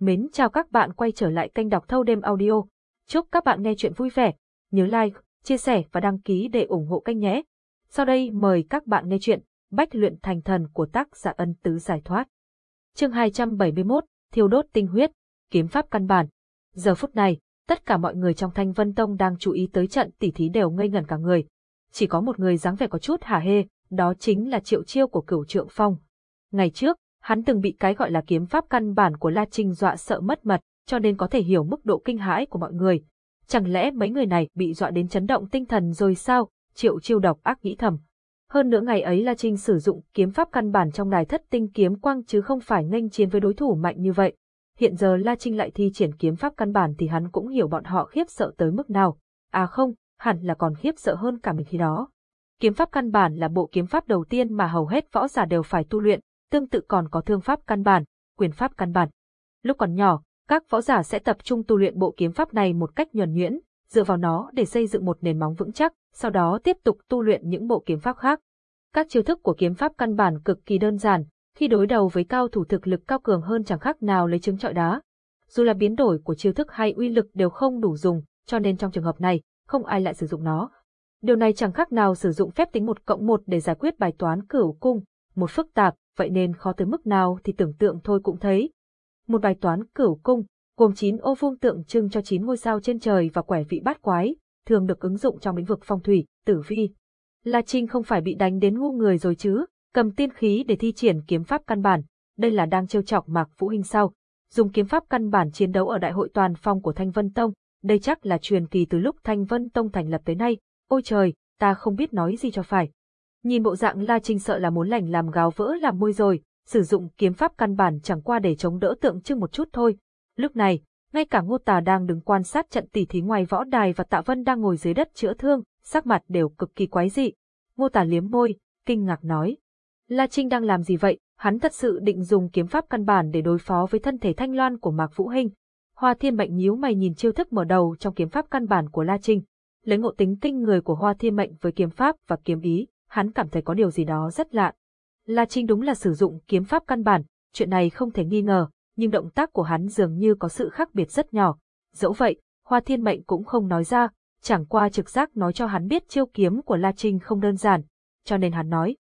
Mến chào các bạn quay trở lại kênh đọc thâu đêm audio. Chúc các bạn nghe chuyện vui vẻ. Nhớ like, chia sẻ và đăng ký để ủng hộ kênh nhé. Sau đây mời các bạn nghe chuyện Bách luyện thành thần của tác giả ân tứ giải thoát. Chương 271, Thiêu đốt tinh huyết, kiếm pháp căn bản. Giờ phút này, tất cả mọi người trong Thanh Vân Tông đang chú ý tới trận tỉ thí đều ngây ngẩn cả người. Chỉ có một người dáng vẻ có chút hả hê, đó chính là triệu chiêu của cửu trượng phong. Ngày trước, hắn từng bị cái gọi là kiếm pháp căn bản của La Trinh dọa sợ mất mật, cho nên có thể hiểu mức độ kinh hãi của mọi người. Chẳng lẽ mấy người này bị dọa đến chấn động tinh thần rồi sao? Triệu chiêu độc ác nghĩ thầm. Hơn nữa ngày ấy La Trinh sử dụng kiếm pháp căn bản trong đài thất tinh kiếm quang chứ không phải nghênh chiến với đối thủ mạnh như vậy. Hiện giờ La Trinh lại thi triển kiếm pháp căn bản thì hắn cũng hiểu bọn họ khiếp sợ tới mức nào. À không, hẳn là còn khiếp sợ hơn cả mình khi đó. Kiếm pháp căn bản là bộ kiếm pháp đầu tiên mà hầu hết võ giả đều phải tu luyện, tương tự còn có thương pháp căn bản, quyền pháp căn bản. Lúc còn nhỏ, các võ giả sẽ tập trung tu luyện bộ kiếm pháp này một cách nhuần nhuyễn, dựa vào nó để xây dựng một nền móng vững chắc, sau đó tiếp tục tu luyện những bộ kiếm pháp khác. Các chiêu thức của kiếm pháp căn bản cực kỳ đơn giản, khi đối đầu với cao thủ thực lực cao cường hơn chẳng khác nào lấy trứng trọi đá. Dù là biến đổi của chiêu thức hay uy lực đều không đủ dùng, cho nên trong trường hợp này, không ai lại sử dụng nó. Điều này chẳng khác nào sử dụng phép tính một cộng một để giải quyết bài toán cửu cung, một phức tạp, vậy nên khó tới mức nào thì tưởng tượng thôi cũng thấy. Một bài toán cửu cung, gồm 9 ô vuông tượng trưng cho 9 ngôi sao trên trời và quẻ vị bát quái, thường được ứng dụng trong lĩnh vực phong thủy, tử vi. La Trinh không phải bị đánh đến ngu người rồi chứ, cầm tiên khí để thi triển kiếm pháp căn bản, đây là đang trêu chọc Mạc Vũ Hinh sau. Dùng kiếm pháp căn bản chiến đấu ở đại hội toàn phong của Thanh Vân Tông, đây chắc là truyền kỳ từ lúc Thanh Vân Tông thành lập tới nay. Ôi trời, ta không biết nói gì cho phải. Nhìn bộ dạng La Trinh sợ là muốn lành làm gáo vỡ làm môi rồi, sử dụng kiếm pháp căn bản chẳng qua để chống đỡ tượng trưng một chút thôi. Lúc này, ngay cả Ngô Tà đang đứng quan sát trận tỷ thí ngoài võ đài và Tạ Vân đang ngồi dưới đất chữa thương, sắc mặt đều cực kỳ quái dị. Ngô Tà liếm môi, kinh ngạc nói. La Trinh đang làm gì vậy? Hắn thật sự định dùng kiếm pháp căn bản để đối phó với thân thể thanh loan của Mạc Vũ Hinh. Hoa Thiên Mệnh nhíu mày nhìn chiêu thức mở đầu trong kiếm pháp căn bản của La Trinh. Lấy ngộ tính kinh người của Hoa Thiên Mệnh với kiếm pháp và kiếm ý, hắn cảm thấy có điều gì đó rất lạ. La Trinh đúng là sử dụng kiếm pháp căn bản, chuyện này không thể nghi ngờ, nhưng động tác của hắn dường như có sự khác biệt rất nhỏ. Dẫu vậy, Hoa Thiên Mệnh cũng không nói ra, chẳng qua trực giác nói cho hắn biết chiêu kiếm của La Trinh không đơn giản, cho nên hắn nói.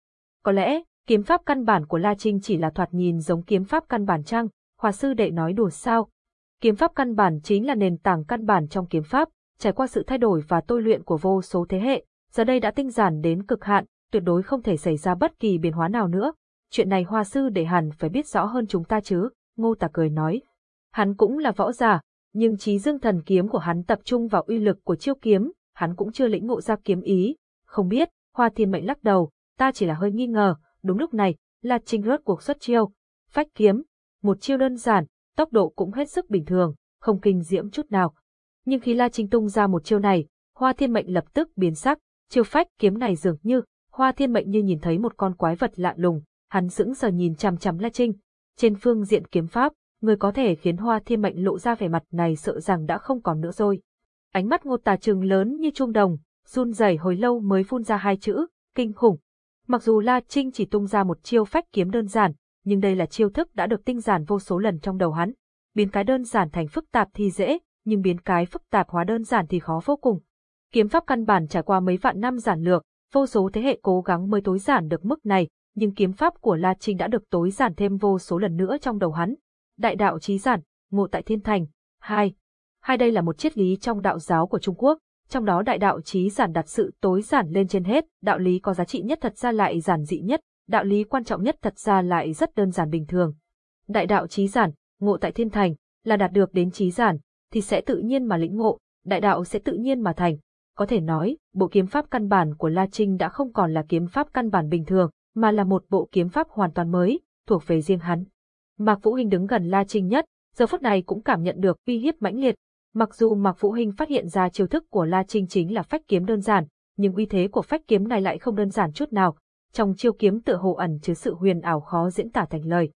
Có lẽ, kiếm pháp căn bản của La Trinh chỉ là thoạt nhìn giống kiếm pháp căn bản chăng, Hoa sư đệ nói đùa sao. Kiếm pháp căn bản chính là nền tảng căn bản trong kiếm pháp, trải qua sự thay đổi và tôi luyện của vô số thế hệ, giờ đây đã tinh giản đến cực hạn, tuyệt đối không thể xảy ra bất kỳ biến hóa nào nữa. Chuyện này hoa sư để hẳn phải biết rõ hơn chúng ta chứ, ngô tà cười nói. Hắn cũng là võ giả, nhưng trí dương thần kiếm của hắn tập trung vào uy lực của chiêu kiếm, hắn cũng chưa lĩnh ngộ ra kiếm ý. Không biết, hoa thiên mệnh lắc đầu, ta chỉ là hơi nghi ngờ, đúng lúc này, là trình rớt cuộc xuất chiêu. Phách kiếm, một chiêu đơn giản, tốc độ cũng hết sức bình thường, không kinh diễm chút nào. Nhưng khi La Trinh tung ra một chiêu này, Hoa Thiên Mệnh lập tức biến sắc, chiêu phách kiếm này dường như Hoa Thiên Mệnh như nhìn thấy một con quái vật lạ lùng, hắn sững sờ nhìn chằm chằm La Trinh. Trên phương diện kiếm pháp, người có thể khiến Hoa Thiên Mệnh lộ ra vẻ mặt này sợ rằng đã không còn nữa rồi. Ánh mắt Ngô Tà trừng lớn như trung đồng, run rẩy hồi lâu mới phun ra hai chữ, kinh khủng. Mặc dù La Trinh chỉ tung ra một chiêu phách kiếm đơn giản, nhưng đây là chiêu thức đã được tinh giản vô số lần trong đầu hắn. Biến cái đơn giản thành phức tạp thì dễ, nhưng biến cái phức tạp hóa đơn giản thì khó vô cùng. Kiếm pháp căn bản trải qua mấy vạn năm giản lược, vô số thế hệ cố gắng mới tối giản được mức này, nhưng kiếm pháp của La Trinh đã được tối giản thêm vô số lần nữa trong đầu hắn. Đại đạo trí giản, ngộ tại thiên thành. Hai. Hai đây là một triết lý trong đạo giáo của Trung Quốc, trong đó đại đạo trí giản đặt sự tối giản lên trên hết, đạo lý có giá trị nhất thật ra lại giản dị nhất, đạo lý quan trọng nhất thật ra lại rất đơn giản bình thường. Đại đạo trí giản, ngộ tại thiên thành, là đạt được đến trí giản, thì sẽ tự nhiên mà lĩnh ngộ, đại đạo sẽ tự nhiên mà thành, có thể nói, bộ kiếm pháp căn bản của La Trinh đã không còn là kiếm pháp căn bản bình thường, mà là một bộ kiếm pháp hoàn toàn mới, thuộc về riêng hắn. Mạc Vũ Hinh đứng gần La Trinh nhất, giờ phút này cũng cảm nhận được uy hiếp mãnh liệt. Mặc dù Mạc Vũ Hinh phát hiện ra chiêu thức của La Trinh chính là phách kiếm đơn giản, nhưng uy thế của phách kiếm này lại không đơn giản chút nào. Trong chiêu kiếm tựa hồ ẩn chứa sự huyền ảo khó diễn tả thành lời.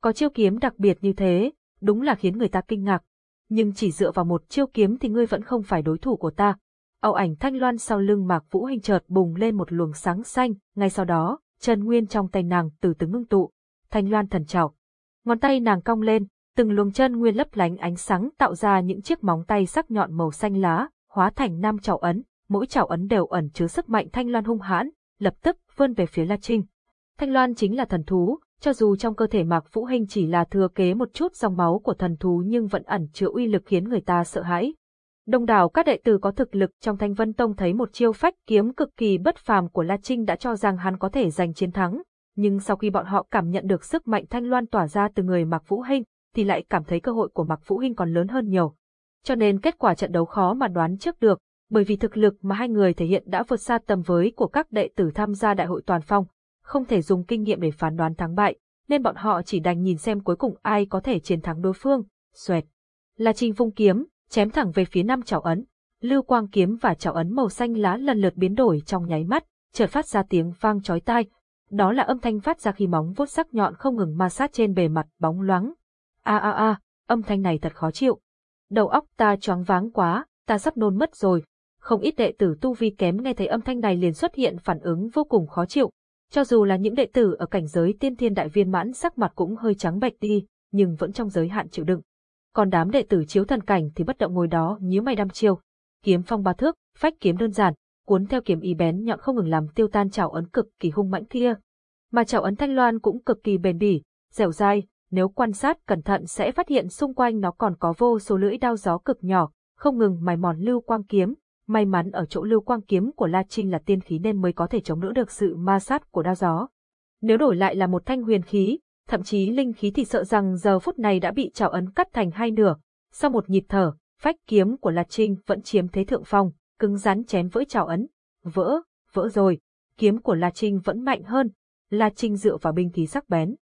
Có chiêu kiếm đặc biệt như thế, đúng là khiến người ta kinh ngạc. Nhưng chỉ dựa vào một chiêu kiếm thì ngươi vẫn không phải đối thủ của ta, ảo ảnh thanh loan sau lưng Mạc Vũ Hình chợt bùng lên một luồng sáng xanh, ngay sau đó, chân nguyên trong tay nàng từ từ ngưng tụ. Thanh loan thần trào. Ngón tay nàng cong lên, từng luồng chân nguyên lấp lánh ánh sáng tạo ra những chiếc móng tay sắc nhọn màu xanh lá, hóa thành năm chảo ấn, mỗi chảo ấn đều ẩn chứa sức mạnh thanh loan hung hãn, lập tức vươn về phía La Trinh. Thanh loan chính là thần thú, cho dù trong cơ thể Mạc Vũ hình chỉ là thừa kế một chút dòng máu của thần thú nhưng vẫn ẩn chứa uy lực khiến người ta sợ hãi. Đông đảo các đệ tử có thực lực trong Thanh Vân Tông thấy một chiêu phách kiếm cực kỳ bất phàm của La Trinh đã cho rằng hắn có thể giành chiến thắng, nhưng sau khi bọn họ cảm nhận được sức mạnh thanh loan tỏa ra từ người Mạc Vũ Hinh, thì lại cảm thấy cơ hội của Mạc Vũ Hinh còn lớn hơn nhiều. Cho nên kết quả trận đấu khó mà đoán trước được, bởi vì thực lực mà hai người thể hiện đã vượt xa tầm với của các đệ tử tham gia đại hội toàn phong, không thể dùng kinh nghiệm để phán đoán thắng bại, nên bọn họ chỉ đành nhìn xem cuối cùng ai có thể chiến thắng đối phương. Xoẹt. la trinh Vung kiếm, chém thẳng về phía năm chảo ấn. Lưu quang kiếm và chảo ấn màu xanh lá lần lượt biến đổi trong nháy mắt, chợt phát ra tiếng vang chói tai. Đó là âm thanh phát ra khi móng vuốt sắc nhọn không ngừng ma sát trên bề mặt bóng loáng. A a a, âm thanh này thật khó chịu. Đầu óc ta choáng váng quá, ta sắp nôn mất rồi. Không ít đệ tử tu vi kém nghe thấy âm thanh này liền xuất hiện phản ứng vô cùng khó chịu. Cho dù là những đệ tử ở cảnh giới tiên thiên đại viên mãn sắc mặt cũng hơi trắng bệch đi, nhưng vẫn trong giới hạn chịu đựng còn đám đệ tử chiếu thần cảnh thì bất động ngồi đó nhíu mày đăm chiêu. Kiếm phong ba thước, phách kiếm đơn giản, cuốn theo kiếm ý bén nhọn không ngừng làm tiêu tan chảo ấn cực kỳ hung mãnh kia. Mà chảo ấn thanh loan cũng cực kỳ bền bỉ, dẻo dai, nếu quan sát cẩn thận sẽ phát hiện xung quanh nó còn có vô số lưỡi đao gió cực nhỏ, không ngừng mài mòn lưu quang kiếm. May mắn ở chỗ lưu quang kiếm của La Trinh là tiên khí nên mới có thể chống đỡ được sự ma sát của đao gió. Nếu đổi lại là một thanh huyền khí, thậm chí linh khí thì sợ rằng giờ phút này đã bị trảo ấn cắt thành hai nửa. Sau một nhịp thở, phách kiếm của La Trinh vẫn chiếm thế thượng phong, cứng rắn chém vỡ trảo ấn. Vỡ, vỡ rồi, kiếm của La Trinh vẫn mạnh hơn. La Trinh dựa vào binh khí sắc bén.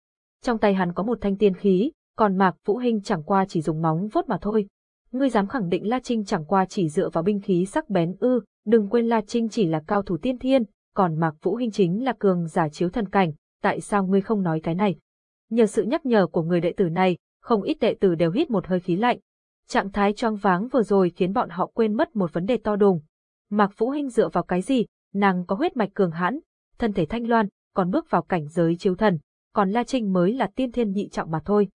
Trong tay hắn có một thanh tiên khí, còn Mạc Vũ Hinh chẳng qua chỉ dùng móng vuốt mà thôi. Ngươi dám khẳng định La Trinh chẳng qua chỉ dựa vào binh khí sắc bén ư, đừng quên La Trinh chỉ là cao thủ tiên thiên, còn Mạc Vũ Hinh chính là cường giả chiếu thần cảnh, tại sao ngươi không nói cái này? Nhờ sự nhắc nhở của người đệ tử này, không ít đệ tử đều hít một hơi khí lạnh. Trạng thái choáng váng vừa rồi khiến bọn họ quên mất một vấn đề to đùng. Mạc Vũ Hinh dựa vào cái gì? Nàng có huyết mạch cường hãn, thân thể thanh loan, còn bước vào cảnh giới chiếu thần, còn La Trinh mới là tiên thiên nhị trọng mà thôi.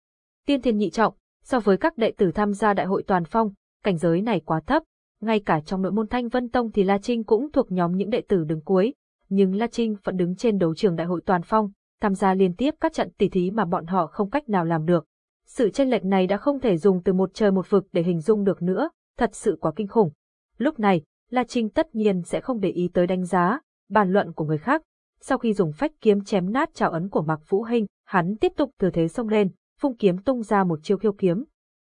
Tiên thiên nhị trọng, so với các đệ tử tham gia đại hội toàn phong, cảnh giới này quá thấp, ngay cả trong nội môn Thanh Vân Tông thì La Trinh cũng thuộc nhóm những đệ tử đứng cuối, nhưng La Trinh vẫn đứng trên đấu trường đại hội toàn phong, tham gia liên tiếp các trận tỉ thí mà bọn họ không cách nào làm được. Sự chênh lệch này đã không thể dùng từ một trời một vực để hình dung được nữa, thật sự quá kinh khủng. Lúc này, La Trinh tất nhiên sẽ không để ý tới đánh giá, bàn luận của người khác. Sau khi dùng phách kiếm chém nát trào ấn của Mạc Vũ Hinh, hắn tiếp tục từ thế xông lên, phung kiếm tung ra một chiêu khiêu kiếm.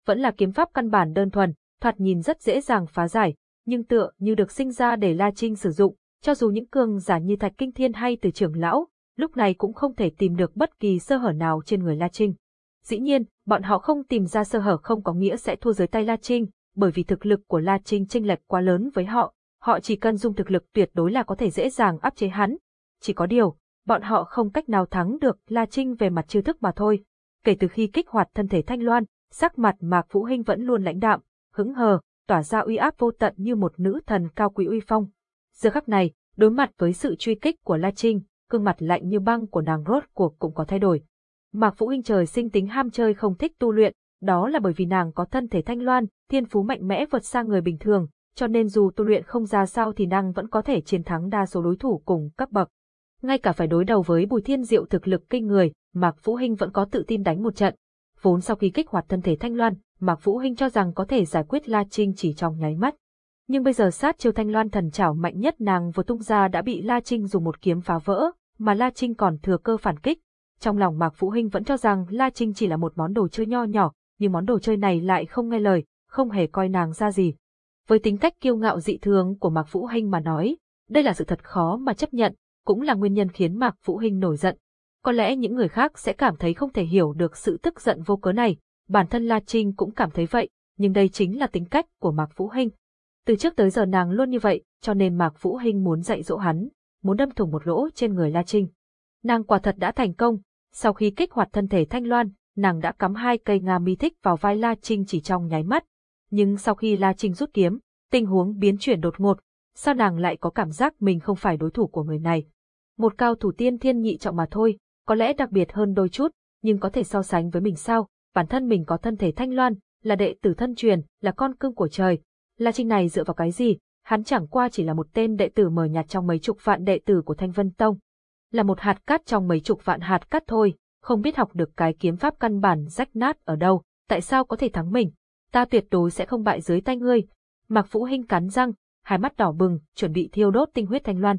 Vẫn là kiếm pháp căn bản đơn thuần, thoạt nhìn rất dễ dàng phá giải, nhưng tựa như được sinh ra để La Trinh sử dụng, cho dù những cường giả như Thạch Kinh Thiên hay từ trưởng lão, lúc này cũng không thể tìm được bất kỳ sơ hở nào trên người La Trinh. Dĩ nhiên, bọn họ không tìm ra sơ hở không có nghĩa sẽ thua dưới tay La Trinh, bởi vì thực lực của La Trinh chênh lệch quá lớn với họ, họ chỉ cần dùng thực lực tuyệt đối là có thể dễ dàng áp chế hắn. Chỉ có điều, bọn họ không cách nào thắng được La Trinh về mặt chiêu thức mà thôi. Kể từ khi kích hoạt thân thể Thanh Loan, sắc mặt Mạc Vũ Hinh vẫn luôn lãnh đạm, hững hờ, tỏa ra uy áp vô tận như một nữ thần cao quý uy phong. Giờ khắc này, đối mặt với sự truy kích của La Trinh, gương mặt lạnh như băng của nàng rốt cuộc cũng có thay đổi. Mạc Vũ Hinh trời sinh tính ham chơi không thích tu luyện, đó là bởi vì nàng có thân thể thanh loan, thiên phú mạnh mẽ vượt xa người bình thường, cho nên dù tu luyện không ra sao thì nàng vẫn có thể chiến thắng đa số đối thủ cùng cấp bậc. Ngay cả phải đối đầu với Bùi Thiên Diệu thực lực kinh người, Mạc Vũ Hinh vẫn có tự tin đánh một trận. Vốn sau khi kích hoạt thân thể thanh loan, Mạc Vũ Hinh cho rằng có thể giải quyết La Trinh chỉ trong nháy mắt. Nhưng bây giờ sát chiêu thanh loan thần chảo mạnh nhất nàng vừa tung ra đã bị La Trinh dùng một kiếm phá vỡ, mà La Trinh còn thừa cơ phản kích. Trong lòng Mạc Vũ Hinh vẫn cho rằng La Trinh chỉ là một món đồ chơi nho nhỏ, nhưng món đồ chơi này lại không nghe lời, không hề coi nàng ra gì. Với tính cách kiêu ngạo dị thường của Mạc Vũ Hinh mà nói, đây là sự thật khó mà chấp nhận, cũng là nguyên nhân khiến Mạc Vũ Hinh nổi giận. Có lẽ những người khác sẽ cảm thấy không thể hiểu được sự tức giận vô cớ này, bản thân La Trinh cũng cảm thấy vậy, nhưng đây chính là tính cách của Mạc Vũ Hinh. Từ trước tới giờ nàng luôn như vậy, cho nên Mạc Vũ Hinh muốn dạy dỗ hắn, muốn đâm thủng một lỗ trên người La Trinh. Nàng quả thật đã thành công, sau khi kích hoạt thân thể Thanh Loan, nàng đã cắm hai cây nga mi thích vào vai La Trinh chỉ trong nháy mắt. Nhưng sau khi La Trinh rút kiếm, tình huống biến chuyển đột ngột, sao nàng lại có cảm giác mình không phải đối thủ của người này. Một cao thủ tiên thiên nhị trọng mà thôi, có lẽ đặc biệt hơn đôi chút, nhưng có thể so sánh với mình sao, bản thân mình có thân thể thanh loan, là đệ tử thân truyền, là con cưng của trời. La Trinh này dựa vào cái gì? Hắn chẳng qua chỉ là một tên đệ tử mờ nhạt trong mấy chục vạn đệ tử của Thanh Vân Tông. Là một hạt cát trong mấy chục vạn hạt cát thôi, không biết học được cái kiếm pháp căn bản rách nát ở đâu, tại sao có thể thắng mình? Ta tuyệt đối sẽ không bại dưới tay ngươi. Mạc Vũ Hinh cắn răng, hai mắt đỏ bừng, chuẩn bị thiêu đốt tinh huyết thanh loan.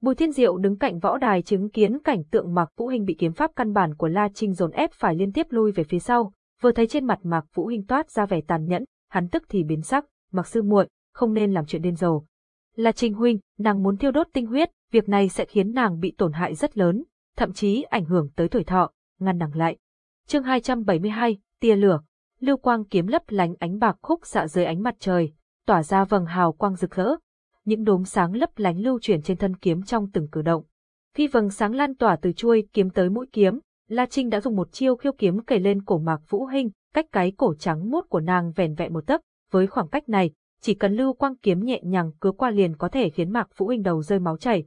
Bùi Thiên Diệu đứng cạnh võ đài chứng kiến cảnh tượng Mạc Vũ Hinh bị kiếm pháp căn bản của La Trinh dồn ép phải liên tiếp lui về phía sau, vừa thấy trên mặt Mạc Vũ Hinh toát ra vẻ tàn nhẫn, hắn tức thì biến sắc, mặc sư muội, không nên làm chuyện điên rồ. là Trinh huynh, nàng muốn thiêu đốt tinh huyết, việc này sẽ khiến nàng bị tổn hại rất lớn, thậm chí ảnh hưởng tới tuổi thọ, ngăn nàng lại. Chương 272, tia lửa. Lưu quang kiếm lấp lánh ánh bạc khúc xạ dưới ánh mặt trời, tỏa ra vầng hào quang rực rỡ, những đốm sáng lấp lánh lưu chuyển trên thân kiếm trong từng cử động. Khi vầng sáng lan tỏa từ chuôi kiếm tới mũi kiếm, La Trinh đã dùng một chiêu khiêu kiếm cầy lên cổ Mạc Vũ Hinh, cách cái cổ trắng muốt của nàng vẻn vẹn một tấc, với khoảng cách này, chỉ cần lưu quang kiếm nhẹ nhàng cứa qua liền có thể khiến Mạc Vũ hình đầu rơi máu chảy.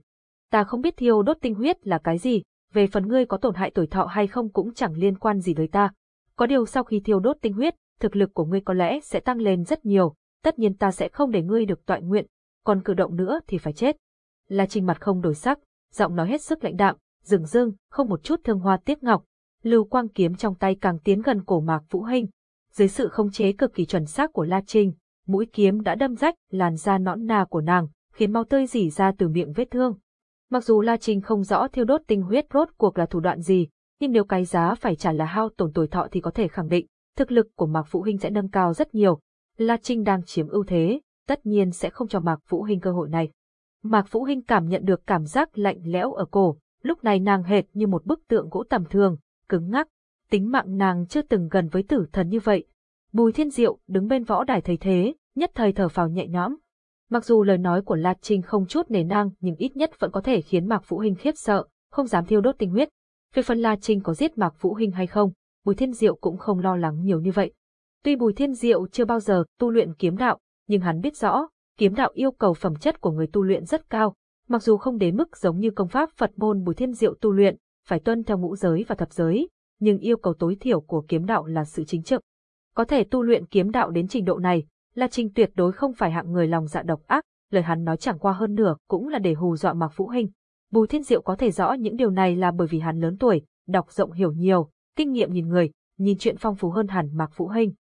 Ta không biết thiêu đốt tinh huyết là cái gì, về phần ngươi có tổn hại tuổi thọ hay không cũng chẳng liên quan gì tới ta. Có điều sau khi thiêu đốt tinh huyết, thực lực của ngươi có lẽ sẽ tăng lên rất nhiều, tất nhiên ta sẽ không để ngươi được tọa nguyện, còn cử động nữa thì phải chết. La Trinh mặt không đổi sắc, giọng nói hết sức lãnh đạm, rừng rưng, không một chút thương hoa tiếc ngọc. Lưu quang kiếm trong tay càng tiến gần cổ Mạc Vũ Hinh. Dưới sự khống chế cực kỳ chuẩn xác của La Trinh, mũi kiếm đã đâm rách làn da nõn nà của nàng, khiến máu tươi rỉ ra từ miệng vết thương. Mặc dù La Trinh không rõ thiêu đốt tinh huyết rốt cuộc là thủ đoạn gì, nhưng nếu cái giá phải trả là hao tổn tuổi thọ thì có thể khẳng định, thực lực của Mạc Vũ Hinh sẽ nâng cao rất nhiều. La Trinh đang chiếm ưu thế, tất nhiên sẽ không cho Mạc Vũ Hinh cơ hội này. Mạc Vũ Hinh cảm nhận được cảm giác lạnh lẽo ở cổ, lúc này nàng hệt như một bức tượng gỗ tầm thường, cứng ngắc, tính mạng nàng chưa từng gần với tử thần như vậy. Bùi Thiên Diệu đứng bên võ đài thấy thế, nhất thời thở phào nhẹ nhõm. Mặc dù lời nói của La Trinh không chút nề nang nhưng ít nhất vẫn có thể khiến Mạc Vũ Hinh khiếp sợ, không dám thiêu đốt tinh huyết. Về phần La Trinh có giết Mạc Vũ Hinh hay không, Bùi Thiên Diệu cũng không lo lắng nhiều như vậy. Tuy Bùi Thiên Diệu chưa bao giờ tu luyện kiếm đạo, nhưng hắn biết rõ, kiếm đạo yêu cầu phẩm chất của người tu luyện rất cao, mặc dù không đến mức giống như công pháp Phật môn Bùi Thiên Diệu tu luyện, phải tuân theo ngũ giới và thập giới, nhưng yêu cầu tối thiểu của kiếm đạo là sự chính trực. Có thể tu luyện kiếm đạo đến trình độ này, La Trinh tuyệt đối không phải hạng người lòng dạ độc ác, lời hắn nói chẳng qua hơn nửa cũng là để hù dọa Mạc Vũ Hinh. Bùi Thiên Diệu có thể rõ những điều này là bởi vì hắn lớn tuổi, đọc rộng hiểu nhiều, kinh nghiệm nhìn người, nhìn chuyện phong phú hơn hẳn Mạc Vũ Hinh.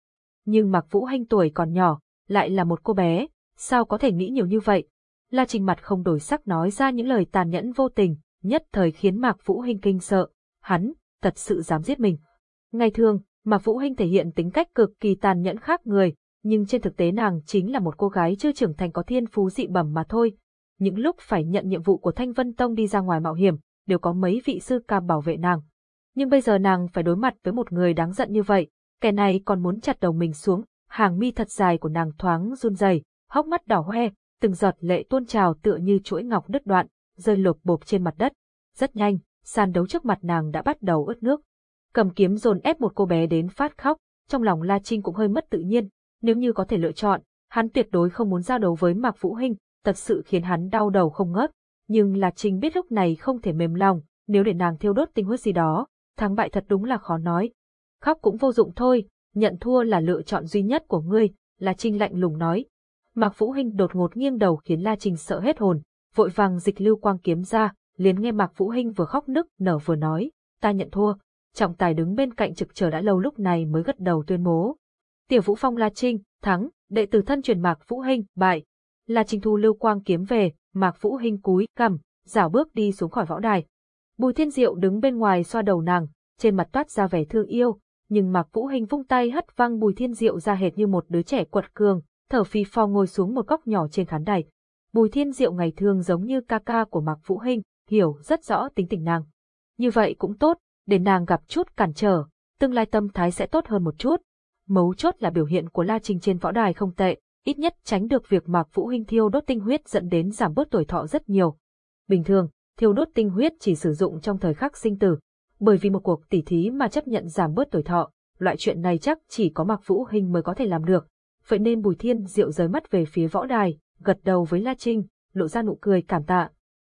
Nhưng Mạc Vũ Hinh tuổi còn nhỏ, lại là một cô bé, sao có thể nghĩ nhiều như vậy? La Trình mặt không đổi sắc nói ra những lời tàn nhẫn vô tình, nhất thời khiến Mạc Vũ Hinh kinh sợ, hắn, thật sự dám giết mình. Ngày thường, Mạc Vũ Hinh thể hiện tính cách cực kỳ tàn nhẫn khác người, nhưng trên thực tế nàng chính là một cô gái chưa trưởng thành có thiên phú dị bẩm mà thôi. Những lúc phải nhận nhiệm vụ của Thanh Vân Tông đi ra ngoài mạo hiểm, đều có mấy vị sư ca bảo vệ nàng. Nhưng bây giờ nàng phải đối mặt với một người đáng giận như vậy, kẻ này còn muốn chặt đầu mình xuống, hàng mi thật dài của nàng thoáng run rẩy, hốc mắt đỏ hoe, từng giọt lệ tuôn trào tựa như chuỗi ngọc đứt đoạn, rơi lột bột trên mặt đất. Rất nhanh, sàn đấu trước mặt nàng đã bắt đầu ướt nước. Cầm kiếm dồn ép một cô bé đến phát khóc, trong lòng La Trinh cũng hơi mất tự nhiên, nếu như có thể lựa chọn, hắn tuyệt đối không muốn giao đấu với Mạc Vũ Hinh, thật sự khiến hắn đau đầu không ngớt. Nhưng La Trinh biết lúc này không thể mềm lòng, nếu để nàng thiêu đốt tinh huyết gì đó, thắng bại thật đúng là khó nói. Khóc cũng vô dụng thôi, nhận thua là lựa chọn duy nhất của ngươi, La Trinh lạnh lùng nói. Mạc Vũ Hinh đột ngột nghiêng đầu khiến La Trinh sợ hết hồn, vội vàng dịch lưu quang kiếm ra, liền nghe Mạc Vũ Hinh vừa khóc nức nở vừa nói, ta nhận thua. Trọng tài đứng bên cạnh trực chờ đã lâu lúc này mới gật đầu tuyên bố. Tiểu Vũ Phong La Trinh, thắng, đệ tử thân truyền Mạc Vũ Hinh, bại. La Trinh thu lưu quang kiếm về, Mạc Vũ Hinh cúi, cầm, dảo bước đi xuống khỏi võ đài. Bùi Thiên Diệu đứng bên ngoài xoa đầu nàng, trên mặt toát ra vẻ thương yêu, nhưng Mạc Vũ Hình vung tay hất văng Bùi Thiên Diệu ra hệt như một đứa trẻ quật cường, thở phì phò ngồi xuống một góc nhỏ trên khán đài. Bùi Thiên Diệu ngày thường giống như ca ca của Mạc Vũ Hình, hiểu rất rõ tính tình nàng. Như vậy cũng tốt, để nàng gặp chút cản trở, tương lai tâm thái sẽ tốt hơn một chút. Mấu chốt là biểu hiện của La Trinh trên võ đài không tệ, ít nhất tránh được việc Mạc Vũ Hinh thiêu đốt tinh huyết dẫn đến giảm bớt tuổi thọ rất nhiều. Bình thường, thiêu đốt tinh huyết chỉ sử dụng trong thời khắc sinh tử, bởi vì một cuộc tỉ thí mà chấp nhận giảm bớt tuổi thọ, loại chuyện này chắc chỉ có Mạc Vũ Hinh mới có thể làm được. Vậy nên Bùi Thiên Diệu rời mắt về phía võ đài, gật đầu với La Trinh, lộ ra nụ cười cảm tạ.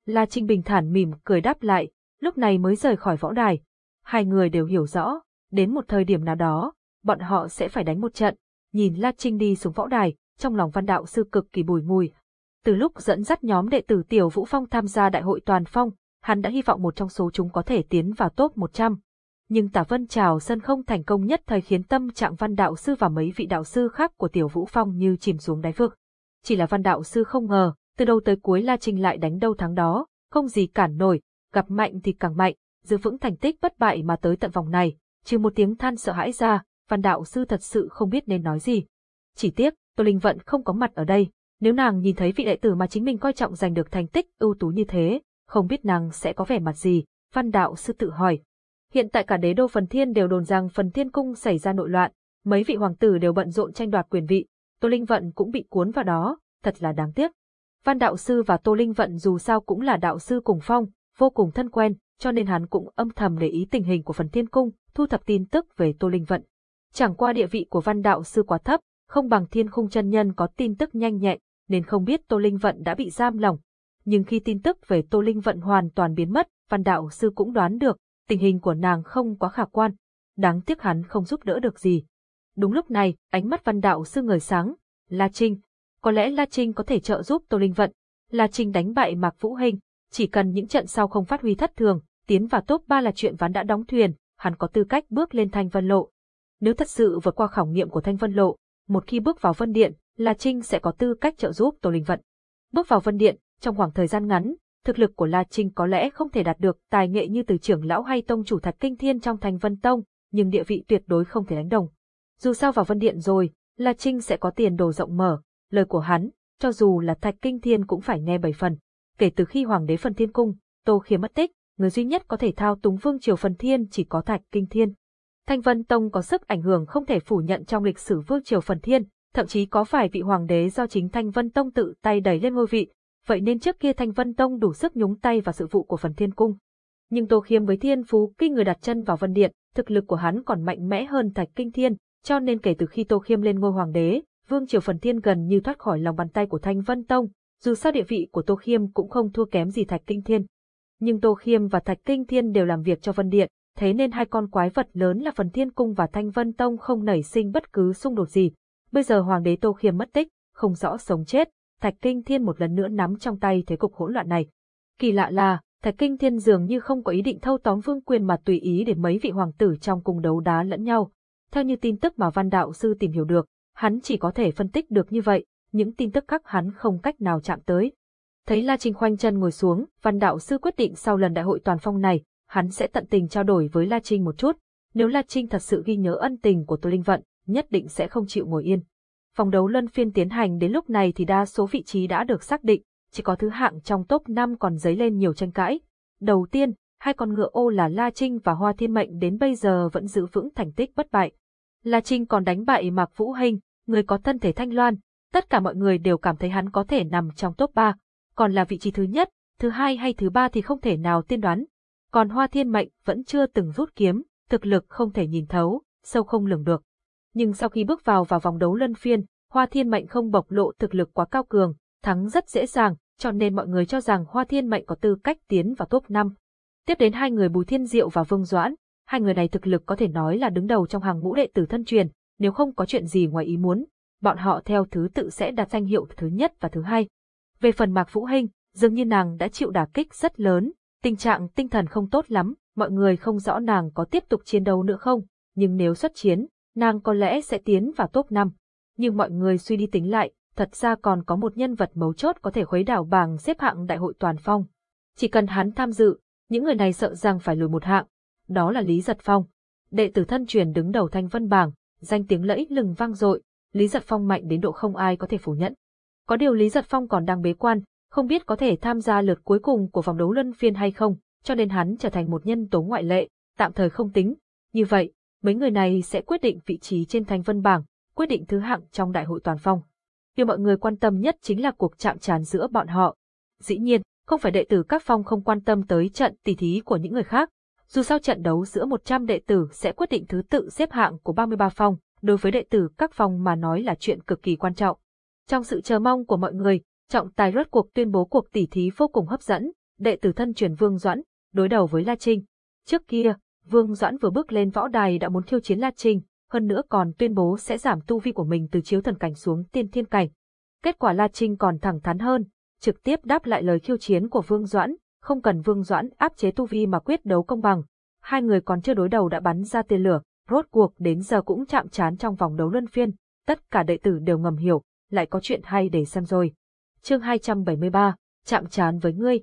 La Trinh bình thản mỉm cười đáp lại, lúc này mới rời khỏi võ đài. Hai người đều hiểu rõ, đến một thời điểm nào đó, bọn họ sẽ phải đánh một trận. Nhìn La Trinh đi xuống võ đài, trong lòng văn đạo sư cực kỳ bùi ngùi. Từ lúc dẫn dắt nhóm đệ tử Tiểu Vũ Phong tham gia đại hội toàn phong, hắn đã hy vọng một trong số chúng có thể tiến vào top 100. Nhưng tả vân trào sân không thành công nhất thời khiến tâm trạng văn đạo sư và mấy vị đạo sư khác của Tiểu Vũ Phong như chìm xuống đáy vực. Chỉ là văn đạo sư không ngờ, từ đầu tới cuối La Trinh lại đánh đâu thắng đó, không gì cản nổi, gặp mạnh thì càng mạnh, giữ vững thành tích bất bại mà tới tận vòng này, trừ một tiếng than sợ hãi ra, văn đạo sư thật sự không biết nên nói gì. Chỉ tiếc, Tô Linh Vận không có mặt ở đây, nếu nàng nhìn thấy vị đệ tử mà chính mình coi trọng giành được thành tích ưu tú như thế, không biết nàng sẽ có vẻ mặt gì, văn đạo sư tự hỏi. Hiện tại cả đế đô phần thiên đều đồn rằng phần thiên cung xảy ra nội loạn, mấy vị hoàng tử đều bận rộn tranh đoạt quyền vị, Tô Linh Vận cũng bị cuốn vào đó, thật là đáng tiếc. Văn đạo sư và Tô Linh Vận dù sao cũng là đạo sư cùng phong, vô cùng thân quen, cho nên hắn cũng âm thầm để ý tình hình của phần thiên cung, thu thập tin tức về Tô Linh Vận. Chẳng qua địa vị của văn đạo sư quá thấp, không bằng thiên khung chân nhân có tin tức nhanh nhẹn, nên không biết Tô Linh Vận đã bị giam lỏng. Nhưng khi tin tức về Tô Linh Vận hoàn toàn biến mất, văn đạo sư cũng đoán được, tình hình của nàng không quá khả quan. Đáng tiếc hắn không giúp đỡ được gì. Đúng lúc này, ánh mắt văn đạo sư ngời sáng. La Trinh. Có lẽ La Trinh có thể trợ giúp Tô Linh Vận. La Trinh đánh bại Mạc Vũ Hình. Chỉ cần những trận sau không phát huy thất thường, tiến vào top 3 là chuyện ván đã đóng thuyền, hắn có tư cách bước lên Thanh Vân Lộ. Nếu thật sự vượt qua khảo nghiệm của Thanh Vân Lộ, một khi bước vào Vân Điện, La Trinh sẽ có tư cách trợ giúp Tô Linh Vận. Bước vào Vân Điện, trong khoảng thời gian ngắn, thực lực của La Trinh có lẽ không thể đạt được tài nghệ như từ trưởng lão hay tông chủ Thạch Kinh Thiên trong Thanh Vân Tông, nhưng địa vị tuyệt đối không thể đánh đồng. Dù sao vào Vân Điện rồi, La Trinh sẽ có tiền đồ rộng mở, lời của hắn, cho dù là Thạch Kinh Thiên cũng phải nghe bảy phần. Kể từ khi Hoàng đế Phần Thiên Cung, Tô Khiêm mất tích, người duy nhất có thể thao túng vương triều Phần Thiên chỉ có Thạch Kinh Thiên. Thanh Vân Tông có sức ảnh hưởng không thể phủ nhận trong lịch sử vương triều Phần Thiên, thậm chí có phải vị hoàng đế do chính Thanh Vân Tông tự tay đẩy lên ngôi vị, vậy nên trước kia Thanh Vân Tông đủ sức nhúng tay vào sự vụ của Phần Thiên Cung. Nhưng Tô Khiêm với thiên phú kinh người đặt chân vào Vân Điện, thực lực của hắn còn mạnh mẽ hơn Thạch Kinh Thiên, cho nên kể từ khi Tô Khiêm lên ngôi hoàng đế, vương triều Phần Thiên gần như thoát khỏi lòng bàn tay của Thanh Vân Tông, dù sao địa vị của Tô Khiêm cũng không thua kém gì Thạch Kinh Thiên. Nhưng Tô Khiêm và Thạch Kinh Thiên đều làm việc cho Vân Điện, thế nên hai con quái vật lớn là Phần Thiên Cung và Thanh Vân Tông không nảy sinh bất cứ xung đột gì. Bây giờ Hoàng đế Tô Khiêm mất tích, không rõ sống chết, Thạch Kinh Thiên một lần nữa nắm trong tay thế cục hỗn loạn này. Kỳ lạ là, Thạch Kinh Thiên dường như không có ý định thâu tóm vương quyền mà tùy ý để mấy vị hoàng tử trong cùng đấu đá lẫn nhau. Theo như tin tức mà văn đạo sư tìm hiểu được, hắn chỉ có thể phân tích được như vậy, những tin tức khác hắn không cách nào chạm tới. Thấy La Trinh khoanh chân ngồi xuống, văn đạo sư quyết định sau lần đại hội toàn phong này, hắn sẽ tận tình trao đổi với La Trinh một chút. Nếu La Trinh thật sự ghi nhớ ân tình của Tô Linh Vận, nhất định sẽ không chịu ngồi yên. Vòng đấu luân phiên tiến hành đến lúc này thì đa số vị trí đã được xác định, chỉ có thứ hạng trong top 5 còn dấy lên nhiều tranh cãi. Đầu tiên, hai con ngựa ô là La Trinh và Hoa Thiên Mệnh đến bây giờ vẫn giữ vững thành tích bất bại. La Trinh còn đánh bại Mạc Vũ Hình, người có thân thể thanh loan, tất cả mọi người đều cảm thấy hắn có thể nằm trong top 3, còn là vị trí thứ nhất, thứ hai hay thứ ba thì không thể nào tiên đoán. Còn Hoa Thiên Mệnh vẫn chưa từng rút kiếm, thực lực không thể nhìn thấu, sâu không lường được. Nhưng sau khi bước vào vào vòng đấu lân phiên, Hoa Thiên Mệnh không bộc lộ thực lực quá cao cường, thắng rất dễ dàng, cho nên mọi người cho rằng Hoa Thiên Mệnh có tư cách tiến vào top 5. Tiếp đến hai người Bùi Thiên Diệu và Vương Doãn, hai người này thực lực có thể nói là đứng đầu trong hàng ngũ đệ tử thân truyền, nếu không có chuyện gì ngoài ý muốn, bọn họ theo thứ tự sẽ đạt danh hiệu thứ nhất và thứ hai. Về phần Mạc Vũ Hinh, dường như nàng đã chịu đả kích rất lớn, tình trạng tinh thần không tốt lắm, mọi người không rõ nàng có tiếp tục chiến đấu nữa không, nhưng nếu xuất chiến, nàng có lẽ sẽ tiến vào top 5. Nhưng mọi người suy đi tính lại, thật ra còn có một nhân vật mấu chốt có thể khuấy đảo bảng xếp hạng đại hội toàn phong. Chỉ cần hắn tham dự, những người này sợ rằng phải lùi một hạng. Đó là Lý Giật Phong. Đệ tử thân truyền đứng đầu thanh vân bảng, danh tiếng lẫy lừng vang dội, Lý Giật Phong mạnh đến độ không ai có thể phủ nhận. Có điều Lý Giật Phong còn đang bế quan, không biết có thể tham gia lượt cuối cùng của vòng đấu luân phiên hay không, cho nên hắn trở thành một nhân tố ngoại lệ, tạm thời không tính. Như vậy, mấy người này sẽ quyết định vị trí trên thanh vân bảng, quyết định thứ hạng trong đại hội toàn phong. Điều mọi người quan tâm nhất chính là cuộc chạm trán giữa bọn họ. Dĩ nhiên, không phải đệ tử các phong không quan tâm tới trận tỷ thí của những người khác. Dù sao trận đấu giữa 100 đệ tử sẽ quyết định thứ tự xếp hạng của 33 phong, đối với đệ tử các phong mà nói là chuyện cực kỳ quan trọng. Trong sự chờ mong của mọi người, trọng tài rốt cuộc tuyên bố cuộc tỷ thí vô cùng hấp dẫn, đệ tử thân truyền Vương Doãn, đối đầu với La Trinh. Trước kia, Vương Doãn vừa bước lên võ đài đã muốn thiêu chiến La Trinh, hơn nữa còn tuyên bố sẽ giảm tu vi của mình từ chiếu thần cảnh xuống tiên thiên cảnh. Kết quả La Trinh còn thẳng thắn hơn, trực tiếp đáp lại lời khiêu chiến của Vương Doãn, không cần Vương Doãn áp chế tu vi mà quyết đấu công bằng. Hai người còn chưa đối đầu đã bắn ra tên lửa, rốt cuộc đến giờ cũng chạm trán trong vòng đấu luân phiên, tất cả đệ tử đều ngầm hiểu, lại có chuyện hay để xem rồi. Chương 273, chạm trán với ngươi.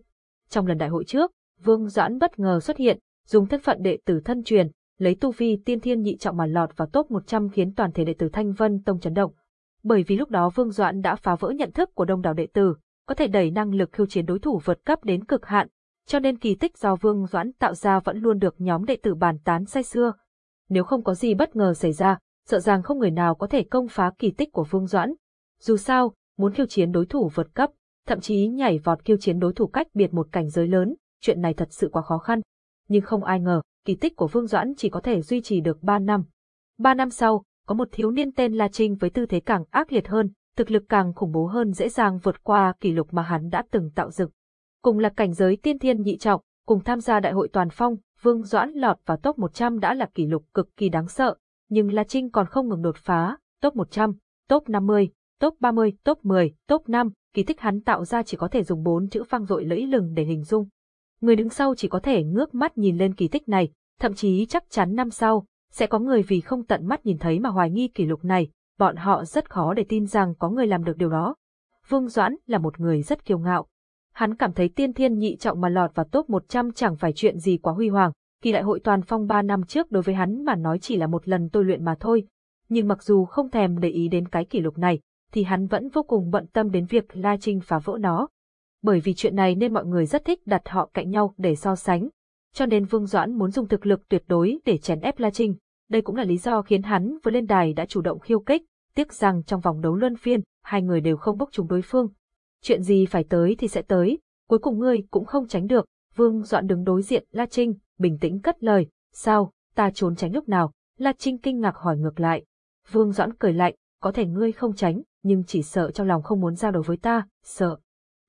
Trong lần đại hội trước, Vương Doãn bất ngờ xuất hiện, dùng thân phận đệ tử thân truyền, lấy tu vi tiên thiên nhị trọng mà lọt vào top 100 khiến toàn thể đệ tử Thanh Vân Tông chấn động. Bởi vì lúc đó Vương Doãn đã phá vỡ nhận thức của đông đảo đệ tử, có thể đẩy năng lực khiêu chiến đối thủ vượt cấp đến cực hạn, cho nên kỳ tích do Vương Doãn tạo ra vẫn luôn được nhóm đệ tử bàn tán say xưa. Nếu không có gì bất ngờ xảy ra, sợ rằng không người nào có thể công phá kỳ tích của Vương Doãn. Dù sao, muốn khiêu chiến đối thủ vượt cấp, thậm chí nhảy vọt khiêu chiến đối thủ cách biệt một cảnh giới lớn, chuyện này thật sự quá khó khăn. Nhưng không ai ngờ, kỳ tích của Vương Doãn chỉ có thể duy trì được 3 năm. 3 năm sau, có một thiếu niên tên La Trinh với tư thế càng ác liệt hơn, thực lực càng khủng bố hơn dễ dàng vượt qua kỷ lục mà hắn đã từng tạo dựng. Cùng là cảnh giới tiên thiên nhị trọng, cùng tham gia đại hội toàn phong, Vương Doãn lọt vào top 100 đã là kỷ lục cực kỳ đáng sợ, nhưng La Trinh còn không ngừng đột phá, top 100, top 50, top 30, top 10, top 5, kỳ tích hắn tạo ra chỉ có thể dùng bốn chữ phang dội lẫy lừng để hình dung. Người đứng sau chỉ có thể ngước mắt nhìn lên kỳ tích này, thậm chí chắc chắn năm sau, sẽ có người vì không tận mắt nhìn thấy mà hoài nghi kỷ lục này, bọn họ rất khó để tin rằng có người làm được điều đó. Vương Doãn là một người rất kiêu ngạo. Hắn cảm thấy tiên thiên nhị trọng mà lọt vào top 100 chẳng phải chuyện gì quá huy hoàng, kỳ đại hội toàn phong 3 năm trước đối với hắn mà nói chỉ là một lần tôi luyện mà thôi. Nhưng mặc dù không thèm để ý đến cái kỷ lục này, thì hắn vẫn vô cùng bận tâm đến việc La Trinh phá vỡ nó. Bởi vì chuyện này nên mọi người rất thích đặt họ cạnh nhau để so sánh. Cho nên Vương Doãn muốn dùng thực lực tuyệt đối để chèn ép La Trinh. Đây cũng là lý do khiến hắn vừa lên đài đã chủ động khiêu kích, tiếc rằng trong vòng đấu luân phiên, hai người đều không bốc trúng đối phương. Chuyện gì phải tới thì sẽ tới, cuối cùng ngươi cũng không tránh được. Vương Doãn đứng đối diện La Trinh, bình tĩnh cất lời, sao, ta trốn tránh lúc nào? La Trinh kinh ngạc hỏi ngược lại. Vương Doãn cười lạnh, có thể ngươi không tránh, nhưng chỉ sợ trong lòng không muốn giao đấu với ta, sợ.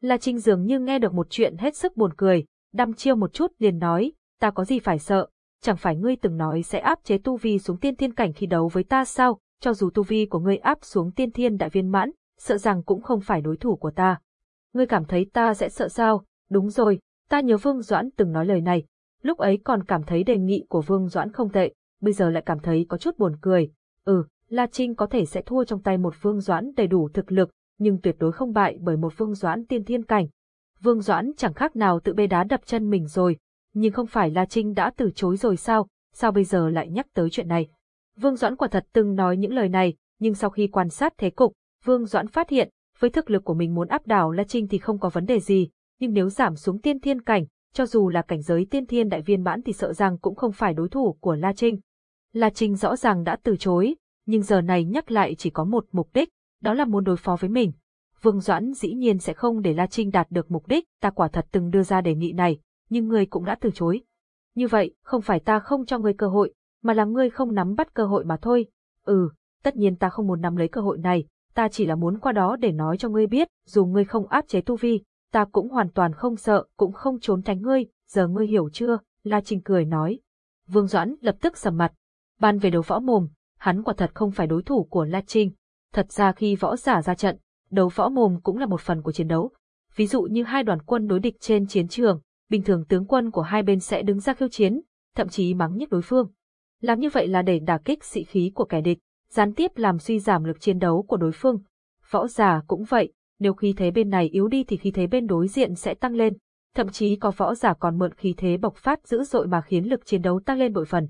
La Trinh dường như nghe được một chuyện hết sức buồn cười, đăm chiêu một chút liền nói, ta có gì phải sợ, chẳng phải ngươi từng nói sẽ áp chế tu vi xuống tiên thiên cảnh khi đấu với ta sao, cho dù tu vi của ngươi áp xuống tiên thiên đại viên mãn, sợ rằng cũng không phải đối thủ của ta. Ngươi cảm thấy ta sẽ sợ sao, đúng rồi, ta nhớ Vương Doãn từng nói lời này, lúc ấy còn cảm thấy đề nghị của Vương Doãn không tệ, bây giờ lại cảm thấy có chút buồn cười. Ừ, La Trinh có thể sẽ thua trong tay một Vương Doãn đầy đủ thực lực, nhưng tuyệt đối không bại bởi một Vương Doãn tiên thiên cảnh. Vương Doãn chẳng khác nào tự bê đá đập chân mình rồi, nhưng không phải La Trinh đã từ chối rồi sao, sao bây giờ lại nhắc tới chuyện này. Vương Doãn quả thật từng nói những lời này, nhưng sau khi quan sát thế cục, Vương Doãn phát hiện, với thực lực của mình muốn áp đảo La Trinh thì không có vấn đề gì, nhưng nếu giảm xuống tiên thiên cảnh, cho dù là cảnh giới tiên thiên đại viên mãn thì sợ rằng cũng không phải đối thủ của La Trinh. La Trinh rõ ràng đã từ chối, nhưng giờ này nhắc lại chỉ có một mục đích, đó là muốn đối phó với mình. Vương Doãn dĩ nhiên sẽ không để La Trinh đạt được mục đích, ta quả thật từng đưa ra đề nghị này, nhưng ngươi cũng đã từ chối. Như vậy, không phải ta không cho ngươi cơ hội, mà là ngươi không nắm bắt cơ hội mà thôi. Ừ, tất nhiên ta không muốn nắm lấy cơ hội này, ta chỉ là muốn qua đó để nói cho ngươi biết, dù ngươi không áp chế tu vi, ta cũng hoàn toàn không sợ, cũng không trốn tránh ngươi, giờ ngươi hiểu chưa? La Trinh cười nói. Vương Doãn lập tức sầm mặt. Ban về đấu võ mồm, hắn quả thật không phải đối thủ của La Trinh. Thật ra khi võ giả ra trận, đấu võ mồm cũng là một phần của chiến đấu. Ví dụ như hai đoàn quân đối địch trên chiến trường, bình thường tướng quân của hai bên sẽ đứng ra khiêu chiến, thậm chí mắng nhức đối phương. Làm như vậy là để đả kích sĩ khí của kẻ địch, gián tiếp làm suy giảm lực chiến đấu của đối phương. Võ giả cũng vậy, nếu khí thế bên này yếu đi thì khí thế bên đối diện sẽ tăng lên, thậm chí có võ giả còn mượn khí thế bộc phát dữ dội mà khiến lực chiến đấu tăng lên bội phần.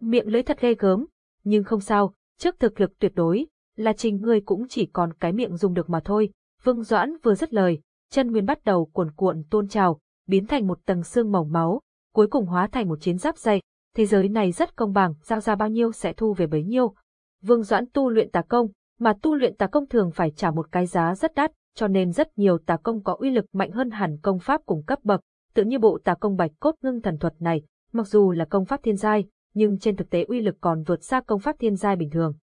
Miệng lưỡi thật ghê gớm, nhưng không sao, trước thực lực tuyệt đối, là trình ngươi cũng chỉ còn cái miệng dùng được mà thôi. Vương Doãn vừa dứt lời, chân nguyên bắt đầu cuồn cuộn tôn trào, biến thành một tầng xương mỏng máu, cuối cùng hóa thành một chiến giáp dày. Thế giới này rất công bằng, giao ra bao nhiêu sẽ thu về bấy nhiêu. Vương Doãn tu luyện tà công, mà tu luyện tà công thường phải trả một cái giá rất đắt, cho nên rất nhiều tà công có uy lực mạnh hơn hẳn công pháp cùng cấp bậc, tự như bộ tà công bạch cốt ngưng thần thuật này, mặc dù là công pháp thiên giai, nhưng trên thực tế uy lực còn vượt xa công pháp thiên giai bình thường.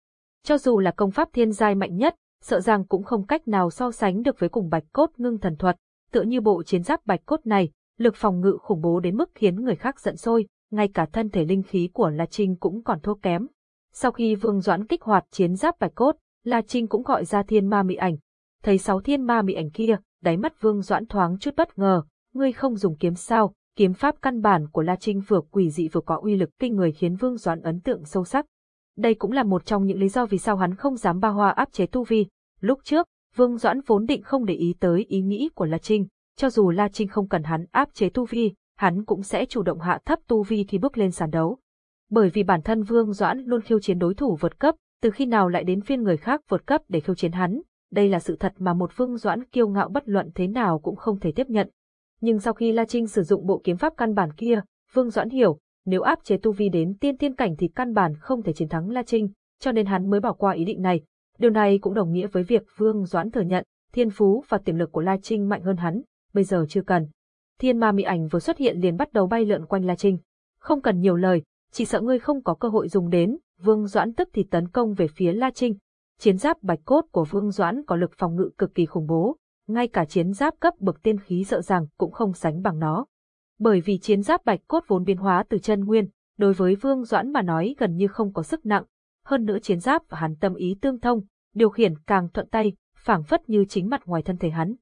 Cho dù là công pháp thiên giai mạnh nhất, sợ rằng cũng không cách nào so sánh được với cùng bạch cốt ngưng thần thuật, tựa như bộ chiến giáp bạch cốt này, lực phòng ngự khủng bố đến mức khiến người khác giận sôi, ngay cả thân thể linh khí của La Trinh cũng còn thua kém. Sau khi Vương Doãn kích hoạt chiến giáp bạch cốt, La Trinh cũng gọi ra thiên ma mị ảnh. Thấy sáu thiên ma mị ảnh kia, đáy mắt Vương Doãn thoáng chút bất ngờ, ngươi không dùng kiếm sao, kiếm pháp căn bản của La Trinh vừa quỷ dị vừa có uy lực kinh người khiến Vương Doãn ấn tượng sâu sắc. Đây cũng là một trong những lý do vì sao hắn không dám ba hoa áp chế tu vi. Lúc trước, Vương Doãn vốn định không để ý tới ý nghĩ của La Trinh, cho dù La Trinh không cần hắn áp chế tu vi, hắn cũng sẽ chủ động hạ thấp tu vi khi bước lên sàn đấu. Bởi vì bản thân Vương Doãn luôn khiêu chiến đối thủ vượt cấp, từ khi nào lại đến phiên người khác vượt cấp để khiêu chiến hắn, đây là sự thật mà một Vương Doãn kiêu ngạo bất luận thế nào cũng không thể tiếp nhận. Nhưng sau khi La Trinh sử dụng bộ kiếm pháp căn bản kia, Vương Doãn hiểu, nếu áp chế tu vi đến tiên tiên cảnh thì căn bản không thể chiến thắng La Trinh, cho nên hắn mới bỏ qua ý định này. Điều này cũng đồng nghĩa với việc Vương Doãn thừa nhận, thiên phú và tiềm lực của La Trinh mạnh hơn hắn, bây giờ chưa cần. Thiên ma mị ảnh vừa xuất hiện liền bắt đầu bay lượn quanh La Trinh. Không cần nhiều lời, chỉ sợ ngươi không có cơ hội dùng đến, Vương Doãn tức thì tấn công về phía La Trinh. Chiến giáp bạch cốt của Vương Doãn có lực phòng ngự cực kỳ khủng bố, ngay cả chiến giáp cấp bậc tiên khí sợ rằng cũng không sánh bằng nó. Bởi vì chiến giáp bạch cốt vốn biến hóa từ chân nguyên, đối với Vương Doãn mà nói gần như không có sức nặng, hơn nữa chiến giáp và hắn tâm ý tương thông, điều khiển càng thuận tay, phảng phất như chính mặt ngoài thân thể hắn.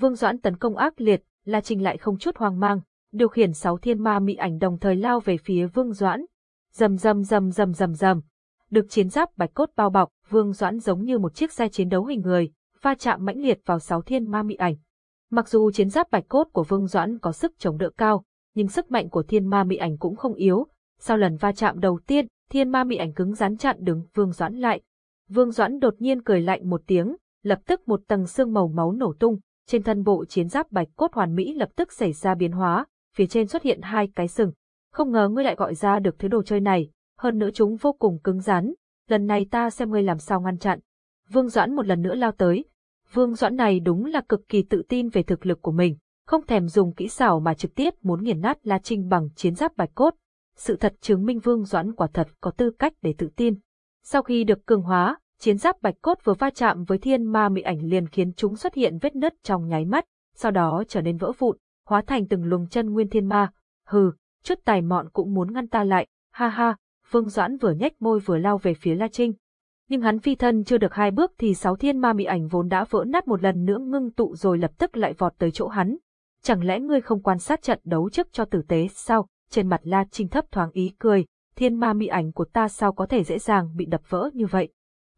Vương Doãn tấn công ác liệt, La Trinh lại không chút hoang mang, điều khiển sáu thiên ma mị ảnh đồng thời lao về phía Vương Doãn. Rầm rầm rầm rầm rầm rầm. Được chiến giáp bạch cốt bao bọc, Vương Doãn giống như một chiếc xe chiến đấu hình người, va chạm mãnh liệt vào sáu thiên ma mị ảnh. Mặc dù chiến giáp bạch cốt của Vương Doãn có sức chống đỡ cao, nhưng sức mạnh của thiên ma mị ảnh cũng không yếu. Sau lần va chạm đầu tiên, thiên ma mị ảnh cứng rắn chặn đứng Vương Doãn lại. Vương Doãn đột nhiên cười lạnh một tiếng, lập tức một tầng xương màu máu nổ tung, trên thân bộ chiến giáp bạch cốt hoàn mỹ lập tức xảy ra biến hóa, phía trên xuất hiện hai cái sừng. Không ngờ ngươi lại gọi ra được thứ đồ chơi này, hơn nữa chúng vô cùng cứng rắn, lần này ta xem ngươi làm sao ngăn chặn. Vương Doãn một lần nữa lao tới. Vương Doãn này đúng là cực kỳ tự tin về thực lực của mình, không thèm dùng kỹ xảo mà trực tiếp muốn nghiền nát La Trinh bằng chiến giáp bạch cốt. Sự thật chứng minh Vương Doãn quả thật có tư cách để tự tin. Sau khi được cường hóa, chiến giáp bạch cốt vừa va chạm với thiên ma mị ảnh liền khiến chúng xuất hiện vết nứt trong nháy mắt, sau đó trở nên vỡ vụn, hóa thành từng luồng chân nguyên thiên ma. Hừ, chút tài mọn cũng muốn ngăn ta lại, ha ha, Vương Doãn vừa nhếch môi vừa lao về phía La Trinh. Nhưng hắn phi thân chưa được hai bước thì sáu thiên ma mị ảnh vốn đã vỡ nát một lần nữa ngưng tụ rồi lập tức lại vọt tới chỗ hắn. Chẳng lẽ ngươi không quan sát trận đấu trước cho tử tế sao? Trên mặt La Trinh thấp thoáng ý cười, thiên ma mị ảnh của ta sao có thể dễ dàng bị đập vỡ như vậy?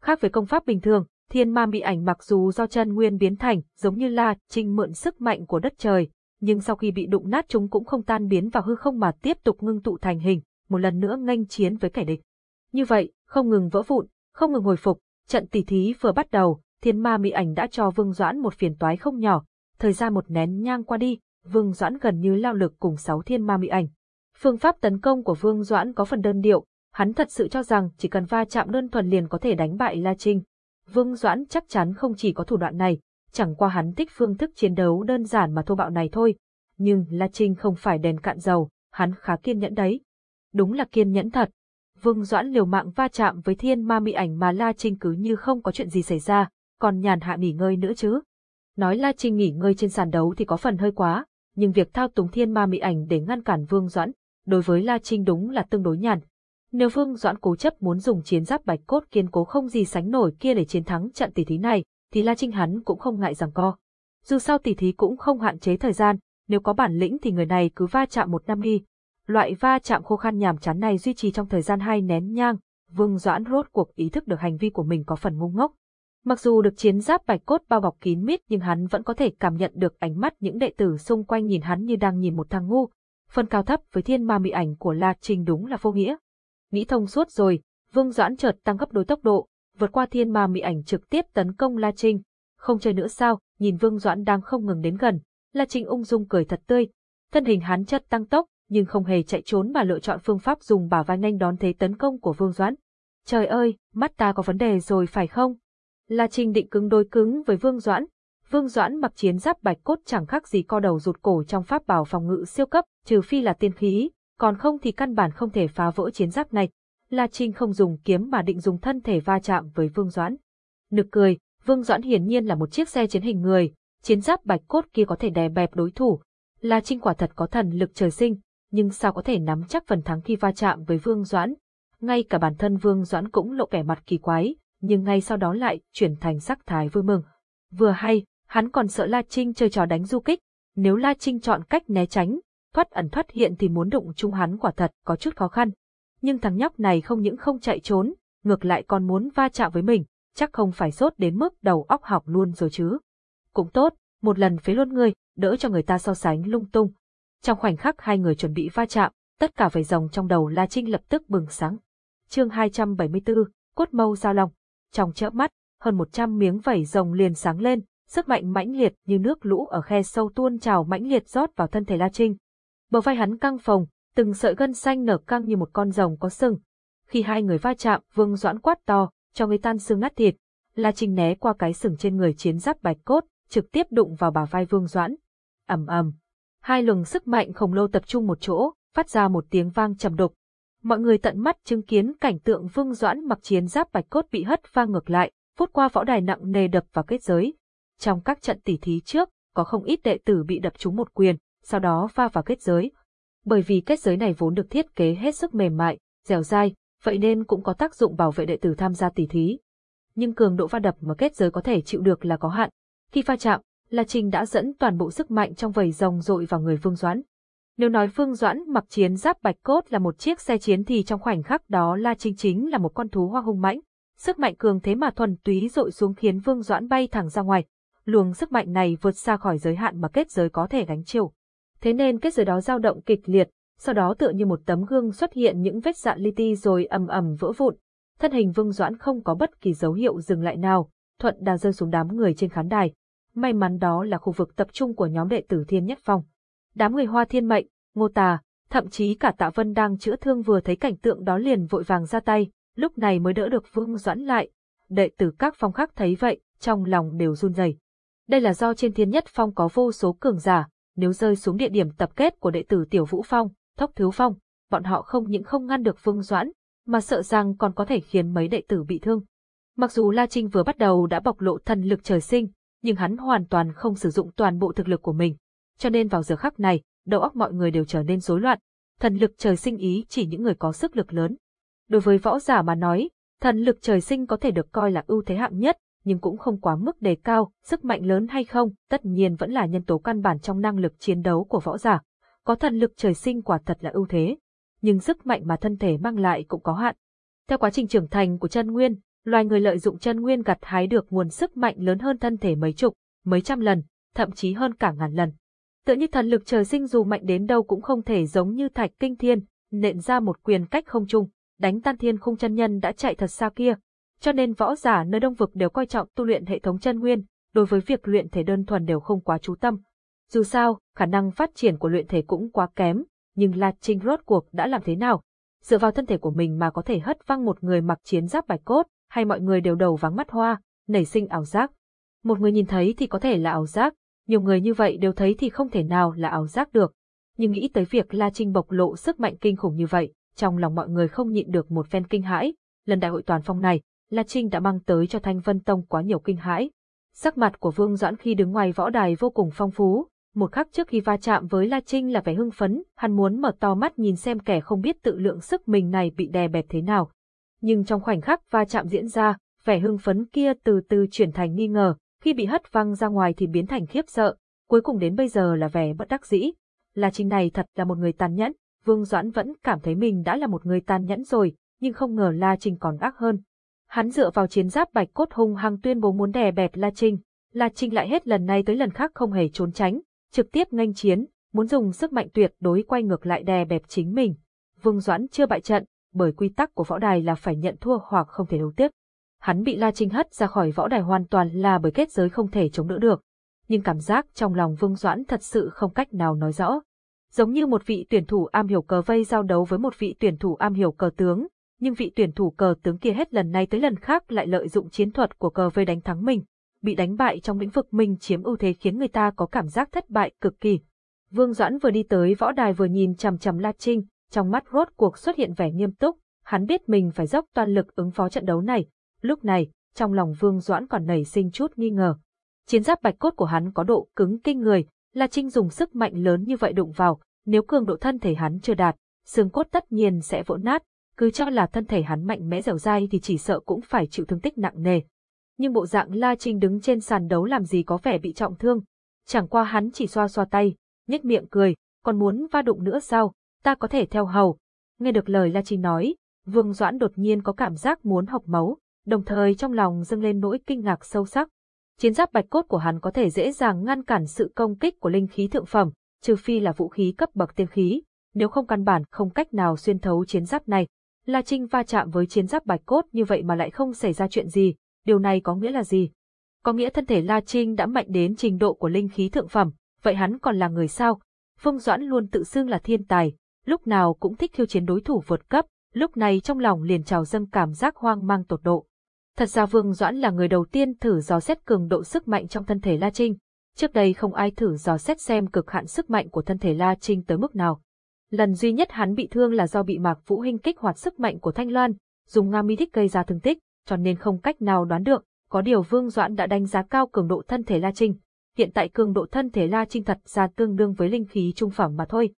Khác với công pháp bình thường, thiên ma mị ảnh mặc dù do chân nguyên biến thành, giống như La Trinh mượn sức mạnh của đất trời, nhưng sau khi bị đụng nát chúng cũng không tan biến vào hư không mà tiếp tục ngưng tụ thành hình, một lần nữa nghênh chiến với kẻ địch. Như vậy, không ngừng vỡ vụn, không ngừng hồi phục, trận tỷ thí vừa bắt đầu, thiên ma mị ảnh đã cho Vương Doãn một phiền toái không nhỏ, thời gian một nén nhang qua đi, Vương Doãn gần như lao lực cùng sáu thiên ma mị ảnh. Phương pháp tấn công của Vương Doãn có phần đơn điệu, hắn thật sự cho rằng chỉ cần va chạm đơn thuần liền có thể đánh bại La Trinh. Vương Doãn chắc chắn không chỉ có thủ đoạn này, chẳng qua hắn thích phương thức chiến đấu đơn giản mà thô bạo này thôi. Nhưng La Trinh không phải đèn cạn dầu, hắn khá kiên nhẫn đấy. Đúng là kiên nhẫn thật. Vương Doãn liều mạng va chạm với thiên ma mị ảnh mà La Trinh cứ như không có chuyện gì xảy ra, còn nhàn hạ nghỉ ngơi nữa chứ. Nói La Trinh nghỉ ngơi trên sàn đấu thì có phần hơi quá, nhưng việc thao túng thiên ma mị ảnh để ngăn cản Vương Doãn, đối với La Trinh đúng là tương đối nhàn. Nếu Vương Doãn cố chấp muốn dùng chiến giáp bạch cốt kiên cố không gì sánh nổi kia để chiến thắng trận tỷ thí này, thì La Trinh hắn cũng không ngại rằng co. Dù sao tỷ thí cũng không hạn chế thời gian, nếu có bản lĩnh thì người này cứ va chạm một năm đi. Loại va chạm khô khan nhàm chán này duy trì trong thời gian hai nén nhang, Vương Doãn rốt cuộc ý thức được hành vi của mình có phần ngu ngốc. Mặc dù được chiến giáp bạch cốt bao bọc kín mít nhưng hắn vẫn có thể cảm nhận được ánh mắt những đệ tử xung quanh nhìn hắn như đang nhìn một thằng ngu. Phần cao thấp với thiên ma mị ảnh của La Trinh đúng là vô nghĩa. Nghĩ thông suốt rồi, Vương Doãn chợt tăng gấp đôi tốc độ, vượt qua thiên ma mị ảnh trực tiếp tấn công La Trinh. Không chơi nữa sao, nhìn Vương Doãn đang không ngừng đến gần, La Trinh ung dung cười thật tươi. Thân hình hắn chợt tăng tốc, nhưng không hề chạy trốn mà lựa chọn phương pháp dùng bả vai nhanh đón thế tấn công của Vương Doãn. Trời ơi, mắt ta có vấn đề rồi phải không? La Trinh định cứng đôi cứng với Vương Doãn. Vương Doãn mặc chiến giáp bạch cốt chẳng khác gì co đầu rụt cổ trong pháp bảo phòng ngự siêu cấp, trừ phi là tiên khí, còn không thì căn bản không thể phá vỡ chiến giáp này. La Trinh không dùng kiếm mà định dùng thân thể va chạm với Vương Doãn. Nực cười, Vương Doãn hiển nhiên là một chiếc xe chiến hình người, chiến giáp bạch cốt kia có thể đè bẹp đối thủ. La Trinh quả thật có thần lực trời sinh, nhưng sao có thể nắm chắc phần thắng khi va chạm với Vương Doãn. ngay cả bản thân Vương Doãn cũng lộ vẻ mặt kỳ quái, nhưng ngay sau đó lại chuyển thành sắc thái vui mừng. Vừa hay, hắn còn sợ La Trinh chơi trò đánh du kích, nếu La Trinh chọn cách né tránh, thoát ẩn thoát hiện thì muốn đụng chung hắn quả thật có chút khó khăn. Nhưng thằng nhóc này không những không chạy trốn, ngược lại còn muốn va chạm với mình, chắc không phải sốt đến mức đầu óc học luôn rồi chứ. Cũng tốt, một lần phế luôn ngươi, đỡ cho người ta so sánh lung tung. Trong khoảnh khắc hai người chuẩn bị va chạm, tất cả vảy rồng trong đầu La Trinh lập tức bừng sáng. Chương 274, cốt mâu giao long. Trong chớp mắt, hơn 100 miếng vảy rồng liền sáng lên, sức mạnh mãnh liệt như nước lũ ở khe sâu tuôn trào mãnh liệt rót vào thân thể La Trinh. Bờ vai hắn căng phồng, từng sợi gân xanh nở căng như một con rồng có sừng. Khi hai người va chạm, Vương Doãn quát to, cho người tan xương nát thịt. La Trinh né qua cái sừng trên người chiến giáp bạch cốt, trực tiếp đụng vào bả vai Vương Doãn. ầm ầm, hai luồng sức mạnh khổng lồ tập trung một chỗ, phát ra một tiếng vang trầm đục. Mọi người tận mắt chứng kiến cảnh tượng Vương Doãn mặc chiến giáp bạch cốt bị hất vang ngược lại, phút qua võ đài nặng nề đập vào kết giới. Trong các trận tỉ thí trước, có không ít đệ tử bị đập trúng một quyền, sau đó va vào kết giới. Bởi vì kết giới này vốn được thiết kế hết sức mềm mại, dẻo dai, vậy nên cũng có tác dụng bảo vệ đệ tử tham gia tỷ thí. Nhưng cường độ va đập mà kết giới có thể chịu được là có hạn. Khi va chạm, La Trinh đã dẫn toàn bộ sức mạnh trong vầy rồng dội vào người Vương Doãn. Nếu nói Vương Doãn mặc chiến giáp bạch cốt là một chiếc xe chiến thì trong khoảnh khắc đó La Trinh chính là một con thú hoa hung mãnh. Sức mạnh cường thế mà thuần túy dội xuống khiến Vương Doãn bay thẳng ra ngoài. Luồng sức mạnh này vượt xa khỏi giới hạn mà kết giới có thể gánh chịu. Thế nên kết giới đó dao động kịch liệt, sau đó tựa như một tấm gương xuất hiện những vết dạn li ti rồi ầm ầm vỡ vụn. Thân hình Vương Doãn không có bất kỳ dấu hiệu dừng lại nào, thuận đà rơi xuống đám người trên khán đài. May mắn đó là khu vực tập trung của nhóm đệ tử Thiên Nhất Phong. Đám người Hoa Thiên Mệnh, Ngô Tà, thậm chí cả Tạ Vân đang chữa thương vừa thấy cảnh tượng đó liền vội vàng ra tay, lúc này mới đỡ được Vương Doãn lại. Đệ tử các phong khác thấy vậy, trong lòng đều run rẩy. Đây là do trên Thiên Nhất Phong có vô số cường giả, nếu rơi xuống địa điểm tập kết của đệ tử Tiểu Vũ Phong, Thốc Thiếu Phong, bọn họ không những không ngăn được Vương Doãn, mà sợ rằng còn có thể khiến mấy đệ tử bị thương. Mặc dù La Trinh vừa bắt đầu đã bộc lộ thần lực trời sinh, nhưng hắn hoàn toàn không sử dụng toàn bộ thực lực của mình. Cho nên vào giờ khắc này, đầu óc mọi người đều trở nên rối loạn. Thần lực trời sinh ý chỉ những người có sức lực lớn. Đối với võ giả mà nói, thần lực trời sinh có thể được coi là ưu thế hạng nhất, nhưng cũng không quá mức đề cao, sức mạnh lớn hay không, tất nhiên vẫn là nhân tố căn bản trong năng lực chiến đấu của võ giả. Có thần lực trời sinh quả thật là ưu thế, nhưng sức mạnh mà thân thể mang lại cũng có hạn. Theo quá trình trưởng thành của chân nguyên, loài người lợi dụng chân nguyên gặt hái được nguồn sức mạnh lớn hơn thân thể mấy chục, mấy trăm lần, thậm chí hơn cả ngàn lần. Tựa như thần lực trời sinh dù mạnh đến đâu cũng không thể giống như thạch kinh thiên, nện ra một quyền cách không trung, đánh tan thiên khung chân nhân đã chạy thật xa kia. Cho nên võ giả nơi đông vực đều coi trọng tu luyện hệ thống chân nguyên, đối với việc luyện thể đơn thuần đều không quá chú tâm. Dù sao, khả năng phát triển của luyện thể cũng quá kém, nhưng La Trinh rốt cuộc đã làm thế nào? Dựa vào thân thể của mình mà có thể hất văng một người mặc chiến giáp bạch cốt, hay mọi người đều đầu vắng mắt hoa, nảy sinh ảo giác. Một người nhìn thấy thì có thể là ảo giác, nhiều người như vậy đều thấy thì không thể nào là ảo giác được. Nhưng nghĩ tới việc La Trinh bộc lộ sức mạnh kinh khủng như vậy, trong lòng mọi người không nhịn được một phen kinh hãi. Lần đại hội toàn phong này, La Trinh đã mang tới cho Thanh Vân Tông quá nhiều kinh hãi. Sắc mặt của Vương Doãn khi đứng ngoài võ đài vô cùng phong phú, một khắc trước khi va chạm với La Trinh là vẻ hưng phấn, hắn muốn mở to mắt nhìn xem kẻ không biết tự lượng sức mình này bị đè bẹp thế nào. Nhưng trong khoảnh khắc va chạm diễn ra, vẻ hưng phấn kia từ từ chuyển thành nghi ngờ, khi bị hất văng ra ngoài thì biến thành khiếp sợ, cuối cùng đến bây giờ là vẻ bất đắc dĩ. La Trinh này thật là một người tàn nhẫn, Vương Doãn vẫn cảm thấy mình đã là một người tàn nhẫn rồi, nhưng không ngờ La Trinh còn ác hơn. Hắn dựa vào chiến giáp bạch cốt hung hăng tuyên bố muốn đè bẹp La Trinh, La Trinh lại hết lần này tới lần khác không hề trốn tránh, trực tiếp nghênh chiến, muốn dùng sức mạnh tuyệt đối quay ngược lại đè bẹp chính mình. Vương Doãn chưa bại trận, bởi quy tắc của võ đài là phải nhận thua hoặc không thể đấu tiếp. Hắn bị La Trinh hất ra khỏi võ đài hoàn toàn là bởi kết giới không thể chống đỡ được. Nhưng cảm giác trong lòng Vương Doãn thật sự không cách nào nói rõ. Giống như một vị tuyển thủ am hiểu cờ vây giao đấu với một vị tuyển thủ am hiểu cờ tướng, nhưng vị tuyển thủ cờ tướng kia hết lần này tới lần khác lại lợi dụng chiến thuật của cờ vây đánh thắng mình, bị đánh bại trong lĩnh vực mình chiếm ưu thế khiến người ta có cảm giác thất bại cực kỳ. Vương Doãn vừa đi tới võ đài vừa nhìn chằm chằm La Trinh, trong mắt rốt cuộc xuất hiện vẻ nghiêm túc, hắn biết mình phải dốc toàn lực ứng phó trận đấu này. Lúc này, trong lòng Vương Doãn còn nảy sinh chút nghi ngờ. Chiến giáp bạch cốt của hắn có độ cứng kinh người, La Trinh dùng sức mạnh lớn như vậy đụng vào, nếu cường độ thân thể hắn chưa đạt, xương cốt tất nhiên sẽ vỡ nát, cứ cho là thân thể hắn mạnh mẽ dẻo dai thì chỉ sợ cũng phải chịu thương tích nặng nề. Nhưng bộ dạng La Trinh đứng trên sàn đấu làm gì có vẻ bị trọng thương, chẳng qua hắn chỉ xoa xoa tay, nhếch miệng cười, còn muốn va đụng nữa sao, ta có thể theo hầu. Nghe được lời La Trinh nói, Vương Doãn đột nhiên có cảm giác muốn học máu, đồng thời trong lòng dâng lên nỗi kinh ngạc sâu sắc. Chiến giáp bạch cốt của hắn có thể dễ dàng ngăn cản sự công kích của linh khí thượng phẩm, trừ phi là vũ khí cấp bậc tiên khí, nếu không căn bản không cách nào xuyên thấu chiến giáp này. La Trinh va chạm với chiến giáp bạch cốt như vậy mà lại không xảy ra chuyện gì, điều này có nghĩa là gì? Có nghĩa thân thể La Trinh đã mạnh đến trình độ của linh khí thượng phẩm, vậy hắn còn là người sao? Phương Doãn luôn tự xưng là thiên tài, lúc nào cũng thích khiêu chiến đối thủ vượt cấp, lúc này trong lòng liền trào dâng cảm giác hoang mang tột độ. Thật ra Vương Doãn là người đầu tiên thử dò xét cường độ sức mạnh trong thân thể La Trinh. Trước đây không ai thử dò xét xem cực hạn sức mạnh của thân thể La Trinh tới mức nào. Lần duy nhất hắn bị thương là do bị Mạc Vũ Hinh kích hoạt sức mạnh của Thanh Loan, dùng Nga mi thích gây ra thương tích, cho nên không cách nào đoán được. Có điều Vương Doãn đã đánh giá cao cường độ thân thể La Trinh. Hiện tại cường độ thân thể La Trinh thật ra tương đương với linh khí trung phẩm mà thôi.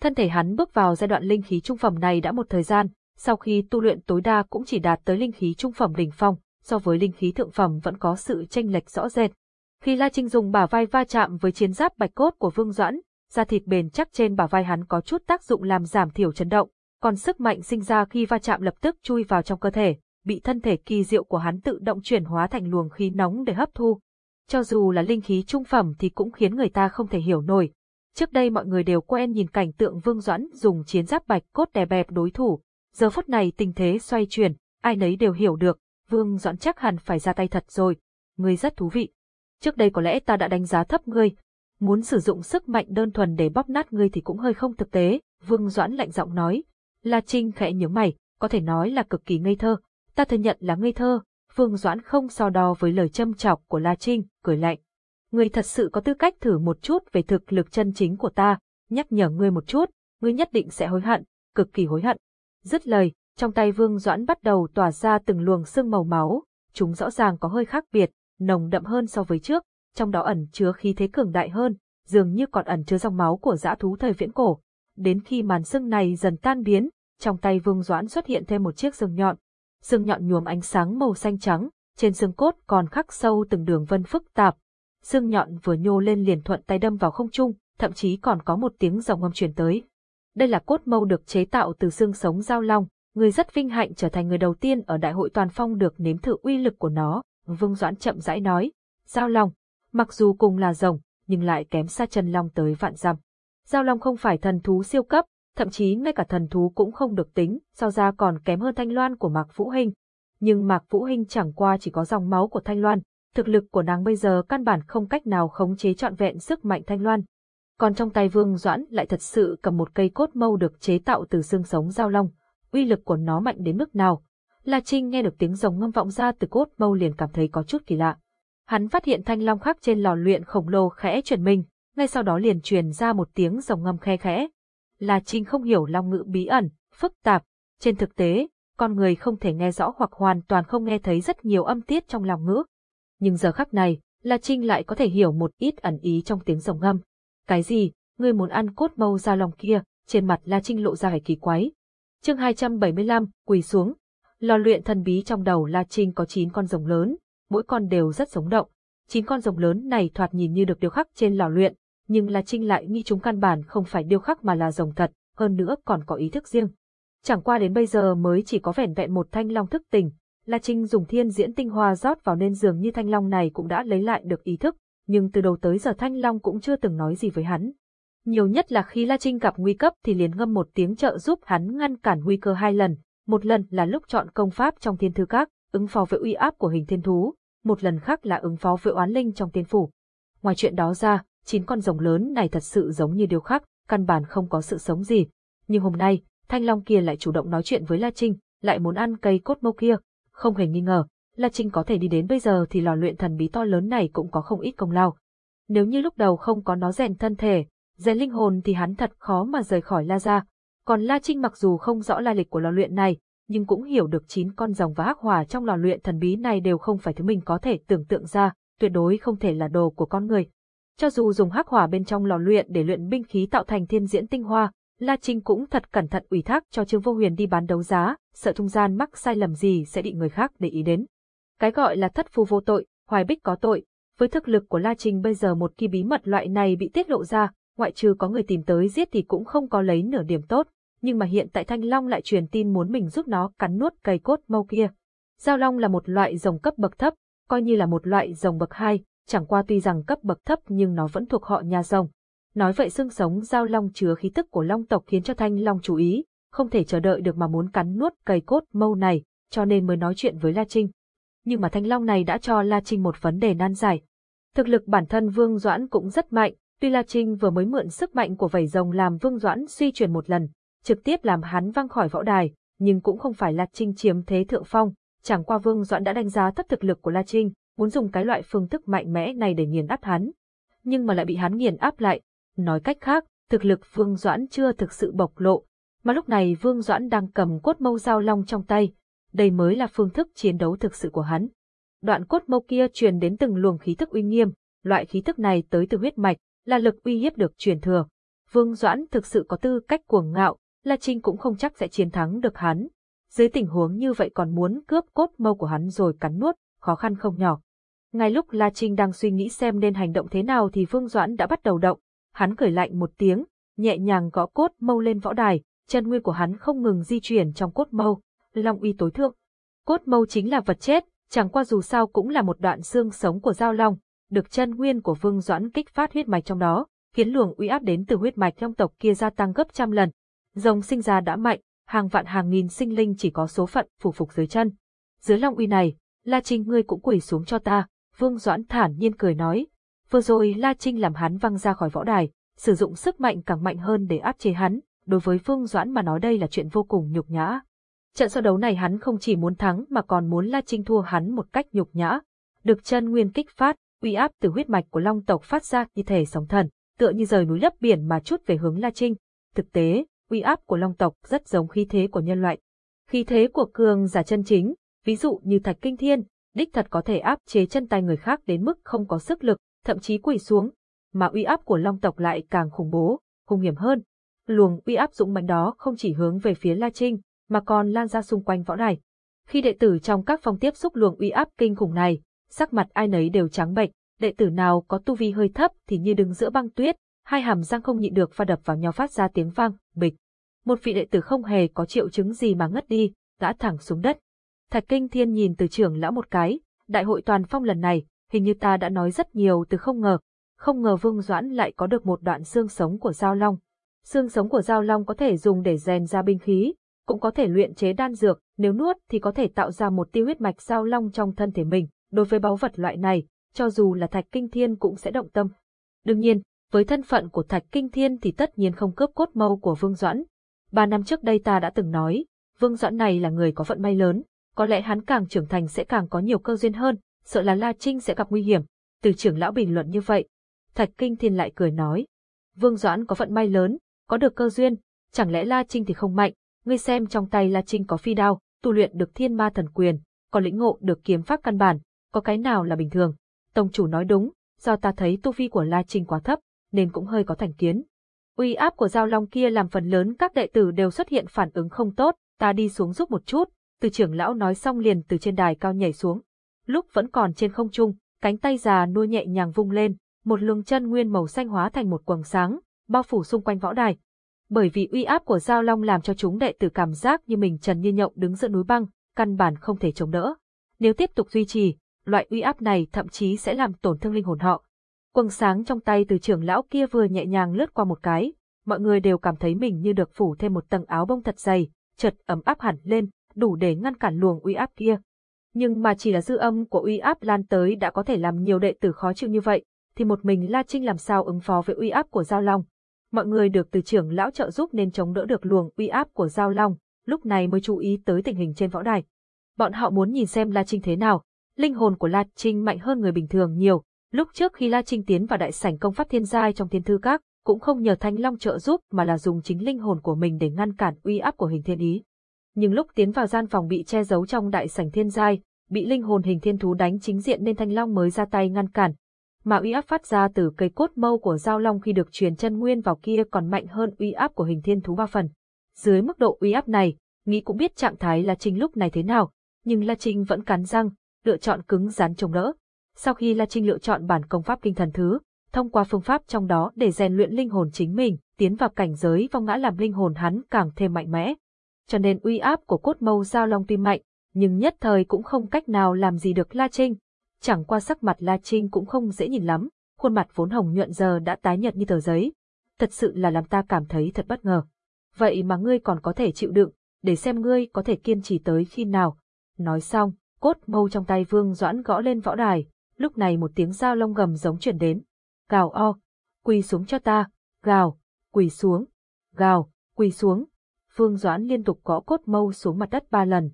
Thân thể hắn bước vào giai đoạn linh khí trung phẩm này đã một thời gian, sau khi tu luyện tối đa cũng chỉ đạt tới linh khí trung phẩm đỉnh phong, so với linh khí thượng phẩm vẫn có sự chênh lệch rõ rệt. Khi La Trinh dùng bả vai va chạm với chiến giáp bạch cốt của Vương Doãn, da thịt bền chắc trên bả vai hắn có chút tác dụng làm giảm thiểu chấn động, còn sức mạnh sinh ra khi va chạm lập tức chui vào trong cơ thể, bị thân thể kỳ diệu của hắn tự động chuyển hóa thành luồng khí nóng để hấp thu. Cho dù là linh khí trung phẩm thì cũng khiến người ta không thể hiểu nổi. Trước đây mọi người đều quen nhìn cảnh tượng Vương Doãn dùng chiến giáp bạch cốt đè bẹp đối thủ, Giờ phút này tình thế xoay chuyển, ai nấy đều hiểu được, Vương Doãn chắc hẳn phải ra tay thật rồi. Ngươi rất thú vị. Trước đây có lẽ ta đã đánh giá thấp ngươi. Muốn sử dụng sức mạnh đơn thuần để bóp nát ngươi thì cũng hơi không thực tế, Vương Doãn lạnh giọng nói. La Trinh khẽ nhớ mày, có thể nói là cực kỳ ngây thơ. Ta thừa nhận là ngây thơ, Vương Doãn không so đo với lời châm chọc của La Trinh, cười lạnh. Ngươi thật sự có tư cách thử một chút về thực lực chân chính của ta, nhắc nhở ngươi một chút, ngươi nhất định sẽ hối hận, cực kỳ hối hận. Dứt lời, trong tay Vương Doãn bắt đầu tỏa ra từng luồng sương màu máu, chúng rõ ràng có hơi khác biệt, nồng đậm hơn so với trước, trong đó ẩn chứa khí thế cường đại hơn, dường như còn ẩn chứa dòng máu của dã thú thời viễn cổ. Đến khi màn sương này dần tan biến, trong tay Vương Doãn xuất hiện thêm một chiếc sừng nhọn. Sừng nhọn nhuốm ánh sáng màu xanh trắng, trên xương cốt còn khắc sâu từng đường vân phức tạp. xương nhọn vừa nhô lên liền thuận tay đâm vào không trung, thậm chí còn có một tiếng rồng ngâm truyền tới. Đây là cốt mâu được chế tạo từ xương sống giao long, người rất vinh hạnh trở thành người đầu tiên ở đại hội toàn phong được nếm thử uy lực của nó. Vương Doãn chậm rãi nói, giao long, mặc dù cùng là rồng, nhưng lại kém xa chân long tới vạn dặm. Giao long không phải thần thú siêu cấp, thậm chí ngay cả thần thú cũng không được tính, so ra còn kém hơn thanh loan của Mạc Vũ Hinh. Nhưng Mạc Vũ Hinh chẳng qua chỉ có dòng máu của thanh loan, thực lực của nàng bây giờ căn bản không cách nào khống chế trọn vẹn sức mạnh thanh loan, còn trong tay Vương Doãn lại thật sự cầm một cây cốt mâu được chế tạo từ xương sống giao long, uy lực của nó mạnh đến mức nào. La Trinh nghe được tiếng rồng ngâm vọng ra từ cốt mâu liền cảm thấy có chút kỳ lạ. Hắn phát hiện thanh long khắc trên lò luyện khổng lồ khẽ chuyển mình, ngay sau đó liền truyền ra một tiếng rồng ngâm khe khẽ. La Trinh không hiểu long ngữ bí ẩn, phức tạp. Trên thực tế, con người không thể nghe rõ hoặc hoàn toàn không nghe thấy rất nhiều âm tiết trong lòng ngữ. Nhưng giờ khắc này, La Trinh lại có thể hiểu một ít ẩn ý trong tiếng rồng ngâm. Cái gì, ngươi muốn ăn cốt mâu ra lòng kia, trên mặt La Trinh lộ ra vẻ kỳ quái. chương 275, quỳ xuống. Lò luyện thần bí trong đầu La Trinh có 9 con rồng lớn, mỗi con đều rất sống động. chín con rồng lớn này thoạt nhìn như được điêu khắc trên lò luyện, nhưng La Trinh lại nghi chúng căn bản không phải điêu khắc mà là rồng thật, hơn nữa còn có ý thức riêng. Chẳng qua đến bây giờ mới chỉ có vẻn vẹn một thanh long thức tỉnh, La Trinh dùng thiên diễn tinh hoa rót vào nên dường như thanh long này cũng đã lấy lại được ý thức, nhưng từ đầu tới giờ Thanh Long cũng chưa từng nói gì với hắn. Nhiều nhất là khi La Trinh gặp nguy cấp thì liền ngâm một tiếng trợ giúp hắn ngăn cản nguy cơ hai lần, một lần là lúc chọn công pháp trong thiên thư các, ứng phó với uy áp của hình thiên thú, một lần khác là ứng phó với oán linh trong tiên phủ. Ngoài chuyện đó ra, chín con rồng lớn này thật sự giống như điều khác, căn bản không có sự sống gì. Nhưng hôm nay, Thanh Long kia lại chủ động nói chuyện với La Trinh, lại muốn ăn cây cốt mâu kia, không hề nghi ngờ, La Trinh có thể đi đến bây giờ thì lò luyện thần bí to lớn này cũng có không ít công lao. Nếu như lúc đầu không có nó rèn thân thể, rèn linh hồn thì hắn thật khó mà rời khỏi La Gia. Còn La Trinh mặc dù không rõ lai lịch của lò luyện này, nhưng cũng hiểu được chín con rồng và hắc hỏa trong lò luyện thần bí này đều không phải thứ mình có thể tưởng tượng ra, tuyệt đối không thể là đồ của con người. Cho dù dùng hắc hỏa bên trong lò luyện để luyện binh khí tạo thành thiên diễn tinh hoa, La Trinh cũng thật cẩn thận ủy thác cho Trương Vô Huyền đi bán đấu giá, sợ trung gian mắc sai lầm gì sẽ bị người khác để ý đến. Cái gọi là thất phu vô tội, hoài bích có tội, với thực lực của La Trinh bây giờ một khi bí mật loại này bị tiết lộ ra, ngoại trừ có người tìm tới giết thì cũng không có lấy nửa điểm tốt, nhưng mà hiện tại Thanh Long lại truyền tin muốn mình giúp nó cắn nuốt cây cốt mâu kia. Giao Long là một loại rồng cấp bậc thấp, coi như là một loại rồng bậc hai, chẳng qua tuy rằng cấp bậc thấp nhưng nó vẫn thuộc họ nhà rồng. Nói vậy xương sống Giao Long chứa khí tức của Long tộc khiến cho Thanh Long chú ý, không thể chờ đợi được mà muốn cắn nuốt cây cốt mâu này, cho nên mới nói chuyện với La Trinh. Nhưng mà Thanh Long này đã cho La Trinh một vấn đề nan giải. Thực lực bản thân Vương Doãn cũng rất mạnh, tuy La Trinh vừa mới mượn sức mạnh của vảy rồng làm Vương Doãn suy chuyển một lần, trực tiếp làm hắn văng khỏi võ đài, nhưng cũng không phải La Trinh chiếm thế thượng phong, chẳng qua Vương Doãn đã đánh giá thấp thực lực của La Trinh, muốn dùng cái loại phương thức mạnh mẽ này để nghiền áp hắn. Nhưng mà lại bị hắn nghiền áp lại. Nói cách khác, thực lực Vương Doãn chưa thực sự bộc lộ, mà lúc này Vương Doãn đang cầm cốt mâu dao long trong tay, đây mới là phương thức chiến đấu thực sự của hắn. Đoạn cốt mâu kia truyền đến từng luồng khí thức uy nghiêm, loại khí thức này tới từ huyết mạch, là lực uy hiếp được truyền thừa. Vương Doãn thực sự có tư cách cuồng ngạo, La Trinh cũng không chắc sẽ chiến thắng được hắn. Dưới tình huống như vậy còn muốn cướp cốt mâu của hắn rồi cắn nuốt, khó khăn không nhỏ. Ngay lúc La Trinh đang suy nghĩ xem nên hành động thế nào thì Vương Doãn đã bắt đầu động. Hắn cười lạnh một tiếng, nhẹ nhàng gõ cốt mâu lên võ đài, chân nguyên của hắn không ngừng di chuyển trong cốt mâu, long uy tối thượng. Cốt mâu chính là vật chết, chẳng qua dù sao cũng là một đoạn xương sống của giao long, được chân nguyên của Vương Doãn kích phát huyết mạch trong đó, khiến luồng uy áp đến từ huyết mạch trong tộc kia gia tăng gấp trăm lần. Rồng sinh ra đã mạnh, hàng vạn hàng nghìn sinh linh chỉ có số phận phủ phục dưới chân. Dưới long uy này, La Trinh ngươi cũng quỳ xuống cho ta, Vương Doãn thản nhiên cười nói. Vừa rồi La Trinh làm hắn văng ra khỏi võ đài, sử dụng sức mạnh càng mạnh hơn để áp chế hắn, đối với Vương Doãn mà nói đây là chuyện vô cùng nhục nhã. Trận so đấu này hắn không chỉ muốn thắng mà còn muốn La Trinh thua hắn một cách nhục nhã. Được chân nguyên kích phát, uy áp từ huyết mạch của Long tộc phát ra như thể sóng thần, tựa như rời núi lấp biển mà chút về hướng La Trinh. Thực tế, uy áp của Long tộc rất giống khí thế của nhân loại. Khí thế của cường giả chân chính, ví dụ như Thạch Kinh Thiên, đích thật có thể áp chế chân tay người khác đến mức không có sức lực, thậm chí quỳ xuống, mà uy áp của Long tộc lại càng khủng bố, hung hiểm hơn. Luồng uy áp dũng mạnh đó không chỉ hướng về phía La Trinh, mà còn lan ra xung quanh võ đài. Khi đệ tử trong các phòng tiếp xúc luồng uy áp kinh khủng này, sắc mặt ai nấy đều trắng bệch, đệ tử nào có tu vi hơi thấp thì như đứng giữa băng tuyết, hai hàm răng không nhịn được va đập vào nhau phát ra tiếng vang, bịch. Một vị đệ tử không hề có triệu chứng gì mà ngất đi, ngã thẳng xuống đất. Thạch Kinh Thiên nhìn từ trưởng lão một cái, đại hội toàn phong lần này, hình như ta đã nói rất nhiều từ không ngờ, không ngờ Vương Doãn lại có được một đoạn xương sống của Giao Long. Xương sống của Giao Long có thể dùng để rèn ra binh khí, cũng có thể luyện chế đan dược, nếu nuốt thì có thể tạo ra một tiêu huyết mạch Giao Long trong thân thể mình. Đối với báu vật loại này, cho dù là Thạch Kinh Thiên cũng sẽ động tâm. Đương nhiên, với thân phận của Thạch Kinh Thiên thì tất nhiên không cướp cốt mâu của Vương Doãn. Ba năm trước đây ta đã từng nói, Vương Doãn này là người có vận may lớn, có lẽ hắn càng trưởng thành sẽ càng có nhiều cơ duyên hơn, sợ là La Trinh sẽ gặp nguy hiểm. Từ trưởng lão bình luận như vậy, Thạch Kinh Thiên lại cười nói, Vương Doãn có vận may lớn, có được cơ duyên, chẳng lẽ La Trinh thì không mạnh, ngươi xem trong tay La Trinh có phi đao, tu luyện được thiên ma thần quyền, có lĩnh ngộ được kiếm pháp căn bản, có cái nào là bình thường. Tông chủ nói đúng, do ta thấy tu vi của La Trinh quá thấp, nên cũng hơi có thành kiến. Uy áp của giao long kia làm phần lớn các đệ tử đều xuất hiện phản ứng không tốt, ta đi xuống giúp một chút, từ trưởng lão nói xong liền từ trên đài cao nhảy xuống. Lúc vẫn còn trên không trung, cánh tay già nuôi nhẹ nhàng vung lên, một luồng chân nguyên màu xanh hóa thành một quầng sáng, bao phủ xung quanh võ đài. Bởi vì uy áp của Giao Long làm cho chúng đệ tử cảm giác như mình trần như nhộng đứng giữa núi băng, căn bản không thể chống đỡ. Nếu tiếp tục duy trì, loại uy áp này thậm chí sẽ làm tổn thương linh hồn họ. Quầng sáng trong tay từ trưởng lão kia vừa nhẹ nhàng lướt qua một cái, mọi người đều cảm thấy mình như được phủ thêm một tầng áo bông thật dày, chợt ấm áp hẳn lên, đủ để ngăn cản luồng uy áp kia. Nhưng mà chỉ là dư âm của uy áp lan tới đã có thể làm nhiều đệ tử khó chịu như vậy, thì một mình La Trinh làm sao ứng phó với uy áp của Giao Long. Mọi người được từ trưởng lão trợ giúp nên chống đỡ được luồng uy áp của Giao Long, lúc này mới chú ý tới tình hình trên võ đài. Bọn họ muốn nhìn xem La Trinh thế nào. Linh hồn của La Trinh mạnh hơn người bình thường nhiều. Lúc trước khi La Trinh tiến vào đại sảnh công pháp thiên giai trong thiên thư các, cũng không nhờ Thanh Long trợ giúp mà là dùng chính linh hồn của mình để ngăn cản uy áp của hình thiên ý. Nhưng lúc tiến vào gian phòng bị che giấu trong đại sảnh thiên giai, bị linh hồn hình thiên thú đánh chính diện nên Thanh Long mới ra tay ngăn cản, mà uy áp phát ra từ cây cốt mâu của giao long khi được truyền chân nguyên vào kia còn mạnh hơn uy áp của hình thiên thú ba phần. Dưới mức độ uy áp này, nghĩ cũng biết trạng thái La Trinh lúc này thế nào, nhưng La Trinh vẫn cắn răng, lựa chọn cứng rắn chống đỡ. Sau khi La Trinh lựa chọn bản công pháp kinh thần thứ, thông qua phương pháp trong đó để rèn luyện linh hồn chính mình, tiến vào cảnh giới vong ngã làm linh hồn hắn càng thêm mạnh mẽ. Cho nên uy áp của cốt mâu giao long tuy mạnh, nhưng nhất thời cũng không cách nào làm gì được La Trinh. Chẳng qua sắc mặt La Trinh cũng không dễ nhìn lắm, khuôn mặt vốn hồng nhuận giờ đã tái nhợt như tờ giấy. Thật sự là làm ta cảm thấy thật bất ngờ. Vậy mà ngươi còn có thể chịu đựng, để xem ngươi có thể kiên trì tới khi nào. Nói xong, cốt mâu trong tay Vương Doãn gõ lên võ đài, lúc này một tiếng dao long gầm giống chuyển đến. Gào o, quỳ xuống cho ta, gào, quỳ xuống, gào, quỳ xuống. Vương Doãn liên tục gõ cốt mâu xuống mặt đất ba lần.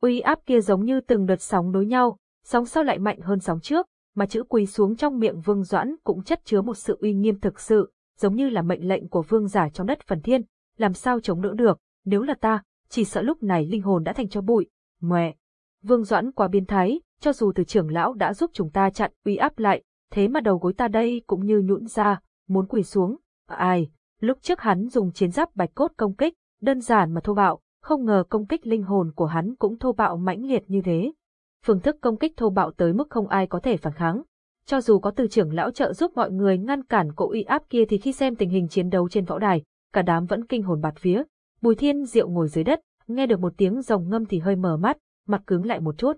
Uy áp kia giống như từng đợt sóng đối nhau, sóng sau lại mạnh hơn sóng trước, mà chữ quỳ xuống trong miệng Vương Doãn cũng chất chứa một sự uy nghiêm thực sự, giống như là mệnh lệnh của vương giả trong đất phần thiên, làm sao chống đỡ được, nếu là ta, chỉ sợ lúc này linh hồn đã thành cho bụi. Mẹ! Vương Doãn quá biến thái, cho dù từ trưởng lão đã giúp chúng ta chặn uy áp lại, thế mà đầu gối ta đây cũng như nhũn ra, muốn quỳ xuống. Ai? Lúc trước hắn dùng chiến giáp bạch cốt công kích, đơn giản mà thô bạo, không ngờ công kích linh hồn của hắn cũng thô bạo mãnh liệt như thế. Phương thức công kích thô bạo tới mức không ai có thể phản kháng. Cho dù có từ trưởng lão trợ giúp mọi người ngăn cản cỗ uy áp kia thì khi xem tình hình chiến đấu trên võ đài, cả đám vẫn kinh hồn bạt phía. Bùi Thiên Diệu ngồi dưới đất, nghe được một tiếng rồng ngâm thì hơi mở mắt, mặt cứng lại một chút.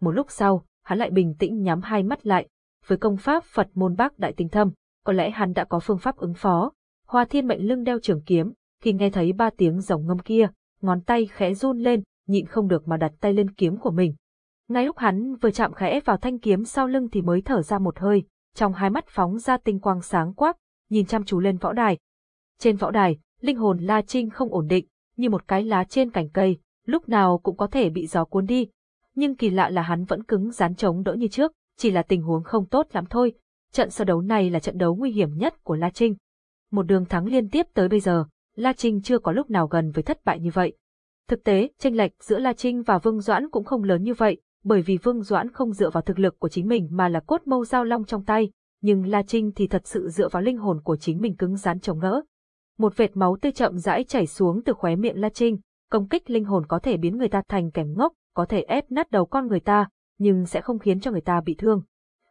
Một lúc sau, hắn lại bình tĩnh nhắm hai mắt lại. Với công pháp Phật môn Bác Đại Tinh Thâm, có lẽ hắn đã có phương pháp ứng phó. Hoa Thiên mệnh lưng đeo trường kiếm, khi nghe thấy ba tiếng rồng ngâm kia, ngón tay khẽ run lên, nhịn không được mà đặt tay lên kiếm của mình. Ngay lúc hắn vừa chạm khẽ vào thanh kiếm sau lưng thì mới thở ra một hơi, trong hai mắt phóng ra tinh quang sáng quắc, nhìn chăm chú lên võ đài. Trên võ đài, linh hồn La Trinh không ổn định, như một cái lá trên cành cây, lúc nào cũng có thể bị gió cuốn đi. Nhưng kỳ lạ là hắn vẫn cứng rắn chống đỡ như trước, chỉ là tình huống không tốt lắm thôi. Trận sơ đấu này là trận đấu nguy hiểm nhất của La Trinh. Một đường thắng liên tiếp tới bây giờ, La Trinh chưa có lúc nào gần với thất bại như vậy. Thực tế, tranh lệch giữa La Trinh và Vương Doãn cũng không lớn như vậy, bởi vì Vương Doãn không dựa vào thực lực của chính mình mà là cốt mâu giao long trong tay, nhưng La Trinh thì thật sự dựa vào linh hồn của chính mình cứng rắn chống đỡ. Một vệt máu tươi chậm rãi chảy xuống từ khóe miệng La Trinh, công kích linh hồn có thể biến người ta thành kẻ ngốc, có thể ép nát đầu con người ta, nhưng sẽ không khiến cho người ta bị thương.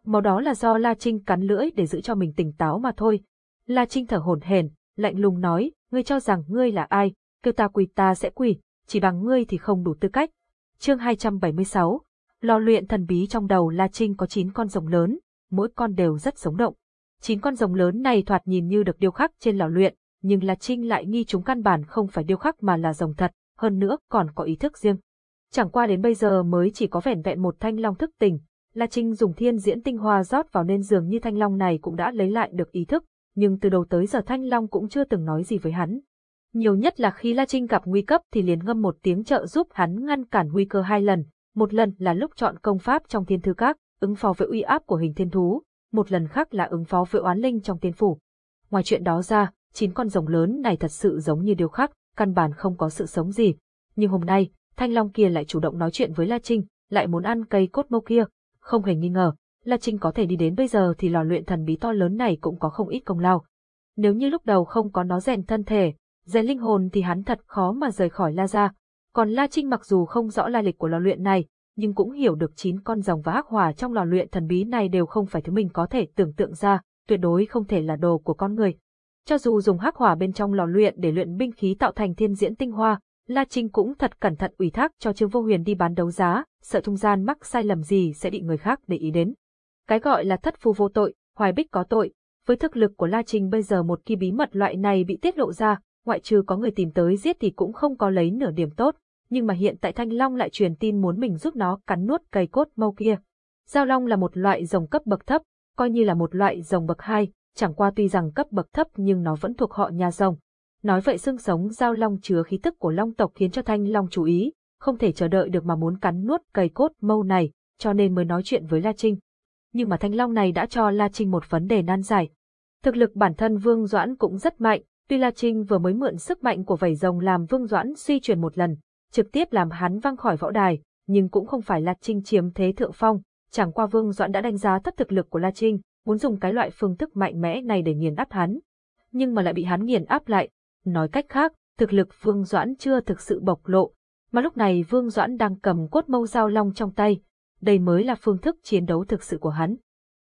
Máu đó là do La Trinh cắn lưỡi để giữ cho mình tỉnh táo mà thôi. La Trinh thở hổn hển, lạnh lùng nói, ngươi cho rằng ngươi là ai, kêu ta quỳ ta sẽ quỳ, chỉ bằng ngươi thì không đủ tư cách. Chương 276 Lò luyện thần bí trong đầu La Trinh có 9 con rồng lớn, mỗi con đều rất sống động. 9 con rồng lớn này thoạt nhìn như được điêu khắc trên lò luyện, nhưng La Trinh lại nghi chúng căn bản không phải điêu khắc mà là rồng thật, hơn nữa còn có ý thức riêng. Chẳng qua đến bây giờ mới chỉ có vẻn vẹn một thanh long thức tỉnh, La Trinh dùng thiên diễn tinh hoa rót vào nên dường như thanh long này cũng đã lấy lại được ý thức, nhưng từ đầu tới giờ thanh long cũng chưa từng nói gì với hắn. Nhiều nhất là khi La Trinh gặp nguy cấp thì liền ngâm một tiếng trợ giúp hắn ngăn cản nguy cơ hai lần, một lần là lúc chọn công pháp trong thiên thư các, ứng phó với uy áp của hình thiên thú, một lần khác là ứng phó với oán linh trong tiên phủ. Ngoài chuyện đó ra, chín con rồng lớn này thật sự giống như điều khác, căn bản không có sự sống gì. Nhưng hôm nay, Thanh Long kia lại chủ động nói chuyện với La Trinh, lại muốn ăn cây cốt mâu kia. Không hề nghi ngờ, La Trinh có thể đi đến bây giờ thì lò luyện thần bí to lớn này cũng có không ít công lao. Nếu như lúc đầu không có nó rèn thân thể, rèn linh hồn thì hắn thật khó mà rời khỏi La Gia. Còn La Trinh mặc dù không rõ lai lịch của lò luyện này, nhưng cũng hiểu được chín con rồng và hắc hỏa trong lò luyện thần bí này đều không phải thứ mình có thể tưởng tượng ra, tuyệt đối không thể là đồ của con người. Cho dù dùng hắc hỏa bên trong lò luyện để luyện binh khí tạo thành thiên diễn tinh hoa, La Trinh cũng thật cẩn thận ủy thác cho Trương Vô Huyền đi bán đấu giá, sợ trung gian mắc sai lầm gì sẽ bị người khác để ý đến. Cái gọi là thất phu vô tội, hoài bích có tội, với thực lực của La Trinh bây giờ một khi bí mật loại này bị tiết lộ ra, ngoại trừ có người tìm tới giết thì cũng không có lấy nửa điểm tốt, nhưng mà hiện tại Thanh Long lại truyền tin muốn mình giúp nó cắn nuốt cây cốt mâu kia. Giao Long là một loại rồng cấp bậc thấp, coi như là một loại rồng bậc hai, chẳng qua tuy rằng cấp bậc thấp nhưng nó vẫn thuộc họ nhà rồng. Nói vậy xương sống Giao Long chứa khí tức của Long tộc khiến cho Thanh Long chú ý, không thể chờ đợi được mà muốn cắn nuốt cây cốt mâu này, cho nên mới nói chuyện với La Trinh. Nhưng mà Thanh Long này đã cho La Trinh một vấn đề nan giải. Thực lực bản thân Vương Doãn cũng rất mạnh, tuy La Trinh vừa mới mượn sức mạnh của vảy rồng làm Vương Doãn suy chuyển một lần, trực tiếp làm hắn văng khỏi võ đài, nhưng cũng không phải La Trinh chiếm thế thượng phong, chẳng qua Vương Doãn đã đánh giá thấp thực lực của La Trinh, muốn dùng cái loại phương thức mạnh mẽ này để nghiền áp hắn. Nhưng mà lại bị hắn nghiền áp lại. Nói cách khác, thực lực Vương Doãn chưa thực sự bộc lộ, Mà lúc này Vương Doãn đang cầm cốt mâu dao long trong tay, đây mới là phương thức chiến đấu thực sự của hắn.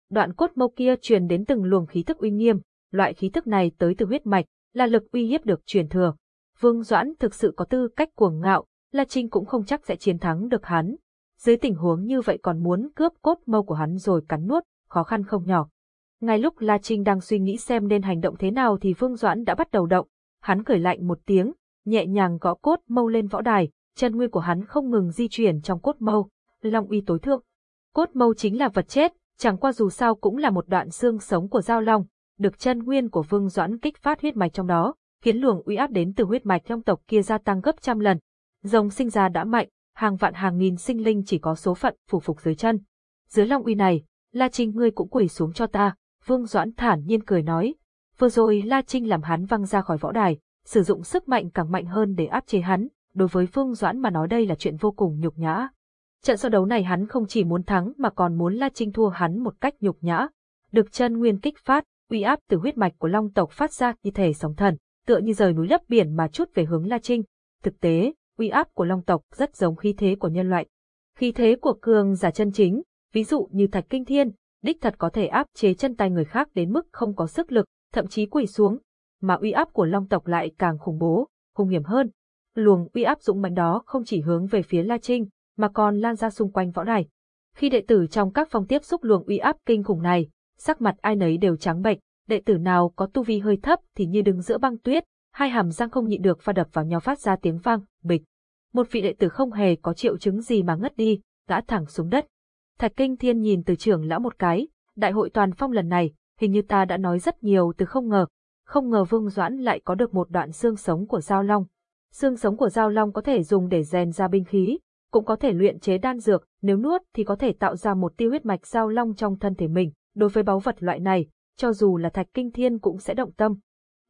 Đoạn cốt mâu kia truyền đến từng luồng khí thức uy nghiêm, loại khí thức này tới từ huyết mạch, là lực uy hiếp được truyền thừa. Vương Doãn thực sự có tư cách cuồng ngạo, La Trinh cũng không chắc sẽ chiến thắng được hắn. Dưới tình huống như vậy còn muốn cướp cốt mâu của hắn rồi cắn nuốt, khó khăn không nhỏ. Ngay lúc La Trinh đang suy nghĩ xem nên hành động thế nào thì Vương Doãn đã bắt đầu động. Hắn cười lạnh một tiếng, nhẹ nhàng gõ cốt mâu lên võ đài, chân nguyên của hắn không ngừng di chuyển trong cốt mâu, long uy tối thượng. Cốt mâu chính là vật chết, chẳng qua dù sao cũng là một đoạn xương sống của giao long, được chân nguyên của Vương Doãn kích phát huyết mạch trong đó, khiến luồng uy áp đến từ huyết mạch trong tộc kia gia tăng gấp trăm lần. Rồng sinh ra đã mạnh, hàng vạn hàng nghìn sinh linh chỉ có số phận phủ phục dưới chân. Dưới long uy này, La Trinh ngươi cũng quỳ xuống cho ta, Vương Doãn thản nhiên cười nói. Vừa rồi La Trinh làm hắn văng ra khỏi võ đài, sử dụng sức mạnh càng mạnh hơn để áp chế hắn, đối với Vương Doãn mà nói đây là chuyện vô cùng nhục nhã. Trận so đấu này hắn không chỉ muốn thắng mà còn muốn La Trinh thua hắn một cách nhục nhã. Được chân nguyên kích phát, uy áp từ huyết mạch của Long tộc phát ra như thể sóng thần, tựa như rời núi lấp biển mà chút về hướng La Trinh. Thực tế, uy áp của Long tộc rất giống khí thế của nhân loại. Khí thế của cường giả chân chính, ví dụ như Thạch Kinh Thiên, đích thật có thể áp chế chân tay người khác đến mức không có sức lực, thậm chí quỳ xuống, mà uy áp của Long tộc lại càng khủng bố, hung hiểm hơn. Luồng uy áp dũng mãnh đó không chỉ hướng về phía La Trinh, mà còn lan ra xung quanh võ đài. Khi đệ tử trong các phòng tiếp xúc luồng uy áp kinh khủng này, sắc mặt ai nấy đều trắng bệch, đệ tử nào có tu vi hơi thấp thì như đứng giữa băng tuyết, hai hàm răng không nhịn được và đập vào nhau phát ra tiếng vang, bịch. Một vị đệ tử không hề có triệu chứng gì mà ngất đi, ngã thẳng xuống đất. Thạch Kinh Thiên nhìn từ trưởng lão một cái, đại hội toàn phong lần này, hình như ta đã nói rất nhiều từ không ngờ, không ngờ Vương Doãn lại có được một đoạn xương sống của Giao Long. Xương sống của Giao Long có thể dùng để rèn ra binh khí, cũng có thể luyện chế đan dược, nếu nuốt thì có thể tạo ra một tiêu huyết mạch Giao Long trong thân thể mình. Đối với báu vật loại này, cho dù là Thạch Kinh Thiên cũng sẽ động tâm.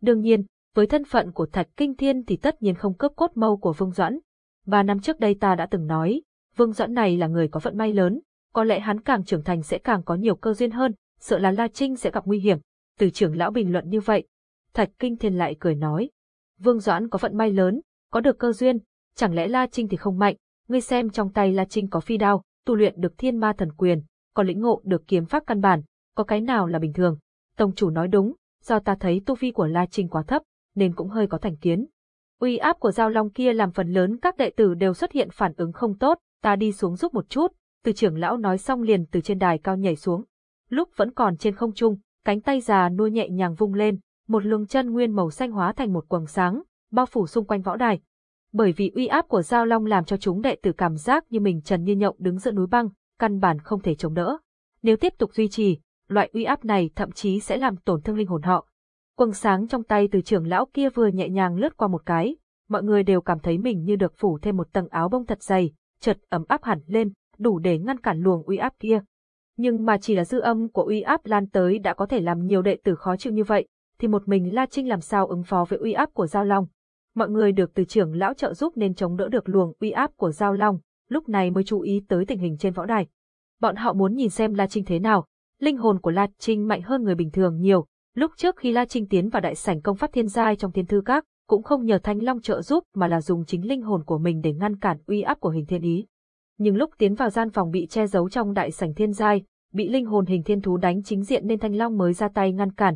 Đương nhiên, với thân phận của Thạch Kinh Thiên thì tất nhiên không cướp cốt mâu của Vương Doãn. Ba năm trước đây ta đã từng nói, Vương Doãn này là người có vận may lớn, có lẽ hắn càng trưởng thành sẽ càng có nhiều cơ duyên hơn, sợ là La Trinh sẽ gặp nguy hiểm. Từ trưởng lão bình luận như vậy, Thạch Kinh Thiên lại cười nói. Vương Doãn có vận may lớn, có được cơ duyên, chẳng lẽ La Trinh thì không mạnh, ngươi xem trong tay La Trinh có phi đao, tu luyện được thiên ma thần quyền, có lĩnh ngộ được kiếm pháp căn bản, có cái nào là bình thường. Tông chủ nói đúng, do ta thấy tu vi của La Trinh quá thấp, nên cũng hơi có thành kiến. Uy áp của giao long kia làm phần lớn các đệ tử đều xuất hiện phản ứng không tốt, ta đi xuống giúp một chút, từ trưởng lão nói xong liền từ trên đài cao nhảy xuống. Lúc vẫn còn trên không trung, cánh tay già nuôi nhẹ nhàng vung lên, một luồng chân nguyên màu xanh hóa thành một quầng sáng, bao phủ xung quanh võ đài. Bởi vì uy áp của Giao Long làm cho chúng đệ tử cảm giác như mình trần như nhộng đứng giữa núi băng, căn bản không thể chống đỡ. Nếu tiếp tục duy trì, loại uy áp này thậm chí sẽ làm tổn thương linh hồn họ. Quầng sáng trong tay từ trưởng lão kia vừa nhẹ nhàng lướt qua một cái, mọi người đều cảm thấy mình như được phủ thêm một tầng áo bông thật dày, chợt ấm áp hẳn lên, đủ để ngăn cản luồng uy áp kia. Nhưng mà chỉ là dư âm của uy áp lan tới đã có thể làm nhiều đệ tử khó chịu như vậy, thì một mình La Trinh làm sao ứng phó với uy áp của Giao Long. Mọi người được từ trưởng lão trợ giúp nên chống đỡ được luồng uy áp của Giao Long, lúc này mới chú ý tới tình hình trên võ đài. Bọn họ muốn nhìn xem La Trinh thế nào. Linh hồn của La Trinh mạnh hơn người bình thường nhiều. Lúc trước khi La Trinh tiến vào đại sảnh công pháp thiên giai trong thiên thư các, cũng không nhờ Thanh Long trợ giúp mà là dùng chính linh hồn của mình để ngăn cản uy áp của hình thiên ý. Nhưng lúc tiến vào gian phòng bị che giấu trong đại sảnh thiên giai, bị linh hồn hình thiên thú đánh chính diện nên Thanh Long mới ra tay ngăn cản,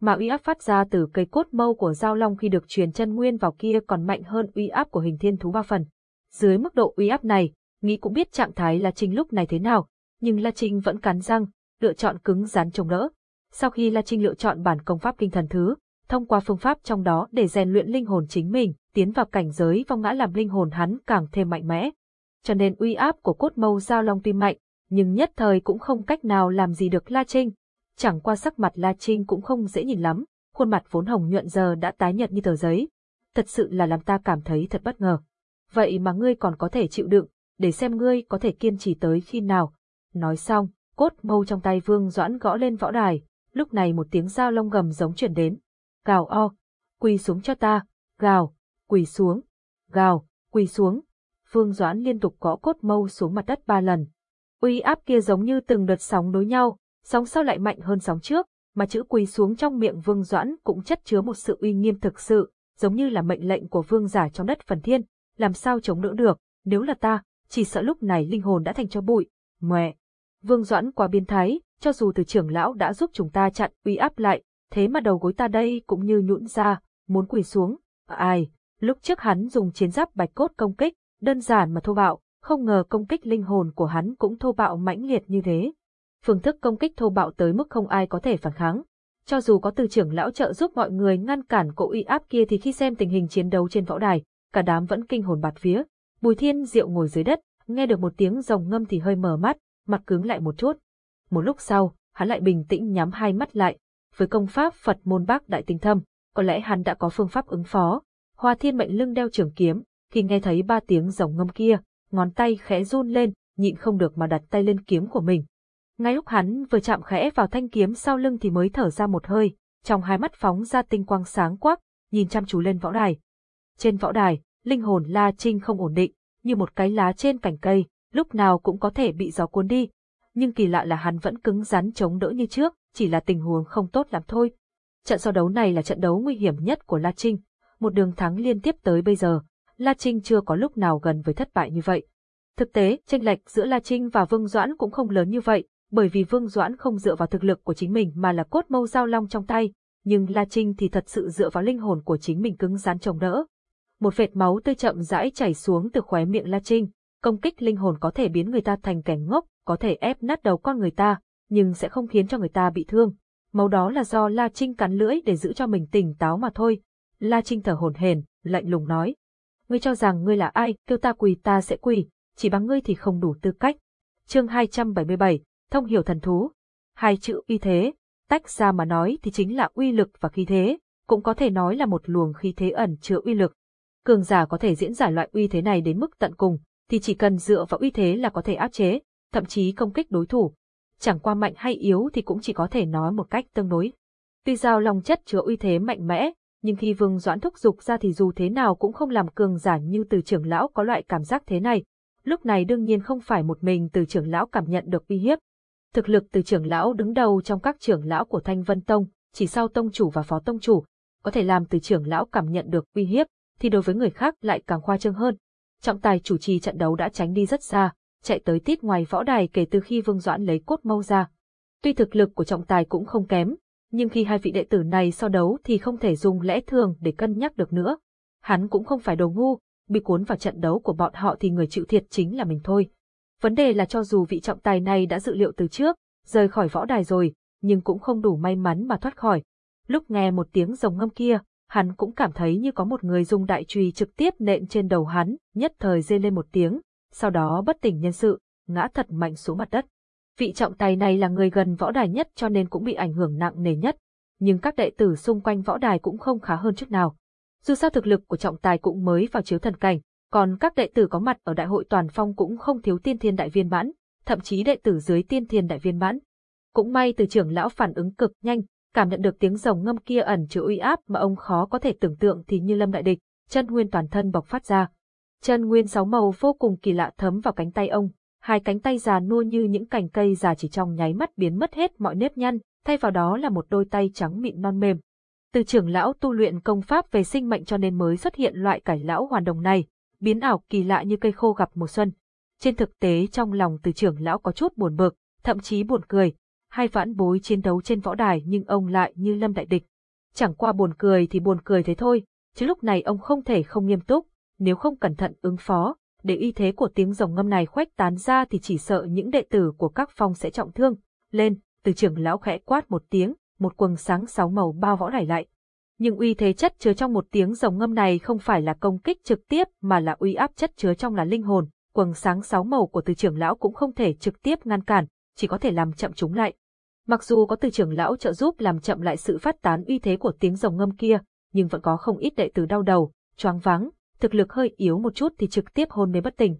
mà uy áp phát ra từ cây cốt mâu của giao long khi được truyền chân nguyên vào kia còn mạnh hơn uy áp của hình thiên thú ba phần. Dưới mức độ uy áp này, nghĩ cũng biết trạng thái La Trinh lúc này thế nào, nhưng La Trinh vẫn cắn răng, lựa chọn cứng rắn chống đỡ. Sau khi La Trinh lựa chọn bản công pháp kinh thần thứ, thông qua phương pháp trong đó để rèn luyện linh hồn chính mình, tiến vào cảnh giới vong ngã làm linh hồn hắn càng thêm mạnh mẽ. Cho nên uy áp của cốt mâu giao long tuy mạnh, nhưng nhất thời cũng không cách nào làm gì được La Trinh, chẳng qua sắc mặt La Trinh cũng không dễ nhìn lắm, khuôn mặt vốn hồng nhuận giờ đã tái nhợt như tờ giấy. Thật sự là làm ta cảm thấy thật bất ngờ. Vậy mà ngươi còn có thể chịu đựng, để xem ngươi có thể kiên trì tới khi nào. Nói xong, cốt mâu trong tay Vương Doãn gõ lên võ đài, lúc này một tiếng dao lông gầm giống chuyển đến. Gào o, quỳ xuống cho ta, gào, quỳ xuống, gào, quỳ xuống. Vương Doãn liên tục gõ cốt mâu xuống mặt đất ba lần. Uy áp kia giống như từng đợt sóng đối nhau, sóng sau lại mạnh hơn sóng trước, mà chữ quỳ xuống trong miệng Vương Doãn cũng chất chứa một sự uy nghiêm thực sự, giống như là mệnh lệnh của vương giả trong đất phần thiên. làm sao chống đỡ được, nếu là ta, chỉ sợ lúc này linh hồn đã thành cho bụi. Mẹ! Vương Doãn quá biến thái, cho dù từ trưởng lão đã giúp chúng ta chặn uy áp lại, thế mà đầu gối ta đây cũng như nhũn ra, muốn quỳ xuống. Ai? Lúc trước hắn dùng chiến giáp bạch cốt công kích, đơn giản mà thô bạo, không ngờ công kích linh hồn của hắn cũng thô bạo mãnh liệt như thế. Phương thức công kích thô bạo tới mức không ai có thể phản kháng. Cho dù có từ trưởng lão trợ giúp mọi người ngăn cản cỗ uy áp kia thì khi xem tình hình chiến đấu trên võ đài, cả đám vẫn kinh hồn bạt vía. Bùi Thiên Diệu ngồi dưới đất, nghe được một tiếng rồng ngâm thì hơi mở mắt, mặt cứng lại một chút. Một lúc sau, hắn lại bình tĩnh nhắm hai mắt lại. Với công pháp Phật môn bác đại tinh thâm, có lẽ hắn đã có phương pháp ứng phó. Hoa Thiên mệnh lưng đeo trường kiếm, khi nghe thấy ba tiếng rồng ngâm kia, ngón tay khẽ run lên, nhịn không được mà đặt tay lên kiếm của mình. Ngay lúc hắn vừa chạm khẽ vào thanh kiếm sau lưng thì mới thở ra một hơi, trong hai mắt phóng ra tinh quang sáng quắc, nhìn chăm chú lên võ đài. Trên võ đài, linh hồn La Trinh không ổn định, như một cái lá trên cành cây, lúc nào cũng có thể bị gió cuốn đi. Nhưng kỳ lạ là hắn vẫn cứng rắn chống đỡ như trước, chỉ là tình huống không tốt lắm thôi. Trận so đấu này là trận đấu nguy hiểm nhất của La Trinh, một đường thắng liên tiếp tới bây giờ, La Trinh chưa có lúc nào gần với thất bại như vậy. Thực tế, tranh lệch giữa La Trinh và Vương Doãn cũng không lớn như vậy, bởi vì Vương Doãn không dựa vào thực lực của chính mình mà là cốt mâu giao long trong tay, nhưng La Trinh thì thật sự dựa vào linh hồn của chính mình cứng rắn chống đỡ. Một vệt máu tươi chậm rãi chảy xuống từ khóe miệng La Trinh, công kích linh hồn có thể biến người ta thành kẻ ngốc, có thể ép nát đầu con người ta, nhưng sẽ không khiến cho người ta bị thương. Máu đó là do La Trinh cắn lưỡi để giữ cho mình tỉnh táo mà thôi. La Trinh thở hổn hển, lạnh lùng nói. Ngươi cho rằng ngươi là ai, kêu ta quỳ ta sẽ quỳ, chỉ bằng ngươi thì không đủ tư cách. Chương 277, thông hiểu thần thú. Hai chữ uy thế, tách ra mà nói thì chính là uy lực và khí thế, cũng có thể nói là một luồng khí thế ẩn chứa uy lực. Cường giả có thể diễn giải loại uy thế này đến mức tận cùng, thì chỉ cần dựa vào uy thế là có thể áp chế, thậm chí công kích đối thủ. Chẳng qua mạnh hay yếu thì cũng chỉ có thể nói một cách tương đối. Tuy giao long chất chứa uy thế mạnh mẽ, nhưng khi Vương Doãn thúc giục ra thì dù thế nào cũng không làm cường giả như từ trưởng lão có loại cảm giác thế này. Lúc này đương nhiên không phải một mình từ trưởng lão cảm nhận được uy hiếp. Thực lực từ trưởng lão đứng đầu trong các trưởng lão của Thanh Vân Tông, chỉ sau tông chủ và phó tông chủ, có thể làm từ trưởng lão cảm nhận được uy hiếp, thì đối với người khác lại càng khoa trương hơn. Trọng tài chủ trì trận đấu đã tránh đi rất xa, chạy tới tít ngoài võ đài kể từ khi Vương Doãn lấy cốt mâu ra. Tuy thực lực của trọng tài cũng không kém, nhưng khi hai vị đệ tử này so đấu thì không thể dùng lẽ thường để cân nhắc được nữa. Hắn cũng không phải đồ ngu, bị cuốn vào trận đấu của bọn họ thì người chịu thiệt chính là mình thôi. Vấn đề là cho dù vị trọng tài này đã dự liệu từ trước, rời khỏi võ đài rồi, nhưng cũng không đủ may mắn mà thoát khỏi. Lúc nghe một tiếng rồng ngâm kia, hắn cũng cảm thấy như có một người dùng đại chùy trực tiếp nện trên đầu hắn, nhất thời rên lên một tiếng, sau đó bất tỉnh nhân sự, ngã thật mạnh xuống mặt đất. Vị trọng tài này là người gần võ đài nhất cho nên cũng bị ảnh hưởng nặng nề nhất, nhưng các đệ tử xung quanh võ đài cũng không khá hơn chút nào. Dù sao thực lực của trọng tài cũng mới vào chiếu thần cảnh, còn các đệ tử có mặt ở đại hội toàn phong cũng không thiếu tiên thiên đại viên mãn, thậm chí đệ tử dưới tiên thiên đại viên mãn. Cũng may từ trưởng lão phản ứng cực nhanh, cảm nhận được tiếng rồng ngâm kia ẩn chứa uy áp mà ông khó có thể tưởng tượng thì như lâm đại địch, chân nguyên toàn thân bộc phát ra. Chân nguyên sáu màu vô cùng kỳ lạ thấm vào cánh tay ông, hai cánh tay già nua như những cành cây già chỉ trong nháy mắt biến mất hết mọi nếp nhăn, thay vào đó là một đôi tay trắng mịn non mềm. Từ trưởng lão tu luyện công pháp về sinh mệnh cho nên mới xuất hiện loại cải lão hoàn đồng này, biến ảo kỳ lạ như cây khô gặp mùa xuân. Trên thực tế trong lòng từ trưởng lão có chút buồn bực, thậm chí buồn cười, hai vãn bối chiến đấu trên võ đài nhưng ông lại như lâm đại địch. Chẳng qua buồn cười thì buồn cười thế thôi, chứ lúc này ông không thể không nghiêm túc, nếu không cẩn thận ứng phó, để y thế của tiếng rồng ngâm này khuếch tán ra thì chỉ sợ những đệ tử của các phong sẽ trọng thương. Lên, từ trưởng lão khẽ quát một tiếng, một quần sáng sáu màu bao võ đài lại. Nhưng uy thế chất chứa trong một tiếng rồng ngâm này không phải là công kích trực tiếp mà là uy áp chất chứa trong là linh hồn, quần sáng sáu màu của từ trưởng lão cũng không thể trực tiếp ngăn cản, chỉ có thể làm chậm chúng lại. Mặc dù có từ trưởng lão trợ giúp làm chậm lại sự phát tán uy thế của tiếng rồng ngâm kia, nhưng vẫn có không ít đệ tử đau đầu, choáng váng, thực lực hơi yếu một chút thì trực tiếp hôn mê bất tỉnh.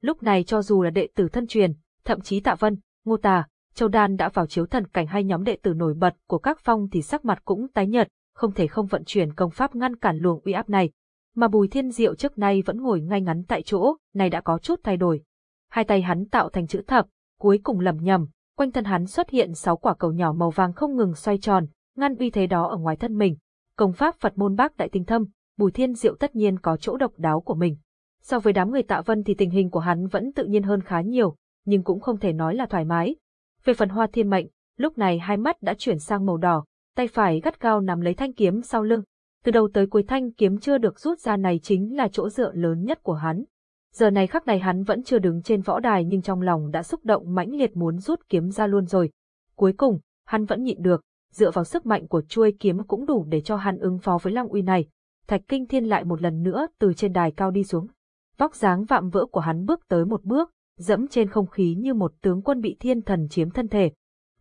Lúc này cho dù là đệ tử thân truyền, thậm chí Tạ Vân, Ngô Tà, Châu Đan đã vào chiếu thần cảnh hai nhóm đệ tử nổi bật của các phong thì sắc mặt cũng tái nhợt, không thể không vận chuyển công pháp ngăn cản luồng uy áp này. Mà Bùi Thiên Diệu trước nay vẫn ngồi ngay ngắn tại chỗ, này đã có chút thay đổi. Hai tay hắn tạo thành chữ thập, cuối cùng lầm nhầm, quanh thân hắn xuất hiện sáu quả cầu nhỏ màu vàng không ngừng xoay tròn, ngăn uy thế đó ở ngoài thân mình. Công pháp Phật môn bác đại tinh thâm, Bùi Thiên Diệu tất nhiên có chỗ độc đáo của mình. So với đám người tạ vân thì tình hình của hắn vẫn tự nhiên hơn khá nhiều, nhưng cũng không thể nói là thoải mái. Về phần hoa thiên mệnh, lúc này hai mắt đã chuyển sang màu đỏ, tay phải gắt gao nắm lấy thanh kiếm sau lưng. Từ đầu tới cuối thanh kiếm chưa được rút ra này chính là chỗ dựa lớn nhất của hắn. Giờ này khắc này hắn vẫn chưa đứng trên võ đài nhưng trong lòng đã xúc động mãnh liệt muốn rút kiếm ra luôn rồi. Cuối cùng, hắn vẫn nhịn được, dựa vào sức mạnh của chuôi kiếm cũng đủ để cho hắn ứng phó với Long Uy này. Thạch Kinh Thiên lại một lần nữa từ trên đài cao đi xuống. Vóc dáng vạm vỡ của hắn bước tới một bước, dẫm trên không khí như một tướng quân bị thiên thần chiếm thân thể.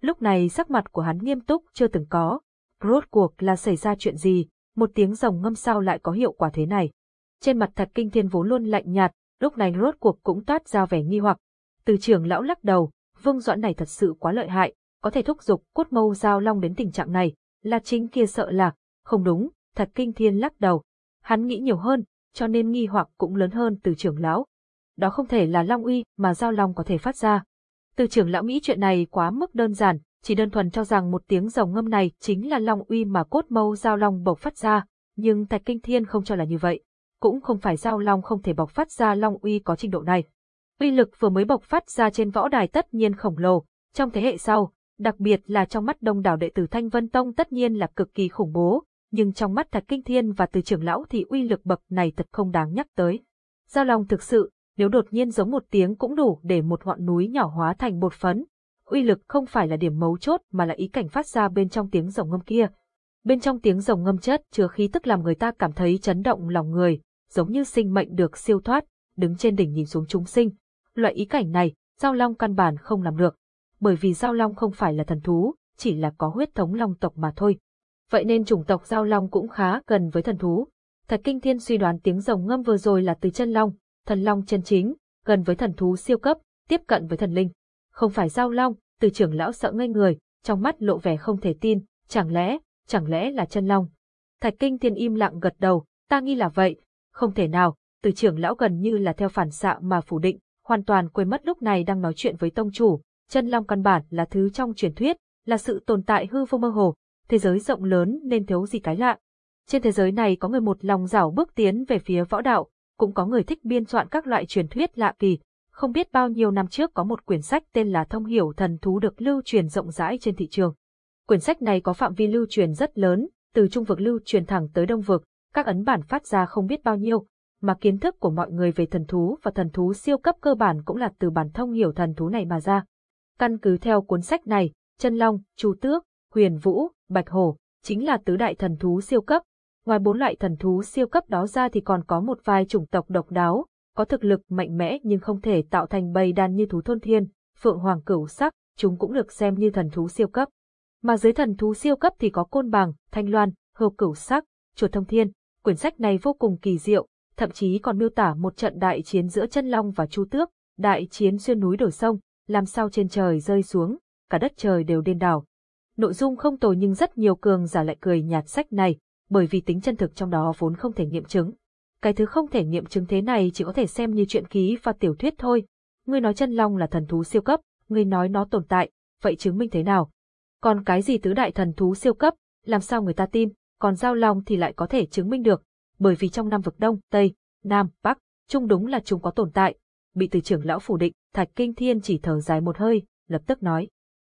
Lúc này sắc mặt của hắn nghiêm túc chưa từng có. Rốt cuộc là xảy ra chuyện gì, một tiếng rồng ngâm sao lại có hiệu quả thế này. Trên mặt Thạch Kinh Thiên vốn luôn lạnh nhạt, lúc này rốt cuộc cũng toát ra vẻ nghi hoặc. Từ trưởng lão lắc đầu, Vương Doãn này thật sự quá lợi hại, có thể thúc giục cốt mâu giao long đến tình trạng này, là chính kia sợ lạc, không đúng, thật kinh thiên lắc đầu. Hắn nghĩ nhiều hơn, cho nên nghi hoặc cũng lớn hơn từ trưởng lão. Đó không thể là long uy mà giao long có thể phát ra. Từ trưởng lão nghĩ chuyện này quá mức đơn giản, chỉ đơn thuần cho rằng một tiếng rồng ngâm này chính là long uy mà cốt mâu giao long bộc phát ra, nhưng Thạch Kinh Thiên không cho là như vậy. Cũng không phải giao long không thể bộc phát ra long uy có trình độ này. Uy lực vừa mới bộc phát ra trên võ đài tất nhiên khổng lồ, trong thế hệ sau, đặc biệt là trong mắt đông đảo đệ tử Thanh Vân Tông tất nhiên là cực kỳ khủng bố, nhưng trong mắt Thạch Kinh Thiên và từ trưởng lão thì uy lực bậc này thật không đáng nhắc tới. Giao Long thực sự, nếu đột nhiên giống một tiếng cũng đủ để một ngọn núi nhỏ hóa thành bột phấn. Uy lực không phải là điểm mấu chốt mà là ý cảnh phát ra bên trong tiếng rồng ngâm kia. Bên trong tiếng rồng ngâm chất chứa khí tức làm người ta cảm thấy chấn động lòng người, giống như sinh mệnh được siêu thoát, đứng trên đỉnh nhìn xuống chúng sinh. Loại ý cảnh này, Giao Long căn bản không làm được bởi vì Giao Long không phải là thần thú, chỉ là có huyết thống long tộc mà thôi. Vậy nên chủng tộc Giao Long cũng khá gần với thần thú. Thật kinh thiên suy đoán tiếng rồng ngâm vừa rồi là từ chân long, thần long chân chính, gần với thần thú siêu cấp, tiếp cận với thần linh. Không phải Giao Long, từ trưởng lão sợ ngây người, trong mắt lộ vẻ không thể tin, chẳng lẽ, chẳng lẽ là chân long. Thạch kinh thiên im lặng gật đầu, ta nghi là vậy, không thể nào, từ trưởng lão gần như là theo phản xạ mà phủ định, hoàn toàn quên mất lúc này đang nói chuyện với tông chủ, chân long căn bản là thứ trong truyền thuyết, là sự tồn tại hư vô mơ hồ, thế giới rộng lớn nên thiếu gì cái lạ. Trên thế giới này có người một lòng rảo bước tiến về phía võ đạo, cũng có người thích biên soạn các loại truyền thuyết lạ kỳ. Không biết bao nhiêu năm trước có một quyển sách tên là Thông hiểu thần thú được lưu truyền rộng rãi trên thị trường. Quyển sách này có phạm vi lưu truyền rất lớn, từ trung vực lưu truyền thẳng tới đông vực, các ấn bản phát ra không biết bao nhiêu, mà kiến thức của mọi người về thần thú và thần thú siêu cấp cơ bản cũng là từ bản thông hiểu thần thú này mà ra. Căn cứ theo cuốn sách này, chân long, chu tước, huyền vũ, bạch hổ, chính là tứ đại thần thú siêu cấp. Ngoài bốn loại thần thú siêu cấp đó ra thì còn có một vài chủng tộc độc đáo, có thực lực mạnh mẽ nhưng không thể tạo thành bầy đàn như thú thôn thiên, phượng hoàng cửu sắc, chúng cũng được xem như thần thú siêu cấp. Mà dưới thần thú siêu cấp thì có côn bằng, thanh loan, hợp cửu sắc, chuột thông thiên. Quyển sách này vô cùng kỳ diệu, thậm chí còn miêu tả một trận đại chiến giữa chân long và chu tước, đại chiến xuyên núi đổi sông, làm sao trên trời rơi xuống, cả đất trời đều điên đảo. Nội dung không tồi nhưng rất nhiều cường giả lại cười nhạt sách này, bởi vì tính chân thực trong đó vốn không thể nghiệm chứng. Cái thứ không thể nghiệm chứng thế này chỉ có thể xem như chuyện ký và tiểu thuyết thôi. Ngươi nói chân long là thần thú siêu cấp, ngươi nói nó tồn tại, vậy chứng minh thế nào? Còn cái gì tứ đại thần thú siêu cấp, làm sao người ta tin, còn giao long thì lại có thể chứng minh được, bởi vì trong năm vực Đông, Tây, Nam, Bắc, chung đúng là chúng có tồn tại, bị từ trưởng lão phủ định, Thạch Kinh Thiên chỉ thở dài một hơi, lập tức nói.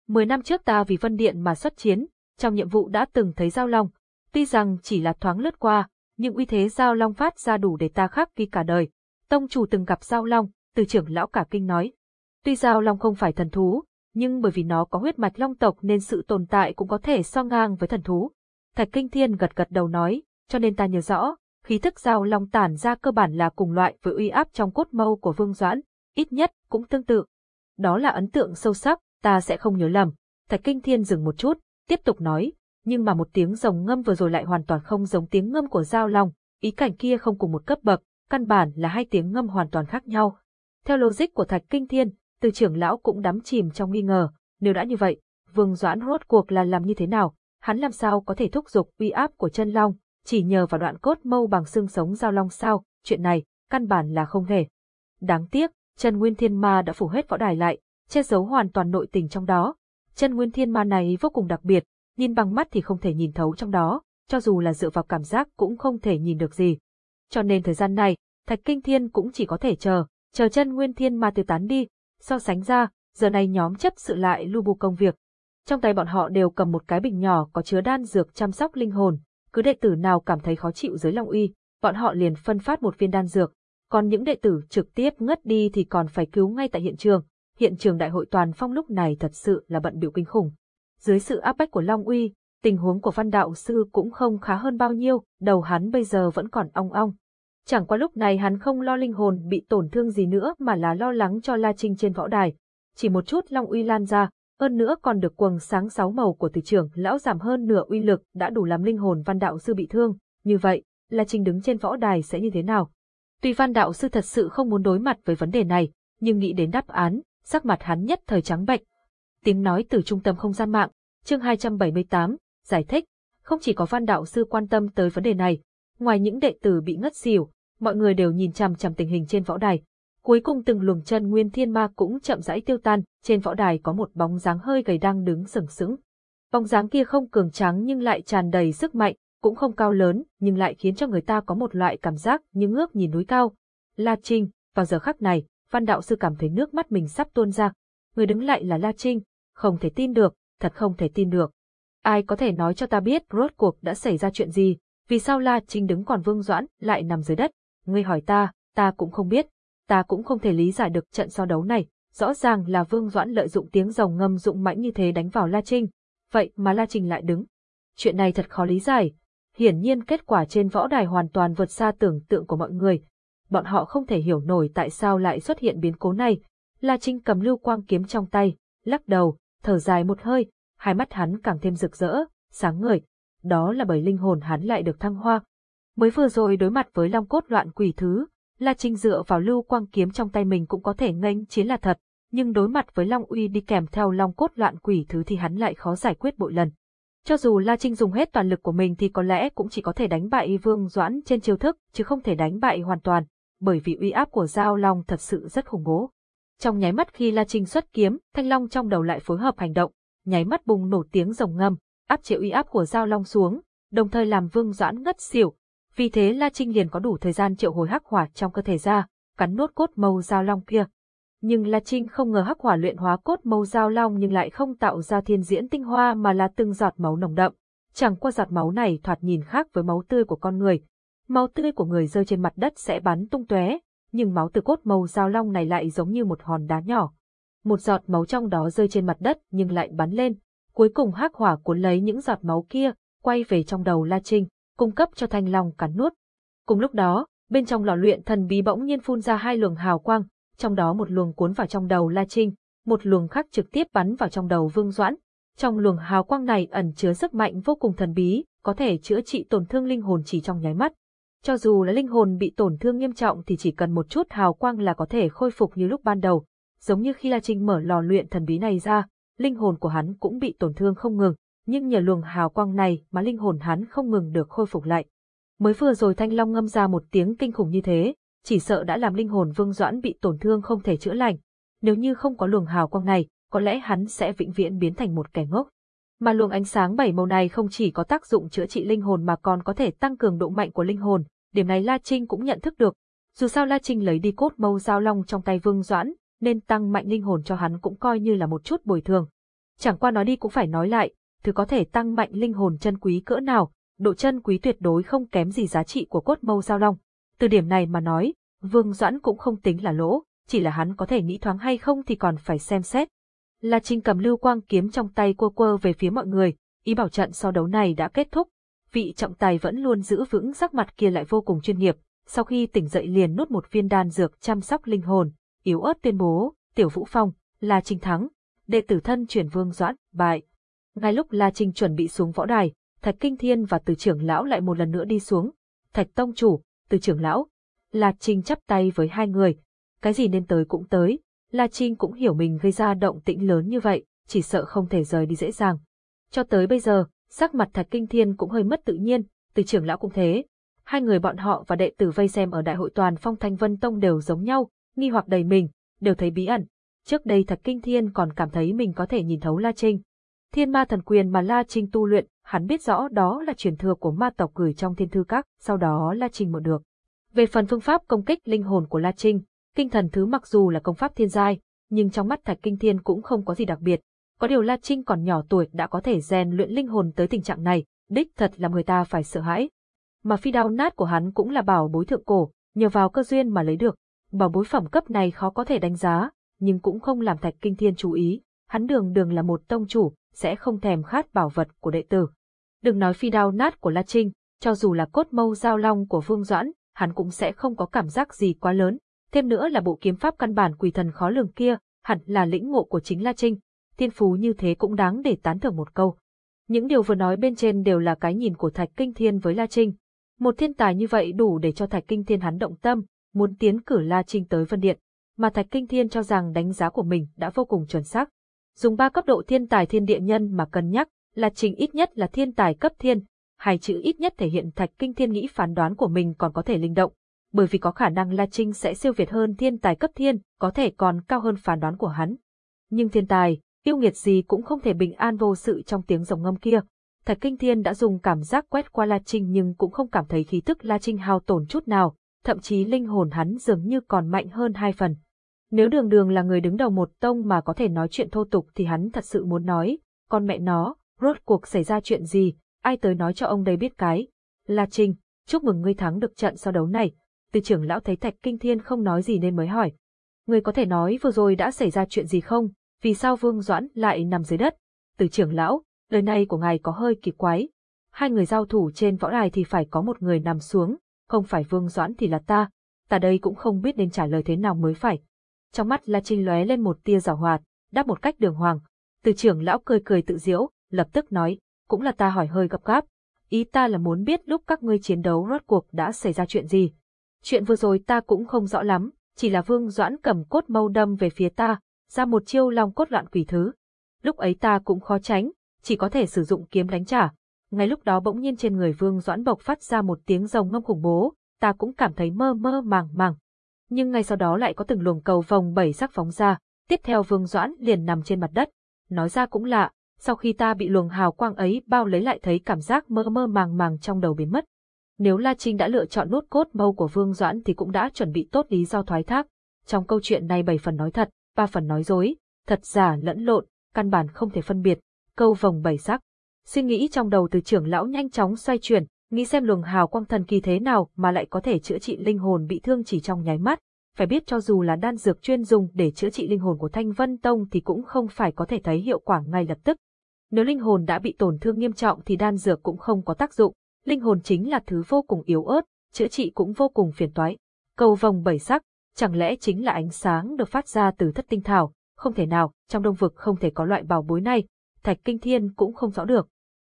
Mười năm trước ta vì Vân Điện mà xuất chiến, trong nhiệm vụ đã từng thấy Giao Long, tuy rằng chỉ là thoáng lướt qua, nhưng uy thế Giao Long phát ra đủ để ta khắc ghi cả đời. Tông chủ từng gặp Giao Long, từ trưởng lão cả kinh nói. Tuy Giao Long không phải thần thú, nhưng bởi vì nó có huyết mạch long tộc nên sự tồn tại cũng có thể so ngang với thần thú. Thạch Kinh Thiên gật gật đầu nói, cho nên ta nhớ rõ, khí thức giao long tản ra cơ bản là cùng loại với uy áp trong cốt mâu của Vương Doãn, ít nhất cũng tương tự. Đó là ấn tượng sâu sắc, ta sẽ không nhớ lầm. Thạch Kinh Thiên dừng một chút, tiếp tục nói, nhưng mà một tiếng rồng ngâm vừa rồi lại hoàn toàn không giống tiếng ngâm của giao long, ý cảnh kia không cùng một cấp bậc, căn bản là hai tiếng ngâm hoàn toàn khác nhau. Theo logic của Thạch Kinh Thiên, từ trưởng lão cũng đắm chìm trong nghi ngờ, nếu đã như vậy, Vương Doãn rốt cuộc là làm như thế nào, hắn làm sao có thể thúc giục uy áp của chân long, chỉ nhờ vào đoạn cốt mâu bằng xương sống giao long sao, chuyện này, căn bản là không thể. Đáng tiếc, chân nguyên thiên ma đã phủ hết võ đài lại, che giấu hoàn toàn nội tình trong đó. Chân nguyên thiên ma này vô cùng đặc biệt, nhìn bằng mắt thì không thể nhìn thấu trong đó, cho dù là dựa vào cảm giác cũng không thể nhìn được gì. Cho nên thời gian này, Thạch Kinh Thiên cũng chỉ có thể chờ, chờ chân nguyên thiên ma tiêu tán đi. So sánh ra, giờ này nhóm chấp sự lại lu bu công việc. Trong tay bọn họ đều cầm một cái bình nhỏ có chứa đan dược chăm sóc linh hồn, cứ đệ tử nào cảm thấy khó chịu dưới Long Uy, bọn họ liền phân phát một viên đan dược, còn những đệ tử trực tiếp ngất đi thì còn phải cứu ngay tại hiện trường. Hiện trường đại hội toàn phong lúc này thật sự là bận biểu kinh khủng. Dưới sự áp bách của Long Uy, tình huống của văn đạo sư cũng không khá hơn bao nhiêu, đầu hắn bây giờ vẫn còn ong ong. Chẳng qua lúc này hắn không lo linh hồn bị tổn thương gì nữa mà là lo lắng cho La Trinh trên võ đài. Chỉ một chút Long Uy lan ra, hơn nữa còn được quầng sáng sáu màu của từ trưởng lão giảm hơn nửa uy lực đã đủ làm linh hồn văn đạo sư bị thương. Như vậy, La Trinh đứng trên võ đài sẽ như thế nào? Tuy văn đạo sư thật sự không muốn đối mặt với vấn đề này, nhưng nghĩ đến đáp án, sắc mặt hắn nhất thời trắng bệch. Tiếng nói từ trung tâm không gian mạng, chương 278, giải thích, không chỉ có văn đạo sư quan tâm tới vấn đề này, ngoài những đệ tử bị ngất xỉu, mọi người đều nhìn chằm chằm tình hình trên võ đài. Cuối cùng từng luồng chân nguyên thiên ma cũng chậm rãi tiêu tan, trên võ đài có một bóng dáng hơi gầy đang đứng sừng sững. Bóng dáng kia không cường tráng nhưng lại tràn đầy sức mạnh, cũng không cao lớn, nhưng lại khiến cho người ta có một loại cảm giác như ngước nhìn núi cao. La Trinh, vào giờ khắc này, văn đạo sư cảm thấy nước mắt mình sắp tuôn ra. Người đứng lại là La Trinh, không thể tin được, thật không thể tin được. Ai có thể nói cho ta biết rốt cuộc đã xảy ra chuyện gì, vì sao La Trinh đứng còn Vương Doãn lại nằm dưới đất? Ngươi hỏi ta, ta cũng không biết, ta cũng không thể lý giải được trận so đấu này, rõ ràng là Vương Doãn lợi dụng tiếng rồng ngâm dụng mãnh như thế đánh vào La Trinh, vậy mà La Trinh lại đứng. Chuyện này thật khó lý giải, hiển nhiên kết quả trên võ đài hoàn toàn vượt xa tưởng tượng của mọi người. Bọn họ không thể hiểu nổi tại sao lại xuất hiện biến cố này. La Trinh cầm lưu quang kiếm trong tay, lắc đầu, thở dài một hơi, hai mắt hắn càng thêm rực rỡ, sáng ngời. Đó là bởi linh hồn hắn lại được thăng hoa. Mới vừa rồi đối mặt với long cốt loạn quỷ thứ, La Trinh dựa vào lưu quang kiếm trong tay mình cũng có thể nghênh chiến là thật, nhưng đối mặt với Long Uy đi kèm theo long cốt loạn quỷ thứ thì hắn lại khó giải quyết bội lần. Cho dù La Trinh dùng hết toàn lực của mình thì có lẽ cũng chỉ có thể đánh bại Vương Doãn trên chiêu thức, chứ không thể đánh bại hoàn toàn, bởi vì uy áp của Giao Long thật sự rất khủng bố. Trong nháy mắt khi La Trinh xuất kiếm, Thanh Long trong đầu lại phối hợp hành động, nháy mắt bùng nổ tiếng rồng ngâm, áp chế uy áp của Giao Long xuống, đồng thời làm Vương Doãn ngất xỉu. Vì thế La Trinh liền có đủ thời gian triệu hồi hắc hỏa trong cơ thể ra, cắn nuốt cốt mâu Giao Long kia. Nhưng La Trinh không ngờ hắc hỏa luyện hóa cốt mâu Giao Long nhưng lại không tạo ra thiên diễn tinh hoa mà là từng giọt máu nồng đậm. Chẳng qua giọt máu này thoạt nhìn khác với máu tươi của con người. Máu tươi của người rơi trên mặt đất sẽ bắn tung tóe, nhưng máu từ cốt màu dao Long này lại giống như một hòn đá nhỏ một giọt máu trong đó rơi trên mặt đất nhưng lại bắn lên. Cuối cùng hắc hỏa cuốn lấy những giọt máu kia, quay về trong đầu La Trinh, cung cấp cho Thanh Long cắn nuốt. Cùng lúc đó, bên trong lò luyện thần bí bỗng nhiên phun ra hai luồng hào quang, trong đó một luồng cuốn vào trong đầu La Trinh, một luồng khác trực tiếp bắn vào trong đầu Vương Doãn. Trong luồng hào quang này ẩn chứa sức mạnh vô cùng thần bí, có thể chữa trị tổn thương linh hồn chỉ trong nháy mắt. Cho dù là linh hồn bị tổn thương nghiêm trọng thì chỉ cần một chút hào quang là có thể khôi phục như lúc ban đầu, giống như khi La Trinh mở lò luyện thần bí này ra, linh hồn của hắn cũng bị tổn thương không ngừng, nhưng nhờ luồng hào quang này mà linh hồn hắn không ngừng được khôi phục lại. Mới vừa rồi Thanh Long ngâm ra một tiếng kinh khủng như thế, chỉ sợ đã làm linh hồn Vương Doãn bị tổn thương không thể chữa lành. Nếu như không có luồng hào quang này, có lẽ hắn sẽ vĩnh viễn biến thành một kẻ ngốc. Mà luồng ánh sáng bảy màu này không chỉ có tác dụng chữa trị linh hồn mà còn có thể tăng cường độ mạnh của linh hồn, điểm này La Trinh cũng nhận thức được. Dù sao La Trinh lấy đi cốt mâu giao long trong tay Vương Doãn, nên tăng mạnh linh hồn cho hắn cũng coi như là một chút bồi thường. Chẳng qua nói đi cũng phải nói lại, thứ có thể tăng mạnh linh hồn chân quý cỡ nào, độ chân quý tuyệt đối không kém gì giá trị của cốt mâu giao long. Từ điểm này mà nói, Vương Doãn cũng không tính là lỗ, chỉ là hắn có thể nghĩ thoáng hay không thì còn phải xem xét. La Trinh cầm lưu quang kiếm trong tay cua quơ về phía mọi người, ý bảo trận sau đấu này đã kết thúc. Vị trọng tài vẫn luôn giữ vững sắc mặt kia lại vô cùng chuyên nghiệp, sau khi tỉnh dậy liền nuốt một viên đan dược chăm sóc linh hồn, yếu ớt tuyên bố, Tiểu Vũ Phong, La Trinh thắng, đệ tử thân chuyển Vương Doãn, bại. Ngay lúc La Trinh chuẩn bị xuống võ đài, Thạch Kinh Thiên và Từ trưởng lão lại một lần nữa đi xuống. Thạch Tông chủ, Từ trưởng lão, La Trinh chắp tay với hai người, cái gì nên tới cũng tới. La Trinh cũng hiểu mình gây ra động tĩnh lớn như vậy, chỉ sợ không thể rời đi dễ dàng. Cho tới bây giờ, sắc mặt Thạch Kinh Thiên cũng hơi mất tự nhiên, Từ trưởng lão cũng thế. Hai người bọn họ và đệ tử vây xem ở đại hội toàn phong thanh vân tông đều giống nhau, nghi hoặc đầy mình, đều thấy bí ẩn. Trước đây thạch kinh thiên còn cảm thấy mình có thể nhìn thấu La Trinh. Thiên ma thần quyền mà La Trinh tu luyện, hắn biết rõ đó là truyền thừa của ma tộc gửi trong thiên thư các, sau đó La Trinh mượn được. Về phần phương pháp công kích linh hồn của La Trinh, kinh thần thứ mặc dù là công pháp thiên giai, nhưng trong mắt Thạch Kinh Thiên cũng không có gì đặc biệt. Có điều La Trinh còn nhỏ tuổi đã có thể rèn luyện linh hồn tới tình trạng này, đích thật là người ta phải sợ hãi. Mà phi đao nát của hắn cũng là bảo bối thượng cổ, nhờ vào cơ duyên mà lấy được. Bảo bối phẩm cấp này khó có thể đánh giá, nhưng cũng không làm Thạch Kinh Thiên chú ý, hắn đường đường là một tông chủ, sẽ không thèm khát bảo vật của đệ tử. Đừng nói phi đao nát của La Trinh, cho dù là cốt mâu giao long của Vương Doãn, hắn cũng sẽ không có cảm giác gì quá lớn. Thêm nữa là bộ kiếm pháp căn bản quỷ thần khó lường kia, hẳn là lĩnh ngộ của chính La Trinh. Thiên phú như thế cũng đáng để tán thưởng một câu. Những điều vừa nói bên trên đều là cái nhìn của Thạch Kinh Thiên với La Trinh. Một thiên tài như vậy đủ để cho Thạch Kinh Thiên hắn động tâm, muốn tiến cử La Trinh tới Vân Điện, mà Thạch Kinh Thiên cho rằng đánh giá của mình đã vô cùng chuẩn xác. Dùng ba cấp độ thiên tài thiên địa nhân mà cân nhắc, La Trinh ít nhất là thiên tài cấp thiên, hai chữ ít nhất thể hiện Thạch Kinh Thiên nghĩ phán đoán của mình còn có thể linh động, bởi vì có khả năng La Trinh sẽ siêu việt hơn thiên tài cấp thiên, có thể còn cao hơn phán đoán của hắn. Nhưng thiên tài, Tiêu nghiệt gì cũng không thể bình an vô sự trong tiếng rồng ngâm kia. Thạch Kinh Thiên đã dùng cảm giác quét qua La Trinh nhưng cũng không cảm thấy khí tức La Trinh hao tổn chút nào, thậm chí linh hồn hắn dường như còn mạnh hơn hai phần. Nếu đường đường là người đứng đầu một tông mà có thể nói chuyện thô tục thì hắn thật sự muốn nói, con mẹ nó, rốt cuộc xảy ra chuyện gì, ai tới nói cho ông đây biết cái. La Trinh, chúc mừng ngươi thắng được trận sau đấu này. Từ trưởng lão thấy Thạch Kinh Thiên không nói gì nên mới hỏi. Ngươi có thể nói vừa rồi đã xảy ra chuyện gì không? Vì sao Vương Doãn lại nằm dưới đất? Từ trưởng lão, lời này của ngài có hơi kỳ quái. Hai người giao thủ trên võ đài thì phải có một người nằm xuống, không phải Vương Doãn thì là ta. Ta đây cũng không biết nên trả lời thế nào mới phải. Trong mắt La Trinh lóe lên một tia giảo hoạt, đáp một cách đường hoàng. Từ trưởng lão cười cười tự diễu, lập tức nói, cũng là ta hỏi hơi gấp gáp. Ý ta là muốn biết lúc các ngươi chiến đấu rốt cuộc đã xảy ra chuyện gì. Chuyện vừa rồi ta cũng không rõ lắm, chỉ là Vương Doãn cầm cốt mâu đâm về phía ta, ra một chiêu long cốt loạn quỷ thứ. Lúc ấy ta cũng khó tránh, chỉ có thể sử dụng kiếm đánh trả. Ngay lúc đó bỗng nhiên trên người Vương Doãn bộc phát ra một tiếng rồng ngâm khủng bố, ta cũng cảm thấy mơ mơ màng màng. Nhưng ngay sau đó lại có từng luồng cầu vòng bảy sắc phóng ra, tiếp theo Vương Doãn liền nằm trên mặt đất. Nói ra cũng lạ, sau khi ta bị luồng hào quang ấy bao lấy lại thấy cảm giác mơ mơ màng màng trong đầu biến mất. Nếu La Trinh đã lựa chọn nốt cốt mâu của Vương Doãn thì cũng đã chuẩn bị tốt lý do thoái thác. Trong câu chuyện này bảy phần nói thật, ba phần nói dối, thật giả lẫn lộn, căn bản không thể phân biệt, câu vòng bảy sắc. Suy nghĩ trong đầu từ trưởng lão nhanh chóng xoay chuyển, nghĩ xem luồng hào quang thần kỳ thế nào mà lại có thể chữa trị linh hồn bị thương chỉ trong nháy mắt. Phải biết cho dù là đan dược chuyên dùng để chữa trị linh hồn của Thanh Vân Tông thì cũng không phải có thể thấy hiệu quả ngay lập tức. Nếu linh hồn đã bị tổn thương nghiêm trọng thì đan dược cũng không có tác dụng, linh hồn chính là thứ vô cùng yếu ớt, chữa trị cũng vô cùng phiền toái. Cầu vòng bảy sắc, chẳng lẽ chính là ánh sáng được phát ra từ thất tinh thảo, không thể nào, trong đông vực không thể có loại bảo bối này, thạch kinh thiên cũng không rõ được.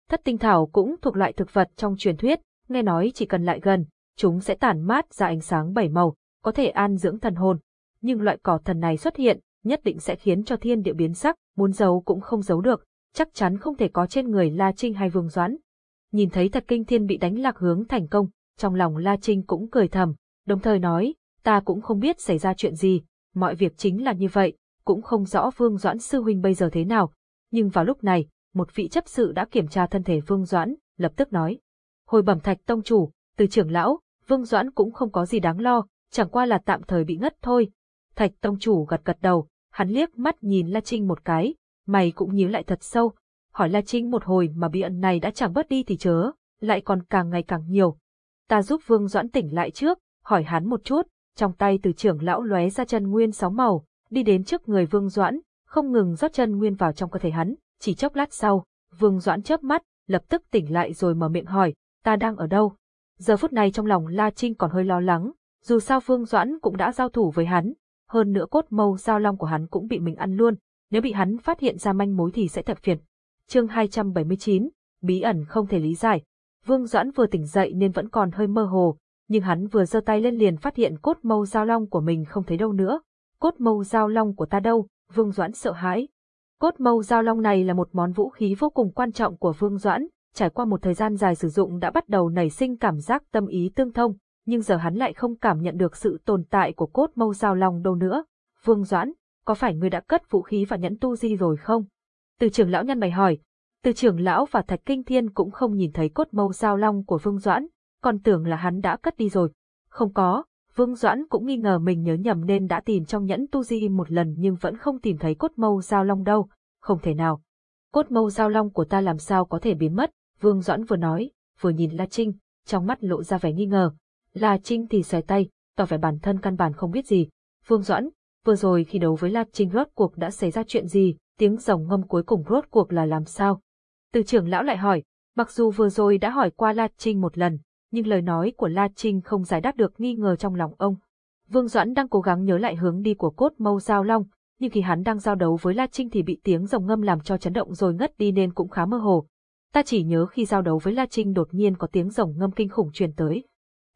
Thất tinh thảo cũng thuộc loại thực vật trong truyền thuyết, nghe nói chỉ cần lại gần, chúng sẽ tản mát ra ánh sáng bảy màu, có thể an dưỡng thần hồn. Nhưng loại cỏ thần này xuất hiện, nhất định sẽ khiến cho thiên địa biến sắc, muốn giấu cũng không giấu được, chắc chắn không thể có trên người La Trinh hay Vương Doãn. Nhìn thấy Thạch Kinh Thiên bị đánh lạc hướng thành công, trong lòng La Trinh cũng cười thầm, đồng thời nói, ta cũng không biết xảy ra chuyện gì, mọi việc chính là như vậy, cũng không rõ Vương Doãn sư huynh bây giờ thế nào. Nhưng vào lúc này, một vị chấp sự đã kiểm tra thân thể Vương Doãn, lập tức nói. Hồi bẩm Thạch Tông Chủ, từ trưởng lão, Vương Doãn cũng không có gì đáng lo, chẳng qua là tạm thời bị ngất thôi. Thạch Tông Chủ gật gật đầu, hắn liếc mắt nhìn La Trinh một cái, mày cũng nhíu lại thật sâu. Hỏi La Trinh một hồi mà bị ẩn này đã chẳng bớt đi thì chớ, lại còn càng ngày càng nhiều. Ta giúp Vương Doãn tỉnh lại trước, hỏi hắn một chút, trong tay từ trưởng lão lóe ra chân nguyên sáu màu, đi đến trước người Vương Doãn, không ngừng rót chân nguyên vào trong cơ thể hắn, chỉ chốc lát sau, Vương Doãn chớp mắt, lập tức tỉnh lại rồi mở miệng hỏi, ta đang ở đâu? Giờ phút này trong lòng La Trinh còn hơi lo lắng, dù sao Vương Doãn cũng đã giao thủ với hắn, hơn nữa cốt mâu giao long của hắn cũng bị mình ăn luôn, nếu bị hắn phát hiện ra manh mối thì sẽ thật phiền. Chương 279, bí ẩn không thể lý giải. Vương Doãn vừa tỉnh dậy nên vẫn còn hơi mơ hồ, nhưng hắn vừa giơ tay lên liền phát hiện cốt mâu giao long của mình không thấy đâu nữa. Cốt mâu giao long của ta đâu? Vương Doãn sợ hãi. Cốt mâu giao long này là một món vũ khí vô cùng quan trọng của Vương Doãn, trải qua một thời gian dài sử dụng đã bắt đầu nảy sinh cảm giác tâm ý tương thông, nhưng giờ hắn lại không cảm nhận được sự tồn tại của cốt mâu giao long đâu nữa. Vương Doãn, có phải ngươi đã cất vũ khí và nhẫn tu di rồi không? Từ trưởng lão nhăn mày hỏi. Từ trưởng lão và Thạch Kinh Thiên cũng không nhìn thấy cốt mâu giao long của Vương Doãn, còn tưởng là hắn đã cất đi rồi. Không có, Vương Doãn cũng nghi ngờ mình nhớ nhầm nên đã tìm trong nhẫn tu di một lần nhưng vẫn không tìm thấy cốt mâu giao long đâu, không thể nào. Cốt mâu giao long của ta làm sao có thể biến mất, Vương Doãn vừa nói, vừa nhìn La Trinh, trong mắt lộ ra vẻ nghi ngờ. La Trinh thì xoay tay, tỏ vẻ bản thân căn bản không biết gì. Vương Doãn, vừa rồi khi đấu với La Trinh rốt cuộc đã xảy ra chuyện gì, tiếng rồng ngâm cuối cùng rốt cuộc là làm sao? Từ trưởng lão lại hỏi, mặc dù vừa rồi đã hỏi qua La Trinh một lần, nhưng lời nói của La Trinh không giải đáp được nghi ngờ trong lòng ông. Vương Doãn đang cố gắng nhớ lại hướng đi của cốt mâu giao long, nhưng khi hắn đang giao đấu với La Trinh thì bị tiếng rồng ngâm làm cho chấn động rồi ngất đi nên cũng khá mơ hồ. Ta chỉ nhớ khi giao đấu với La Trinh đột nhiên có tiếng rồng ngâm kinh khủng truyền tới.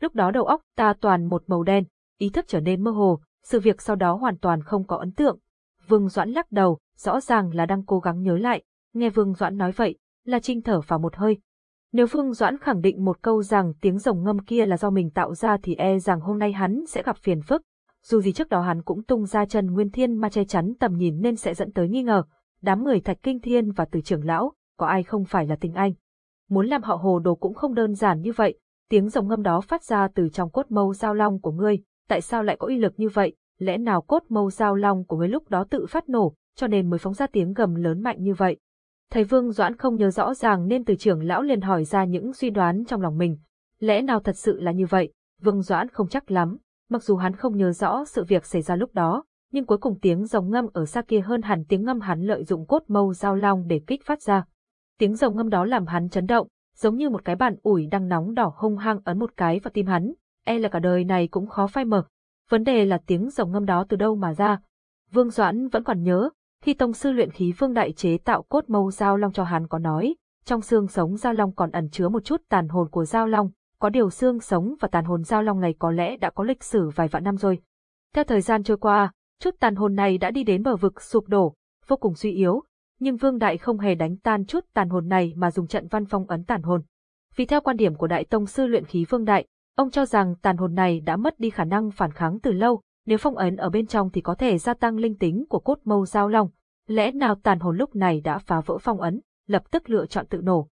Lúc đó đầu óc ta toàn một màu đen, ý thức trở nên mơ hồ, sự việc sau đó hoàn toàn không có ấn tượng. Vương Doãn lắc đầu, rõ ràng là đang cố gắng nhớ lại, nghe Vương Doãn nói vậy, La Trinh thở vào một hơi, nếu Phương Doãn khẳng định một câu rằng tiếng rồng ngâm kia là do mình tạo ra thì e rằng hôm nay hắn sẽ gặp phiền phức. Dù gì trước đó hắn cũng tung ra chân nguyên thiên ma che chắn tầm nhìn nên sẽ dẫn tới nghi ngờ. Đám người thạch kinh thiên và từ trưởng lão, có ai không phải là tình anh. Muốn làm họ hồ đồ cũng không đơn giản như vậy, tiếng rồng ngâm đó phát ra từ trong cốt mâu giao long của ngươi, tại sao lại có uy lực như vậy, lẽ nào cốt mâu giao long của ngươi lúc đó tự phát nổ, cho nên mới phóng ra tiếng gầm lớn mạnh như vậy. Thầy Vương Doãn không nhớ rõ ràng nên từ trưởng lão liền hỏi ra những suy đoán trong lòng mình. Lẽ nào thật sự là như vậy? Vương Doãn không chắc lắm, mặc dù hắn không nhớ rõ sự việc xảy ra lúc đó, nhưng cuối cùng tiếng rồng ngâm ở xa kia hơn hẳn tiếng ngâm hắn lợi dụng cốt mâu giao long để kích phát ra. Tiếng rồng ngâm đó làm hắn chấn động, giống như một cái bàn ủi đang nóng đỏ hung hăng ấn một cái vào tim hắn, e là cả đời này cũng khó phai mở. Vấn đề là tiếng rồng ngâm đó từ đâu mà ra. Vương Doãn vẫn còn nhớ, khi tông sư luyện khí vương đại chế tạo cốt mâu giao long cho hắn có nói, trong xương sống giao long còn ẩn chứa một chút tàn hồn của giao long, có điều xương sống và tàn hồn giao long này có lẽ đã có lịch sử vài vạn năm rồi. Theo thời gian trôi qua, chút tàn hồn này đã đi đến bờ vực sụp đổ, vô cùng suy yếu, nhưng Vương Đại không hề đánh tan chút tàn hồn này mà dùng trận văn phong ấn tàn hồn. Vì theo quan điểm của Đại Tông sư luyện khí Vương Đại, ông cho rằng tàn hồn này đã mất đi khả năng phản kháng từ lâu, nếu phong ấn ở bên trong thì có thể gia tăng linh tính của cốt mâu giao long. Lẽ nào tàn hồn lúc này đã phá vỡ phong ấn, lập tức lựa chọn tự nổ.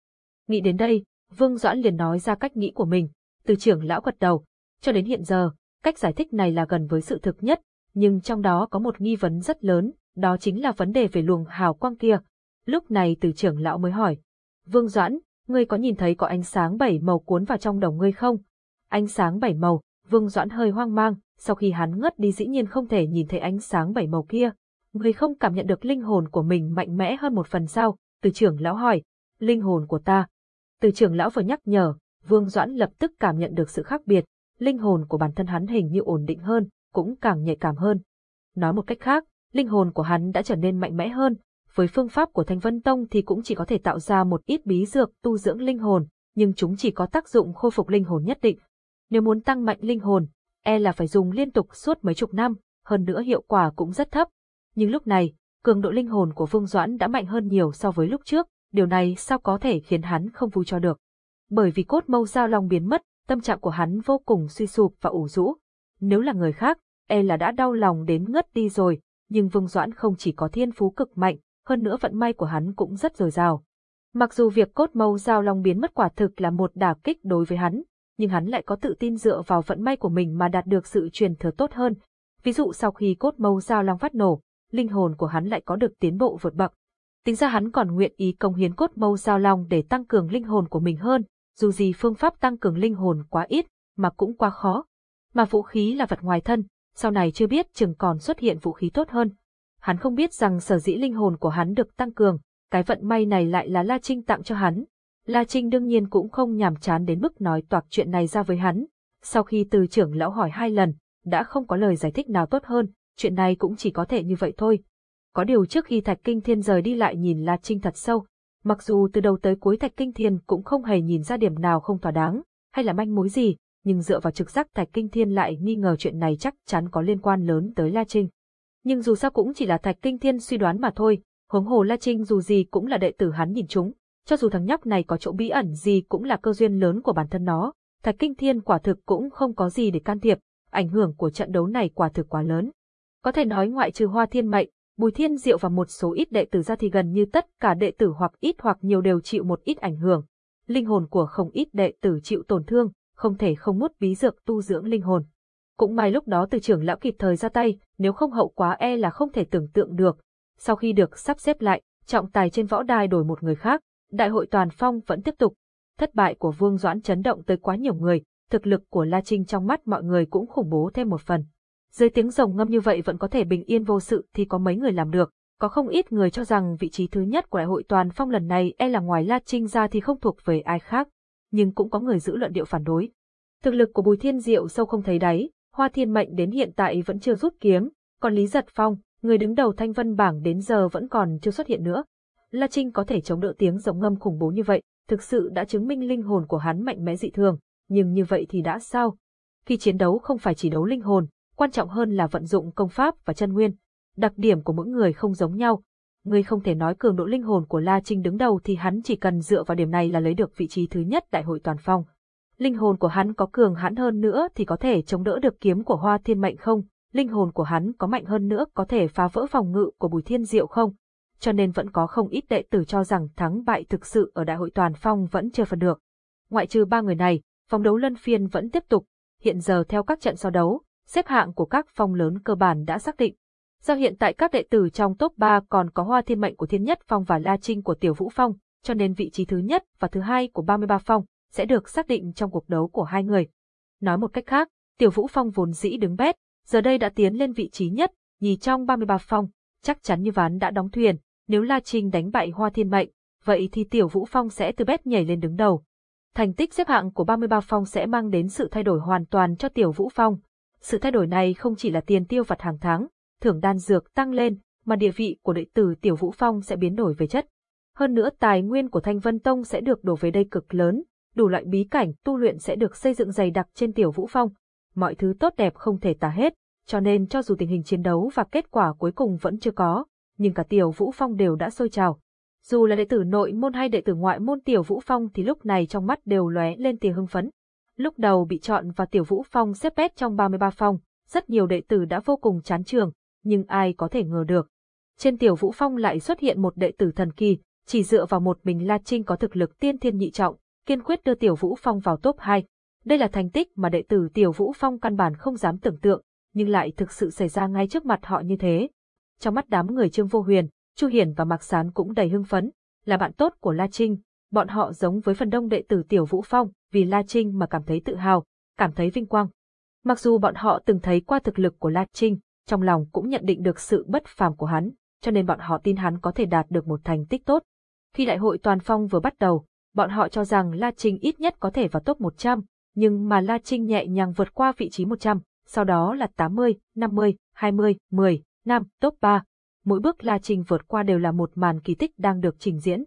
Nghĩ đến đây, Vương Doãn liền nói ra cách nghĩ của mình, từ trưởng lão gật đầu. Cho đến hiện giờ, cách giải thích này là gần với sự thực nhất, nhưng trong đó có một nghi vấn rất lớn, đó chính là vấn đề về luồng hào quang kia. Lúc này từ trưởng lão mới hỏi, Vương Doãn, ngươi có nhìn thấy có ánh sáng bảy màu cuốn vào trong đầu ngươi không? Ánh sáng bảy màu, Vương Doãn hơi hoang mang, sau khi hắn ngất đi dĩ nhiên không thể nhìn thấy ánh sáng bảy màu kia. Người không cảm nhận được linh hồn của mình mạnh mẽ hơn một phần sao? Từ trưởng lão hỏi. Linh hồn của ta. Từ trưởng lão vừa nhắc nhở, Vương Doãn lập tức cảm nhận được sự khác biệt. Linh hồn của bản thân hắn hình như ổn định hơn, cũng càng nhạy cảm hơn. Nói một cách khác, linh hồn của hắn đã trở nên mạnh mẽ hơn. Với phương pháp của Thanh Vân Tông thì cũng chỉ có thể tạo ra một ít bí dược tu dưỡng linh hồn, nhưng chúng chỉ có tác dụng khôi phục linh hồn nhất định. Nếu muốn tăng mạnh linh hồn, e là phải dùng liên tục suốt mấy chục năm, hơn nữa hiệu quả cũng rất thấp. Nhưng lúc này, cường độ linh hồn của Vương Doãn đã mạnh hơn nhiều so với lúc trước, điều này sao có thể khiến hắn không vui cho được. Bởi vì cốt mâu giao long biến mất, tâm trạng của hắn vô cùng suy sụp và ủ rũ. Nếu là người khác, e là đã đau lòng đến ngất đi rồi, nhưng Vương Doãn không chỉ có thiên phú cực mạnh, hơn nữa vận may của hắn cũng rất dồi dào. Mặc dù việc cốt mâu giao long biến mất quả thực là một đả kích đối với hắn, nhưng hắn lại có tự tin dựa vào vận may của mình mà đạt được sự truyền thừa tốt hơn. Ví dụ sau khi cốt mâu giao long phát nổ, linh hồn của hắn lại có được tiến bộ vượt bậc. Tính ra hắn còn nguyện ý công hiến cốt mâu giao long để tăng cường linh hồn của mình hơn, dù gì phương pháp tăng cường linh hồn quá ít, mà cũng quá khó. Mà vũ khí là vật ngoài thân, sau này chưa biết chừng còn xuất hiện vũ khí tốt hơn. Hắn không biết rằng sở dĩ linh hồn của hắn được tăng cường, cái vận may này lại là La Trinh tặng cho hắn. La Trinh đương nhiên cũng không nhàm chán đến mức nói toạc chuyện này ra với hắn. Sau khi từ trưởng lão hỏi hai lần, đã không có lời giải thích nào tốt hơn, chuyện này cũng chỉ có thể như vậy thôi. Có điều trước khi Thạch Kinh Thiên rời đi lại nhìn La Trinh thật sâu, mặc dù từ đầu tới cuối Thạch Kinh Thiên cũng không hề nhìn ra điểm nào không thỏa đáng, hay là manh mối gì, nhưng dựa vào trực giác Thạch Kinh Thiên lại nghi ngờ chuyện này chắc chắn có liên quan lớn tới La Trinh. Nhưng dù sao cũng chỉ là Thạch Kinh Thiên suy đoán mà thôi, huống hồ La Trinh dù gì cũng là đệ tử hắn nhìn chúng, cho dù thằng nhóc này có chỗ bí ẩn gì cũng là cơ duyên lớn của bản thân nó, Thạch Kinh Thiên quả thực cũng không có gì để can thiệp, ảnh hưởng của trận đấu này quả thực quá lớn. Có thể nói ngoại trừ Hoa Thiên Mệnh, Bùi Thiên Diệu và một số ít đệ tử ra thì gần như tất cả đệ tử hoặc ít hoặc nhiều đều chịu một ít ảnh hưởng. Linh hồn của không ít đệ tử chịu tổn thương, không thể không mút bí dược tu dưỡng linh hồn. Cũng may lúc đó từ trưởng lão kịp thời ra tay, nếu không hậu quá e là không thể tưởng tượng được. Sau khi được sắp xếp lại, trọng tài trên võ đài đổi một người khác, đại hội toàn phong vẫn tiếp tục. Thất bại của Vương Doãn chấn động tới quá nhiều người, thực lực của La Trinh trong mắt mọi người cũng khủng bố thêm một phần. Dưới tiếng rồng ngâm như vậy vẫn có thể bình yên vô sự thì có mấy người làm được. Có không ít người cho rằng vị trí thứ nhất của đại hội toàn phong lần này e là ngoài La Trinh ra thì không thuộc về ai khác. Nhưng cũng có người giữ luận điệu phản đối. Thực lực của Bùi Thiên Diệu sâu không thấy đáy, Hoa Thiên Mệnh đến hiện tại vẫn chưa rút kiếm, còn Lý Giật Phong, người đứng đầu thanh vân bảng đến giờ vẫn còn chưa xuất hiện nữa. La Trinh có thể chống đỡ tiếng rồng ngâm khủng bố như vậy, thực sự đã chứng minh linh hồn của hắn mạnh mẽ dị thường, nhưng như vậy thì đã sao? Khi chiến đấu không phải chỉ đấu linh hồn, quan trọng hơn là vận dụng công pháp và chân nguyên. Đặc điểm của mỗi người không giống nhau. Ngươi không thể nói cường độ linh hồn của La Trinh đứng đầu thì hắn chỉ cần dựa vào điểm này là lấy được vị trí thứ nhất đại hội toàn phong. Linh hồn của hắn có cường hãn hơn nữa thì có thể chống đỡ được kiếm của Hoa Thiên Mệnh không? Linh hồn của hắn có mạnh hơn nữa có thể phá vỡ phòng ngự của Bùi Thiên Diệu không? Cho nên vẫn có không ít đệ tử cho rằng thắng bại thực sự ở đại hội toàn phong vẫn chưa phân được. Ngoại trừ ba người này, vòng đấu lân phiên vẫn tiếp tục. Hiện giờ theo các trận so đấu, xếp hạng của các phong lớn cơ bản đã xác định. Do hiện tại các đệ tử trong top 3 còn có Hoa Thiên Mệnh của Thiên Nhất Phong và La Trinh của Tiểu Vũ Phong, cho nên vị trí thứ nhất và thứ hai của 33 phong sẽ được xác định trong cuộc đấu của hai người. Nói một cách khác, Tiểu Vũ Phong vốn dĩ đứng bét, giờ đây đã tiến lên vị trí nhất, nhì trong 33 phong, chắc chắn như ván đã đóng thuyền, nếu La Trinh đánh bại Hoa Thiên Mệnh, vậy thì Tiểu Vũ Phong sẽ từ bét nhảy lên đứng đầu. Thành tích xếp hạng của 33 phong sẽ mang đến sự thay đổi hoàn toàn cho Tiểu Vũ Phong. Sự thay đổi này không chỉ là tiền tiêu vặt hàng tháng, thưởng đan dược tăng lên, mà địa vị của đệ tử Tiểu Vũ Phong sẽ biến đổi về chất. Hơn nữa tài nguyên của Thanh Vân Tông sẽ được đổ về đây cực lớn, đủ loại bí cảnh tu luyện sẽ được xây dựng dày đặc trên Tiểu Vũ Phong. Mọi thứ tốt đẹp không thể tả hết, cho nên cho dù tình hình chiến đấu và kết quả cuối cùng vẫn chưa có, nhưng cả Tiểu Vũ Phong đều đã sôi trào. Dù là đệ tử nội môn hay đệ tử ngoại môn Tiểu Vũ Phong thì lúc này trong mắt đều lóe lên tia hưng phấn. Lúc đầu bị chọn và Tiểu Vũ Phong xếp bét trong 33 phong, rất nhiều đệ tử đã vô cùng chán trường, nhưng ai có thể ngờ được. Trên Tiểu Vũ Phong lại xuất hiện một đệ tử thần kỳ, chỉ dựa vào một mình La Trinh có thực lực tiên thiên nhị trọng, kiên quyết đưa Tiểu Vũ Phong vào top 2. Đây là thành tích mà đệ tử Tiểu Vũ Phong căn bản không dám tưởng tượng, nhưng lại thực sự xảy ra ngay trước mặt họ như thế. Trong mắt đám người Trương Vô Huyền, Chu Hiển và Mạc Sán cũng đầy hưng phấn, là bạn tốt của La Trinh, bọn họ giống với phần đông đệ tử Tiểu Vũ Phong, vì La Trinh mà cảm thấy tự hào, cảm thấy vinh quang. Mặc dù bọn họ từng thấy qua thực lực của La Trinh, trong lòng cũng nhận định được sự bất phàm của hắn, cho nên bọn họ tin hắn có thể đạt được một thành tích tốt. Khi đại hội toàn phong vừa bắt đầu, bọn họ cho rằng La Trinh ít nhất có thể vào top 100, nhưng mà La Trinh nhẹ nhàng vượt qua vị trí 100, sau đó là 80, 50, 20, 10, Nam, top 3. Mỗi bước La Trinh vượt qua đều là một màn kỳ tích đang được trình diễn.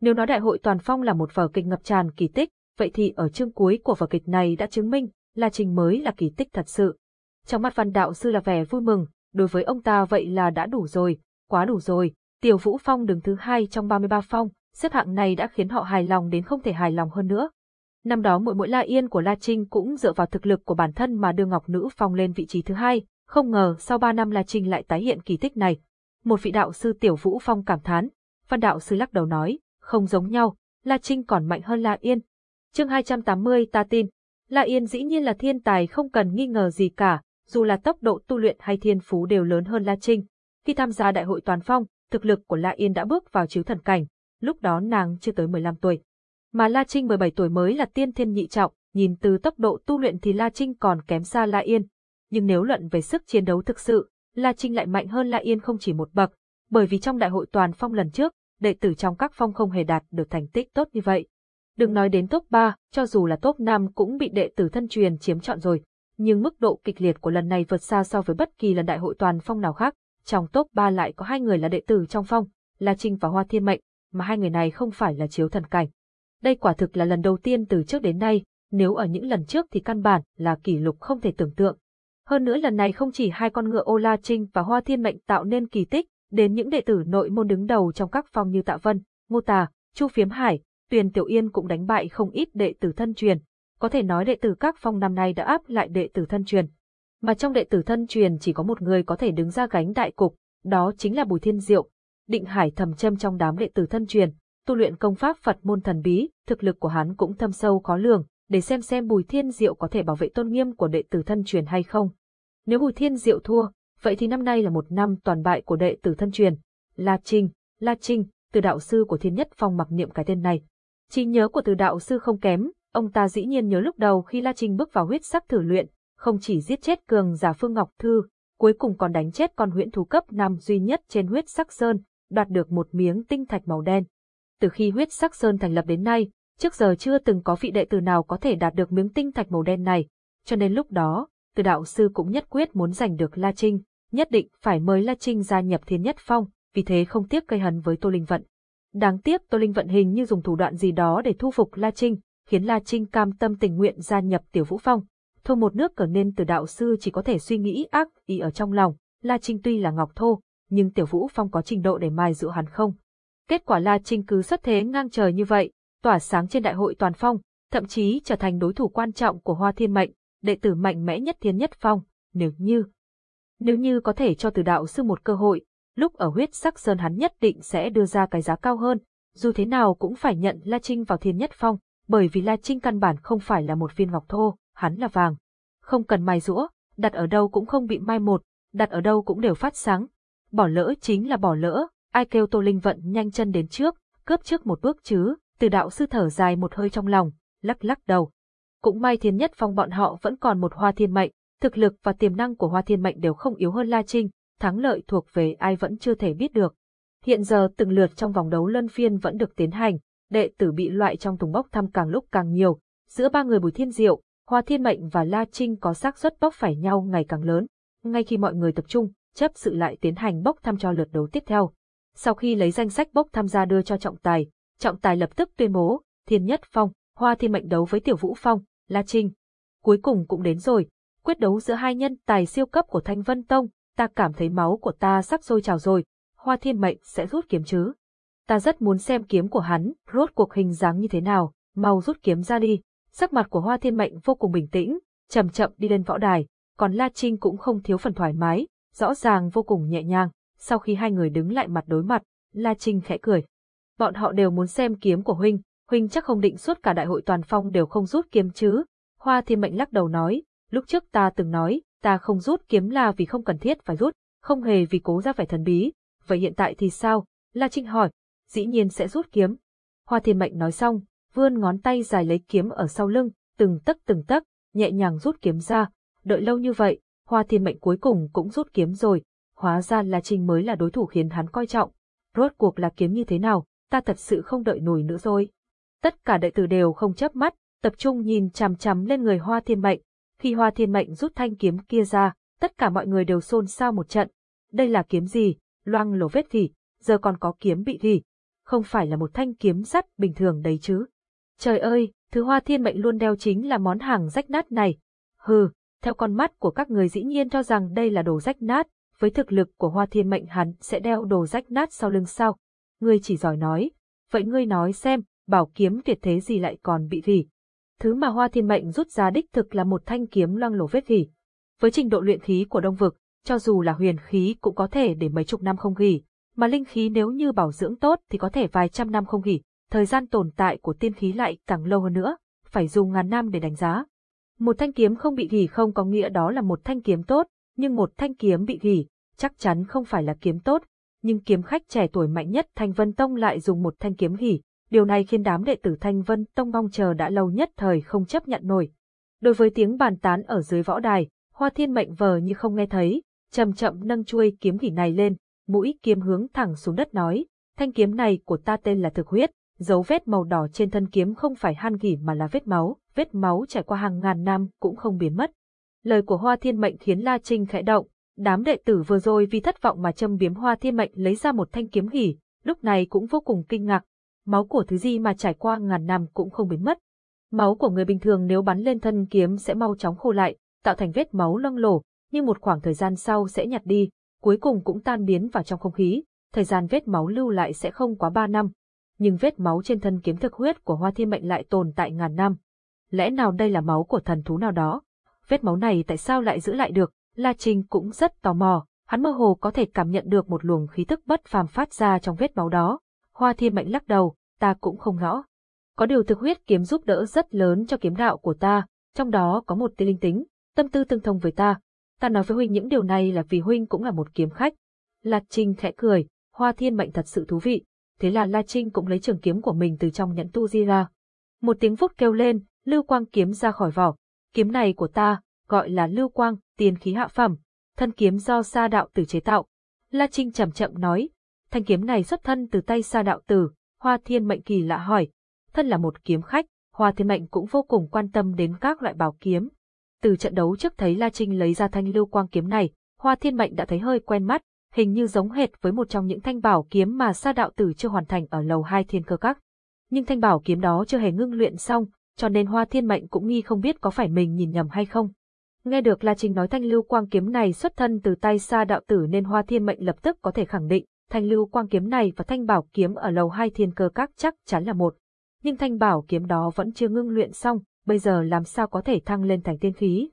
Nếu nói đại hội toàn phong là một vở kịch ngập tràn kỳ tích, vậy thì ở chương cuối của vở kịch này đã chứng minh, La Trinh mới là kỳ tích thật sự. Trong mắt văn đạo sư là vẻ vui mừng, đối với ông ta vậy là đã đủ rồi, quá đủ rồi. Tiểu Vũ Phong đứng thứ hai trong 33 phong, xếp hạng này đã khiến họ hài lòng đến không thể hài lòng hơn nữa. Năm đó mỗi mỗi La Yên của La Trinh cũng dựa vào thực lực của bản thân mà đưa Ngọc Nữ Phong lên vị trí thứ hai, không ngờ sau ba năm La Trinh lại tái hiện kỳ tích này. Một vị đạo sư Tiểu Vũ Phong cảm thán, văn đạo sư lắc đầu nói, không giống nhau, La Trinh còn mạnh hơn La Yên. Chương 280 ta tin, La Yên dĩ nhiên là thiên tài không cần nghi ngờ gì cả, dù là tốc độ tu luyện hay thiên phú đều lớn hơn La Trinh. Khi tham gia đại hội toàn phong, thực lực của La Yên đã bước vào chiếu thần cảnh, lúc đó nàng chưa tới 15 tuổi. Mà La Trinh 17 tuổi mới là tiên thiên nhị trọng, nhìn từ tốc độ tu luyện thì La Trinh còn kém xa La Yên. Nhưng nếu luận về sức chiến đấu thực sự, La Trinh lại mạnh hơn La Yên không chỉ một bậc, bởi vì trong đại hội toàn phong lần trước, đệ tử trong các phong không hề đạt được thành tích tốt như vậy. Đừng nói đến top 3, cho dù là top 5 cũng bị đệ tử thân truyền chiếm trọn rồi. Nhưng mức độ kịch liệt của lần này vượt xa so với bất kỳ lần đại hội toàn phong nào khác. Trong top 3 lại có hai người là đệ tử trong phong, La Trinh và Hoa Thiên Mệnh, mà hai người này không phải là chiếu thần cảnh. Đây quả thực là lần đầu tiên từ trước đến nay, nếu ở những lần trước thì căn bản là kỷ lục không thể tưởng tượng. Hơn nữa lần này không chỉ hai con ngựa Ô La Trinh và Hoa Thiên Mệnh tạo nên kỳ tích, đến những đệ tử nội môn đứng đầu trong các phong như Tạ Vân, Ngô Tà, Chu Phiếm Hải, Tuyền Tiểu Yên cũng đánh bại không ít đệ tử thân truyền. Có thể nói đệ tử các phong năm nay đã áp lại đệ tử thân truyền. Mà trong đệ tử thân truyền chỉ có một người có thể đứng ra gánh đại cục, đó chính là Bùi Thiên Diệu. Định Hải thầm châm trong đám đệ tử thân truyền, tu luyện công pháp Phật môn thần bí, thực lực của hắn cũng thâm sâu khó lường, để xem xem Bùi Thiên Diệu có thể bảo vệ tôn nghiêm của đệ tử thân truyền hay không. Nếu Bùi Thiên Diệu thua, vậy thì năm nay là một năm toàn bại của đệ tử thân truyền. La Trinh, La Trinh, từ đạo sư của Thiên Nhất Phong mặc niệm cái tên này. Trí nhớ của từ đạo sư không kém, ông ta dĩ nhiên nhớ lúc đầu khi La Trinh bước vào huyết sắc thử luyện, không chỉ giết chết cường giả Phương Ngọc Thư, cuối cùng còn đánh chết con huyễn thú cấp năm duy nhất trên huyết sắc sơn, đoạt được một miếng tinh thạch màu đen. Từ khi huyết sắc sơn thành lập đến nay, trước giờ chưa từng có vị đệ tử nào có thể đạt được miếng tinh thạch màu đen này, cho nên lúc đó, từ đạo sư cũng nhất quyết muốn giành được La Trinh, nhất định phải mời La Trinh gia nhập thiên nhất phong, vì thế không tiếc gây hấn với Tô Linh Vận. Đáng tiếc Tô Linh Vận hình như dùng thủ đoạn gì đó để thu phục La Trinh, khiến La Trinh cam tâm tình nguyện gia nhập Tiểu Vũ Phong. Thô một nước cờ nên từ đạo sư chỉ có thể suy nghĩ ác ý ở trong lòng, La Trinh tuy là ngọc thô, nhưng Tiểu Vũ Phong có trình độ để mai dụ hắn không. Kết quả La Trinh cứ xuất thế ngang trời như vậy, tỏa sáng trên đại hội toàn phong, thậm chí trở thành đối thủ quan trọng của Hoa Thiên Mệnh, đệ tử mạnh mẽ nhất thiên nhất phong, nếu như nếu như có thể cho từ đạo sư một cơ hội, lúc ở huyết sắc sơn hắn nhất định sẽ đưa ra cái giá cao hơn, dù thế nào cũng phải nhận La Trinh vào thiên nhất phong, bởi vì La Trinh căn bản không phải là một viên ngọc thô, hắn là vàng. Không cần mai rũa, đặt ở đâu cũng không bị mai một, đặt ở đâu cũng đều phát sáng. Bỏ lỡ chính là bỏ lỡ, ai kêu Tô Linh Vận nhanh chân đến trước, cướp trước một bước chứ, từ đạo sư thở dài một hơi trong lòng, lắc lắc đầu. Cũng may thiên nhất phong bọn họ vẫn còn một hoa thiên mệnh, thực lực và tiềm năng của hoa thiên mệnh đều không yếu hơn La Trinh, thắng lợi thuộc về ai vẫn chưa thể biết được. Hiện giờ từng lượt trong vòng đấu lân phiên vẫn được tiến hành, đệ tử bị loại trong thùng bốc thăm càng lúc càng nhiều, giữa ba người Bùi Thiên Diệu, Hoa Thiên Mệnh và La Trinh có xác suất bốc phải nhau ngày càng lớn. Ngay khi mọi người tập trung, chấp sự lại tiến hành bốc thăm cho lượt đấu tiếp theo. Sau khi lấy danh sách bốc tham gia đưa cho trọng tài, trọng tài lập tức tuyên bố, Thiên Nhất Phong, Hoa Thiên Mệnh đấu với Tiểu Vũ Phong, La Trinh. Cuối cùng cũng đến rồi, quyết đấu giữa hai nhân tài siêu cấp của Thanh Vân Tông, ta cảm thấy máu của ta sắp sôi trào rồi, Hoa Thiên Mệnh sẽ rút kiếm chứ. Ta rất muốn xem kiếm của hắn, rốt cuộc hình dáng như thế nào, mau rút kiếm ra đi. Sắc mặt của Hoa Thiên Mệnh vô cùng bình tĩnh, chậm chậm đi lên võ đài, còn La Trinh cũng không thiếu phần thoải mái, rõ ràng vô cùng nhẹ nhàng. Sau khi hai người đứng lại mặt đối mặt, La Trinh khẽ cười. Bọn họ đều muốn xem kiếm của huynh, huynh chắc không định suốt cả đại hội toàn phong đều không rút kiếm chứ. Hoa Thiên Mệnh lắc đầu nói, lúc trước ta từng nói, ta không rút kiếm là vì không cần thiết phải rút, không hề vì cố ra vẻ thần bí. Vậy hiện tại thì sao? La Trinh hỏi, dĩ nhiên sẽ rút kiếm. Hoa Thiên Mệnh nói xong, vươn ngón tay dài lấy kiếm ở sau lưng, từng tấc từng tấc, nhẹ nhàng rút kiếm ra. Đợi lâu như vậy, Hoa Thiên Mệnh cuối cùng cũng rút kiếm rồi. Hóa ra La Trinh mới là đối thủ khiến hắn coi trọng. Rốt cuộc là kiếm như thế nào, ta thật sự không đợi nổi nữa rồi. Tất cả đệ tử đều không chớp mắt, tập trung nhìn chằm chằm lên người Hoa Thiên Mệnh. Khi Hoa Thiên Mệnh rút thanh kiếm kia ra, tất cả mọi người đều xôn xao một trận. Đây là kiếm gì? Loang lổ vết gì? Giờ còn có kiếm bị thì Không phải là một thanh kiếm sắt bình thường đấy chứ. Trời ơi, thứ Hoa Thiên Mệnh luôn đeo chính là món hàng rách nát này. Hừ, theo con mắt của các người dĩ nhiên cho rằng đây là đồ rách nát, với thực lực của Hoa Thiên Mệnh hắn sẽ đeo đồ rách nát sau lưng sao? Ngươi chỉ giỏi nói. Vậy ngươi nói xem, bảo kiếm tuyệt thế gì lại còn bị gì? Thứ mà Hoa Thiên Mệnh rút ra đích thực là một thanh kiếm loang lổ vết gỉ. Với trình độ luyện khí của Đông Vực, cho dù là huyền khí cũng có thể để mấy chục năm không gỉ, mà linh khí nếu như bảo dưỡng tốt thì có thể vài trăm năm không gỉ, thời gian tồn tại của tiên khí lại càng lâu hơn nữa, phải dùng ngàn năm để đánh giá. Một thanh kiếm không bị gỉ không có nghĩa đó là một thanh kiếm tốt, nhưng một thanh kiếm bị gỉ, chắc chắn không phải là kiếm tốt, nhưng kiếm khách trẻ tuổi mạnh nhất Thanh Vân Tông lại dùng một thanh kiếm gỉ, điều này khiến đám đệ tử Thanh Vân Tông mong chờ đã lâu nhất thời không chấp nhận nổi. Đối với tiếng bàn tán ở dưới võ đài, Hoa Thiên Mệnh vờ như không nghe thấy, chậm chậm nâng chuôi kiếm gỉ này lên, mũi kiếm hướng thẳng xuống đất nói, thanh kiếm này của ta tên là thực huyết, dấu vết màu đỏ trên thân kiếm không phải han gỉ mà là vết máu, vết máu trải qua hàng ngàn năm cũng không biến mất. Lời của Hoa Thiên Mệnh khiến La Trinh khẽ động, đám đệ tử vừa rồi vì thất vọng mà châm biếm Hoa Thiên Mệnh lấy ra một thanh kiếm gỉ, lúc này cũng vô cùng kinh ngạc, máu của thứ gì mà trải qua ngàn năm cũng không biến mất. Máu của người bình thường nếu bắn lên thân kiếm sẽ mau chóng khô lại, tạo thành vết máu loang lổ, nhưng một khoảng thời gian sau sẽ nhạt đi, cuối cùng cũng tan biến vào trong không khí, thời gian vết máu lưu lại sẽ không quá 3 năm. Nhưng vết máu trên thân kiếm thực huyết của Hoa Thiên Mệnh lại tồn tại ngàn năm. Lẽ nào đây là máu của thần thú nào đó? Vết máu này tại sao lại giữ lại được? La Trinh cũng rất tò mò, hắn mơ hồ có thể cảm nhận được một luồng khí tức bất phàm phát ra trong vết máu đó. Hoa Thiên Mệnh lắc đầu, ta cũng không rõ. Có điều thực huyết kiếm giúp đỡ rất lớn cho kiếm đạo của ta, trong đó có một tia linh tính, tâm tư tương thông với ta. Ta nói với huynh những điều này là vì huynh cũng là một kiếm khách. La Trinh khẽ cười, hoa thiên mệnh thật sự thú vị. Thế là La Trinh cũng lấy trường kiếm của mình từ trong nhẫn tu di ra. Một tiếng phút kêu lên, lưu quang kiếm ra khỏi vỏ. Kiếm này của ta, gọi là lưu quang, tiền khí hạ phẩm. Thân kiếm do sa đạo tử chế tạo. La Trinh chậm chậm nói, thanh kiếm này xuất thân từ tay sa đạo tử, hoa thiên mệnh kỳ lạ hỏi. Thân là một kiếm khách, hoa thiên mệnh cũng vô cùng quan tâm đến các loại bảo kiếm. Từ trận đấu trước thấy La Trinh lấy ra thanh lưu quang kiếm này, hoa thiên mệnh đã thấy hơi quen mắt, hình như giống hệt với một trong những thanh bảo kiếm mà sa đạo tử chưa hoàn thành ở lầu hai thiên cơ các. Nhưng thanh bảo kiếm đó chưa hề ngưng luyện xong, cho nên hoa thiên mệnh cũng nghi không biết có phải mình nhìn nhầm hay không. Nghe được La Trinh nói thanh lưu quang kiếm này xuất thân từ tay sa đạo tử nên hoa thiên mệnh lập tức có thể khẳng định, thanh lưu quang kiếm này và thanh bảo kiếm ở lầu hai thiên cơ các chắc chắn là một. Nhưng thanh bảo kiếm đó vẫn chưa ngưng luyện xong, bây giờ làm sao có thể thăng lên thành tiên khí.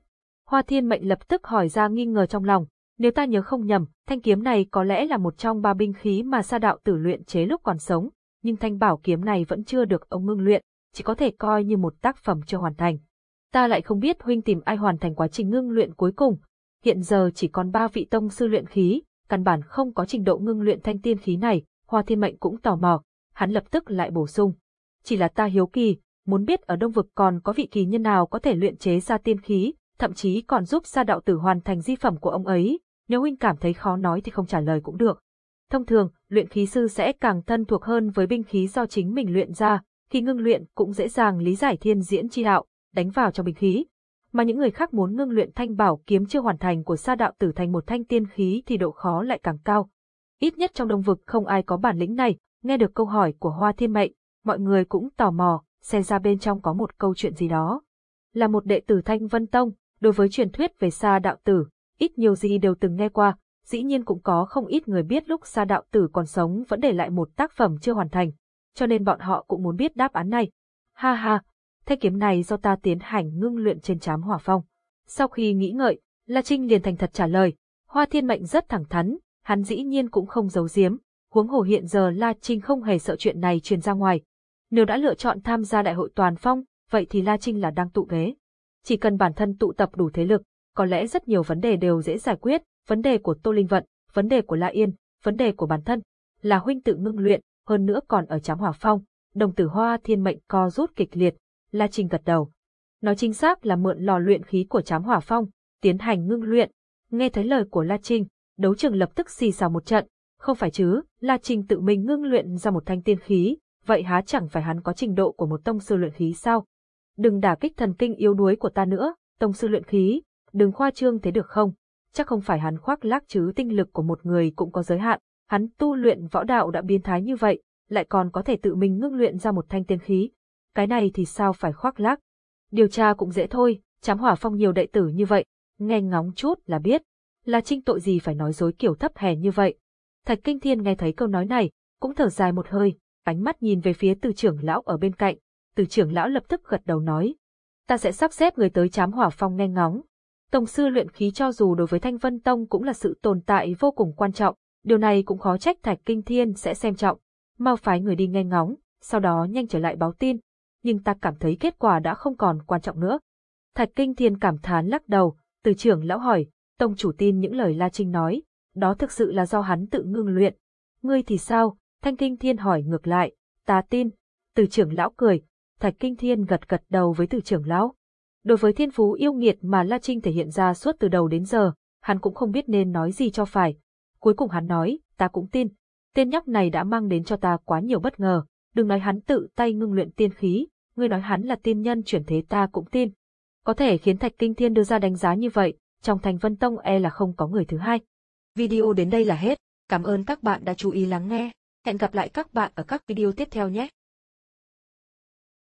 Hoa thiên mệnh lập tức hỏi ra nghi ngờ trong lòng, nếu ta nhớ không nhầm, thanh kiếm này có lẽ là một trong ba binh khí mà sa đạo tử luyện chế lúc còn sống, nhưng thanh bảo kiếm này vẫn chưa được ông ngưng luyện, chỉ có thể coi như một tác phẩm chưa hoàn thành. Ta lại không biết huynh tìm ai hoàn thành quá trình ngưng luyện cuối cùng. Hiện giờ chỉ còn ba vị tông sư luyện khí, căn bản không có trình độ ngưng luyện thanh tiên khí này, Hoa Thiên Mệnh cũng tò mò, hắn lập tức lại bổ sung. Chỉ là ta hiếu kỳ, muốn biết ở Đông Vực còn có vị kỳ nhân nào có thể luyện chế ra tiên khí, thậm chí còn giúp sa đạo tử hoàn thành di phẩm của ông ấy, nếu huynh cảm thấy khó nói thì không trả lời cũng được. Thông thường, luyện khí sư sẽ càng thân thuộc hơn với binh khí do chính mình luyện ra, khi ngưng luyện cũng dễ dàng lý giải thiên diễn chi đạo, đánh vào trong binh khí. Mà những người khác muốn ngưng luyện thanh bảo kiếm chưa hoàn thành của sa đạo tử thành một thanh tiên khí thì độ khó lại càng cao. Ít nhất trong đông vực không ai có bản lĩnh này, nghe được câu hỏi của Hoa Thiên Mệnh, mọi người cũng tò mò, xem ra bên trong có một câu chuyện gì đó. Là một đệ tử Thanh Vân Tông, đối với truyền thuyết về sa đạo tử, ít nhiều gì đều từng nghe qua, dĩ nhiên cũng có không ít người biết lúc sa đạo tử còn sống vẫn để lại một tác phẩm chưa hoàn thành, cho nên bọn họ cũng muốn biết đáp án này. Ha ha, thế kiếm này do ta tiến hành ngưng luyện trên chám hỏa phong. Sau khi nghĩ ngợi, La Trinh liền thành thật trả lời, Hoa Thiên Mệnh rất thẳng thắn, hắn dĩ nhiên cũng không giấu giếm, huống hồ hiện giờ La Trinh không hề sợ chuyện này truyền ra ngoài. Nếu đã lựa chọn tham gia đại hội toàn phong, vậy thì La Trinh là đang tụ ghế. Chỉ cần bản thân tụ tập đủ thế lực, có lẽ rất nhiều vấn đề đều dễ giải quyết, vấn đề của Tô Linh Vận, vấn đề của La Yên, vấn đề của bản thân, là huynh tự ngưng luyện, hơn nữa còn ở chám hỏa phong, đồng tử hoa thiên mệnh co rút kịch liệt, La Trinh gật đầu. Nói chính xác là mượn lò luyện khí của chám hỏa phong, tiến hành ngưng luyện. Nghe thấy lời của La Trinh, đấu trường lập tức xì xào một trận. Không phải chứ, La Trinh tự mình ngưng luyện ra một thanh tiên khí, vậy há chẳng phải hắn có trình độ của một tông sư luyện khí sao? Đừng đả kích thần kinh yếu đuối của ta nữa, tông sư luyện khí, đừng khoa trương thế được không? Chắc không phải hắn khoác lác chứ tinh lực của một người cũng có giới hạn, hắn tu luyện võ đạo đã biến thái như vậy, lại còn có thể tự mình ngưng luyện ra một thanh tiên khí. Cái này thì sao phải khoác lác? Điều tra cũng dễ thôi, chám hỏa phong nhiều đệ tử như vậy, nghe ngóng chút là biết. Là trinh tội gì phải nói dối kiểu thấp hèn như vậy. Thạch Kinh Thiên nghe thấy câu nói này, cũng thở dài một hơi, ánh mắt nhìn về phía từ trưởng lão ở bên cạnh. Từ trưởng lão lập tức gật đầu nói. Ta sẽ sắp xếp người tới chám hỏa phong nghe ngóng. Tổng sư luyện khí cho dù đối với Thanh Vân Tông cũng là sự tồn tại vô cùng quan trọng, điều này cũng khó trách Thạch Kinh Thiên sẽ xem trọng. Mau phái người đi nghe ngóng, sau đó nhanh trở lại báo tin. Nhưng ta cảm thấy kết quả đã không còn quan trọng nữa. Thạch Kinh Thiên cảm thán lắc đầu, từ trưởng lão hỏi, Tông chủ tin những lời La Trinh nói, đó thực sự là do hắn tự ngưng luyện. Ngươi thì sao? Thanh Kinh Thiên hỏi ngược lại, ta tin. Từ trưởng lão cười, Thạch Kinh Thiên gật gật đầu với từ trưởng lão. Đối với thiên phú yêu nghiệt mà La Trinh thể hiện ra suốt từ đầu đến giờ, hắn cũng không biết nên nói gì cho phải. Cuối cùng hắn nói, ta cũng tin. Tên nhóc này đã mang đến cho ta quá nhiều bất ngờ, đừng nói hắn tự tay ngưng luyện tiên khí, ngươi nói hắn là tiên nhân chuyển thế ta cũng tin. Có thể khiến Thạch Kinh Thiên đưa ra đánh giá như vậy, trong Thành Vân Tông e là không có người thứ hai. Video đến đây là hết, cảm ơn các bạn đã chú ý lắng nghe. Hẹn gặp lại các bạn ở các video tiếp theo nhé.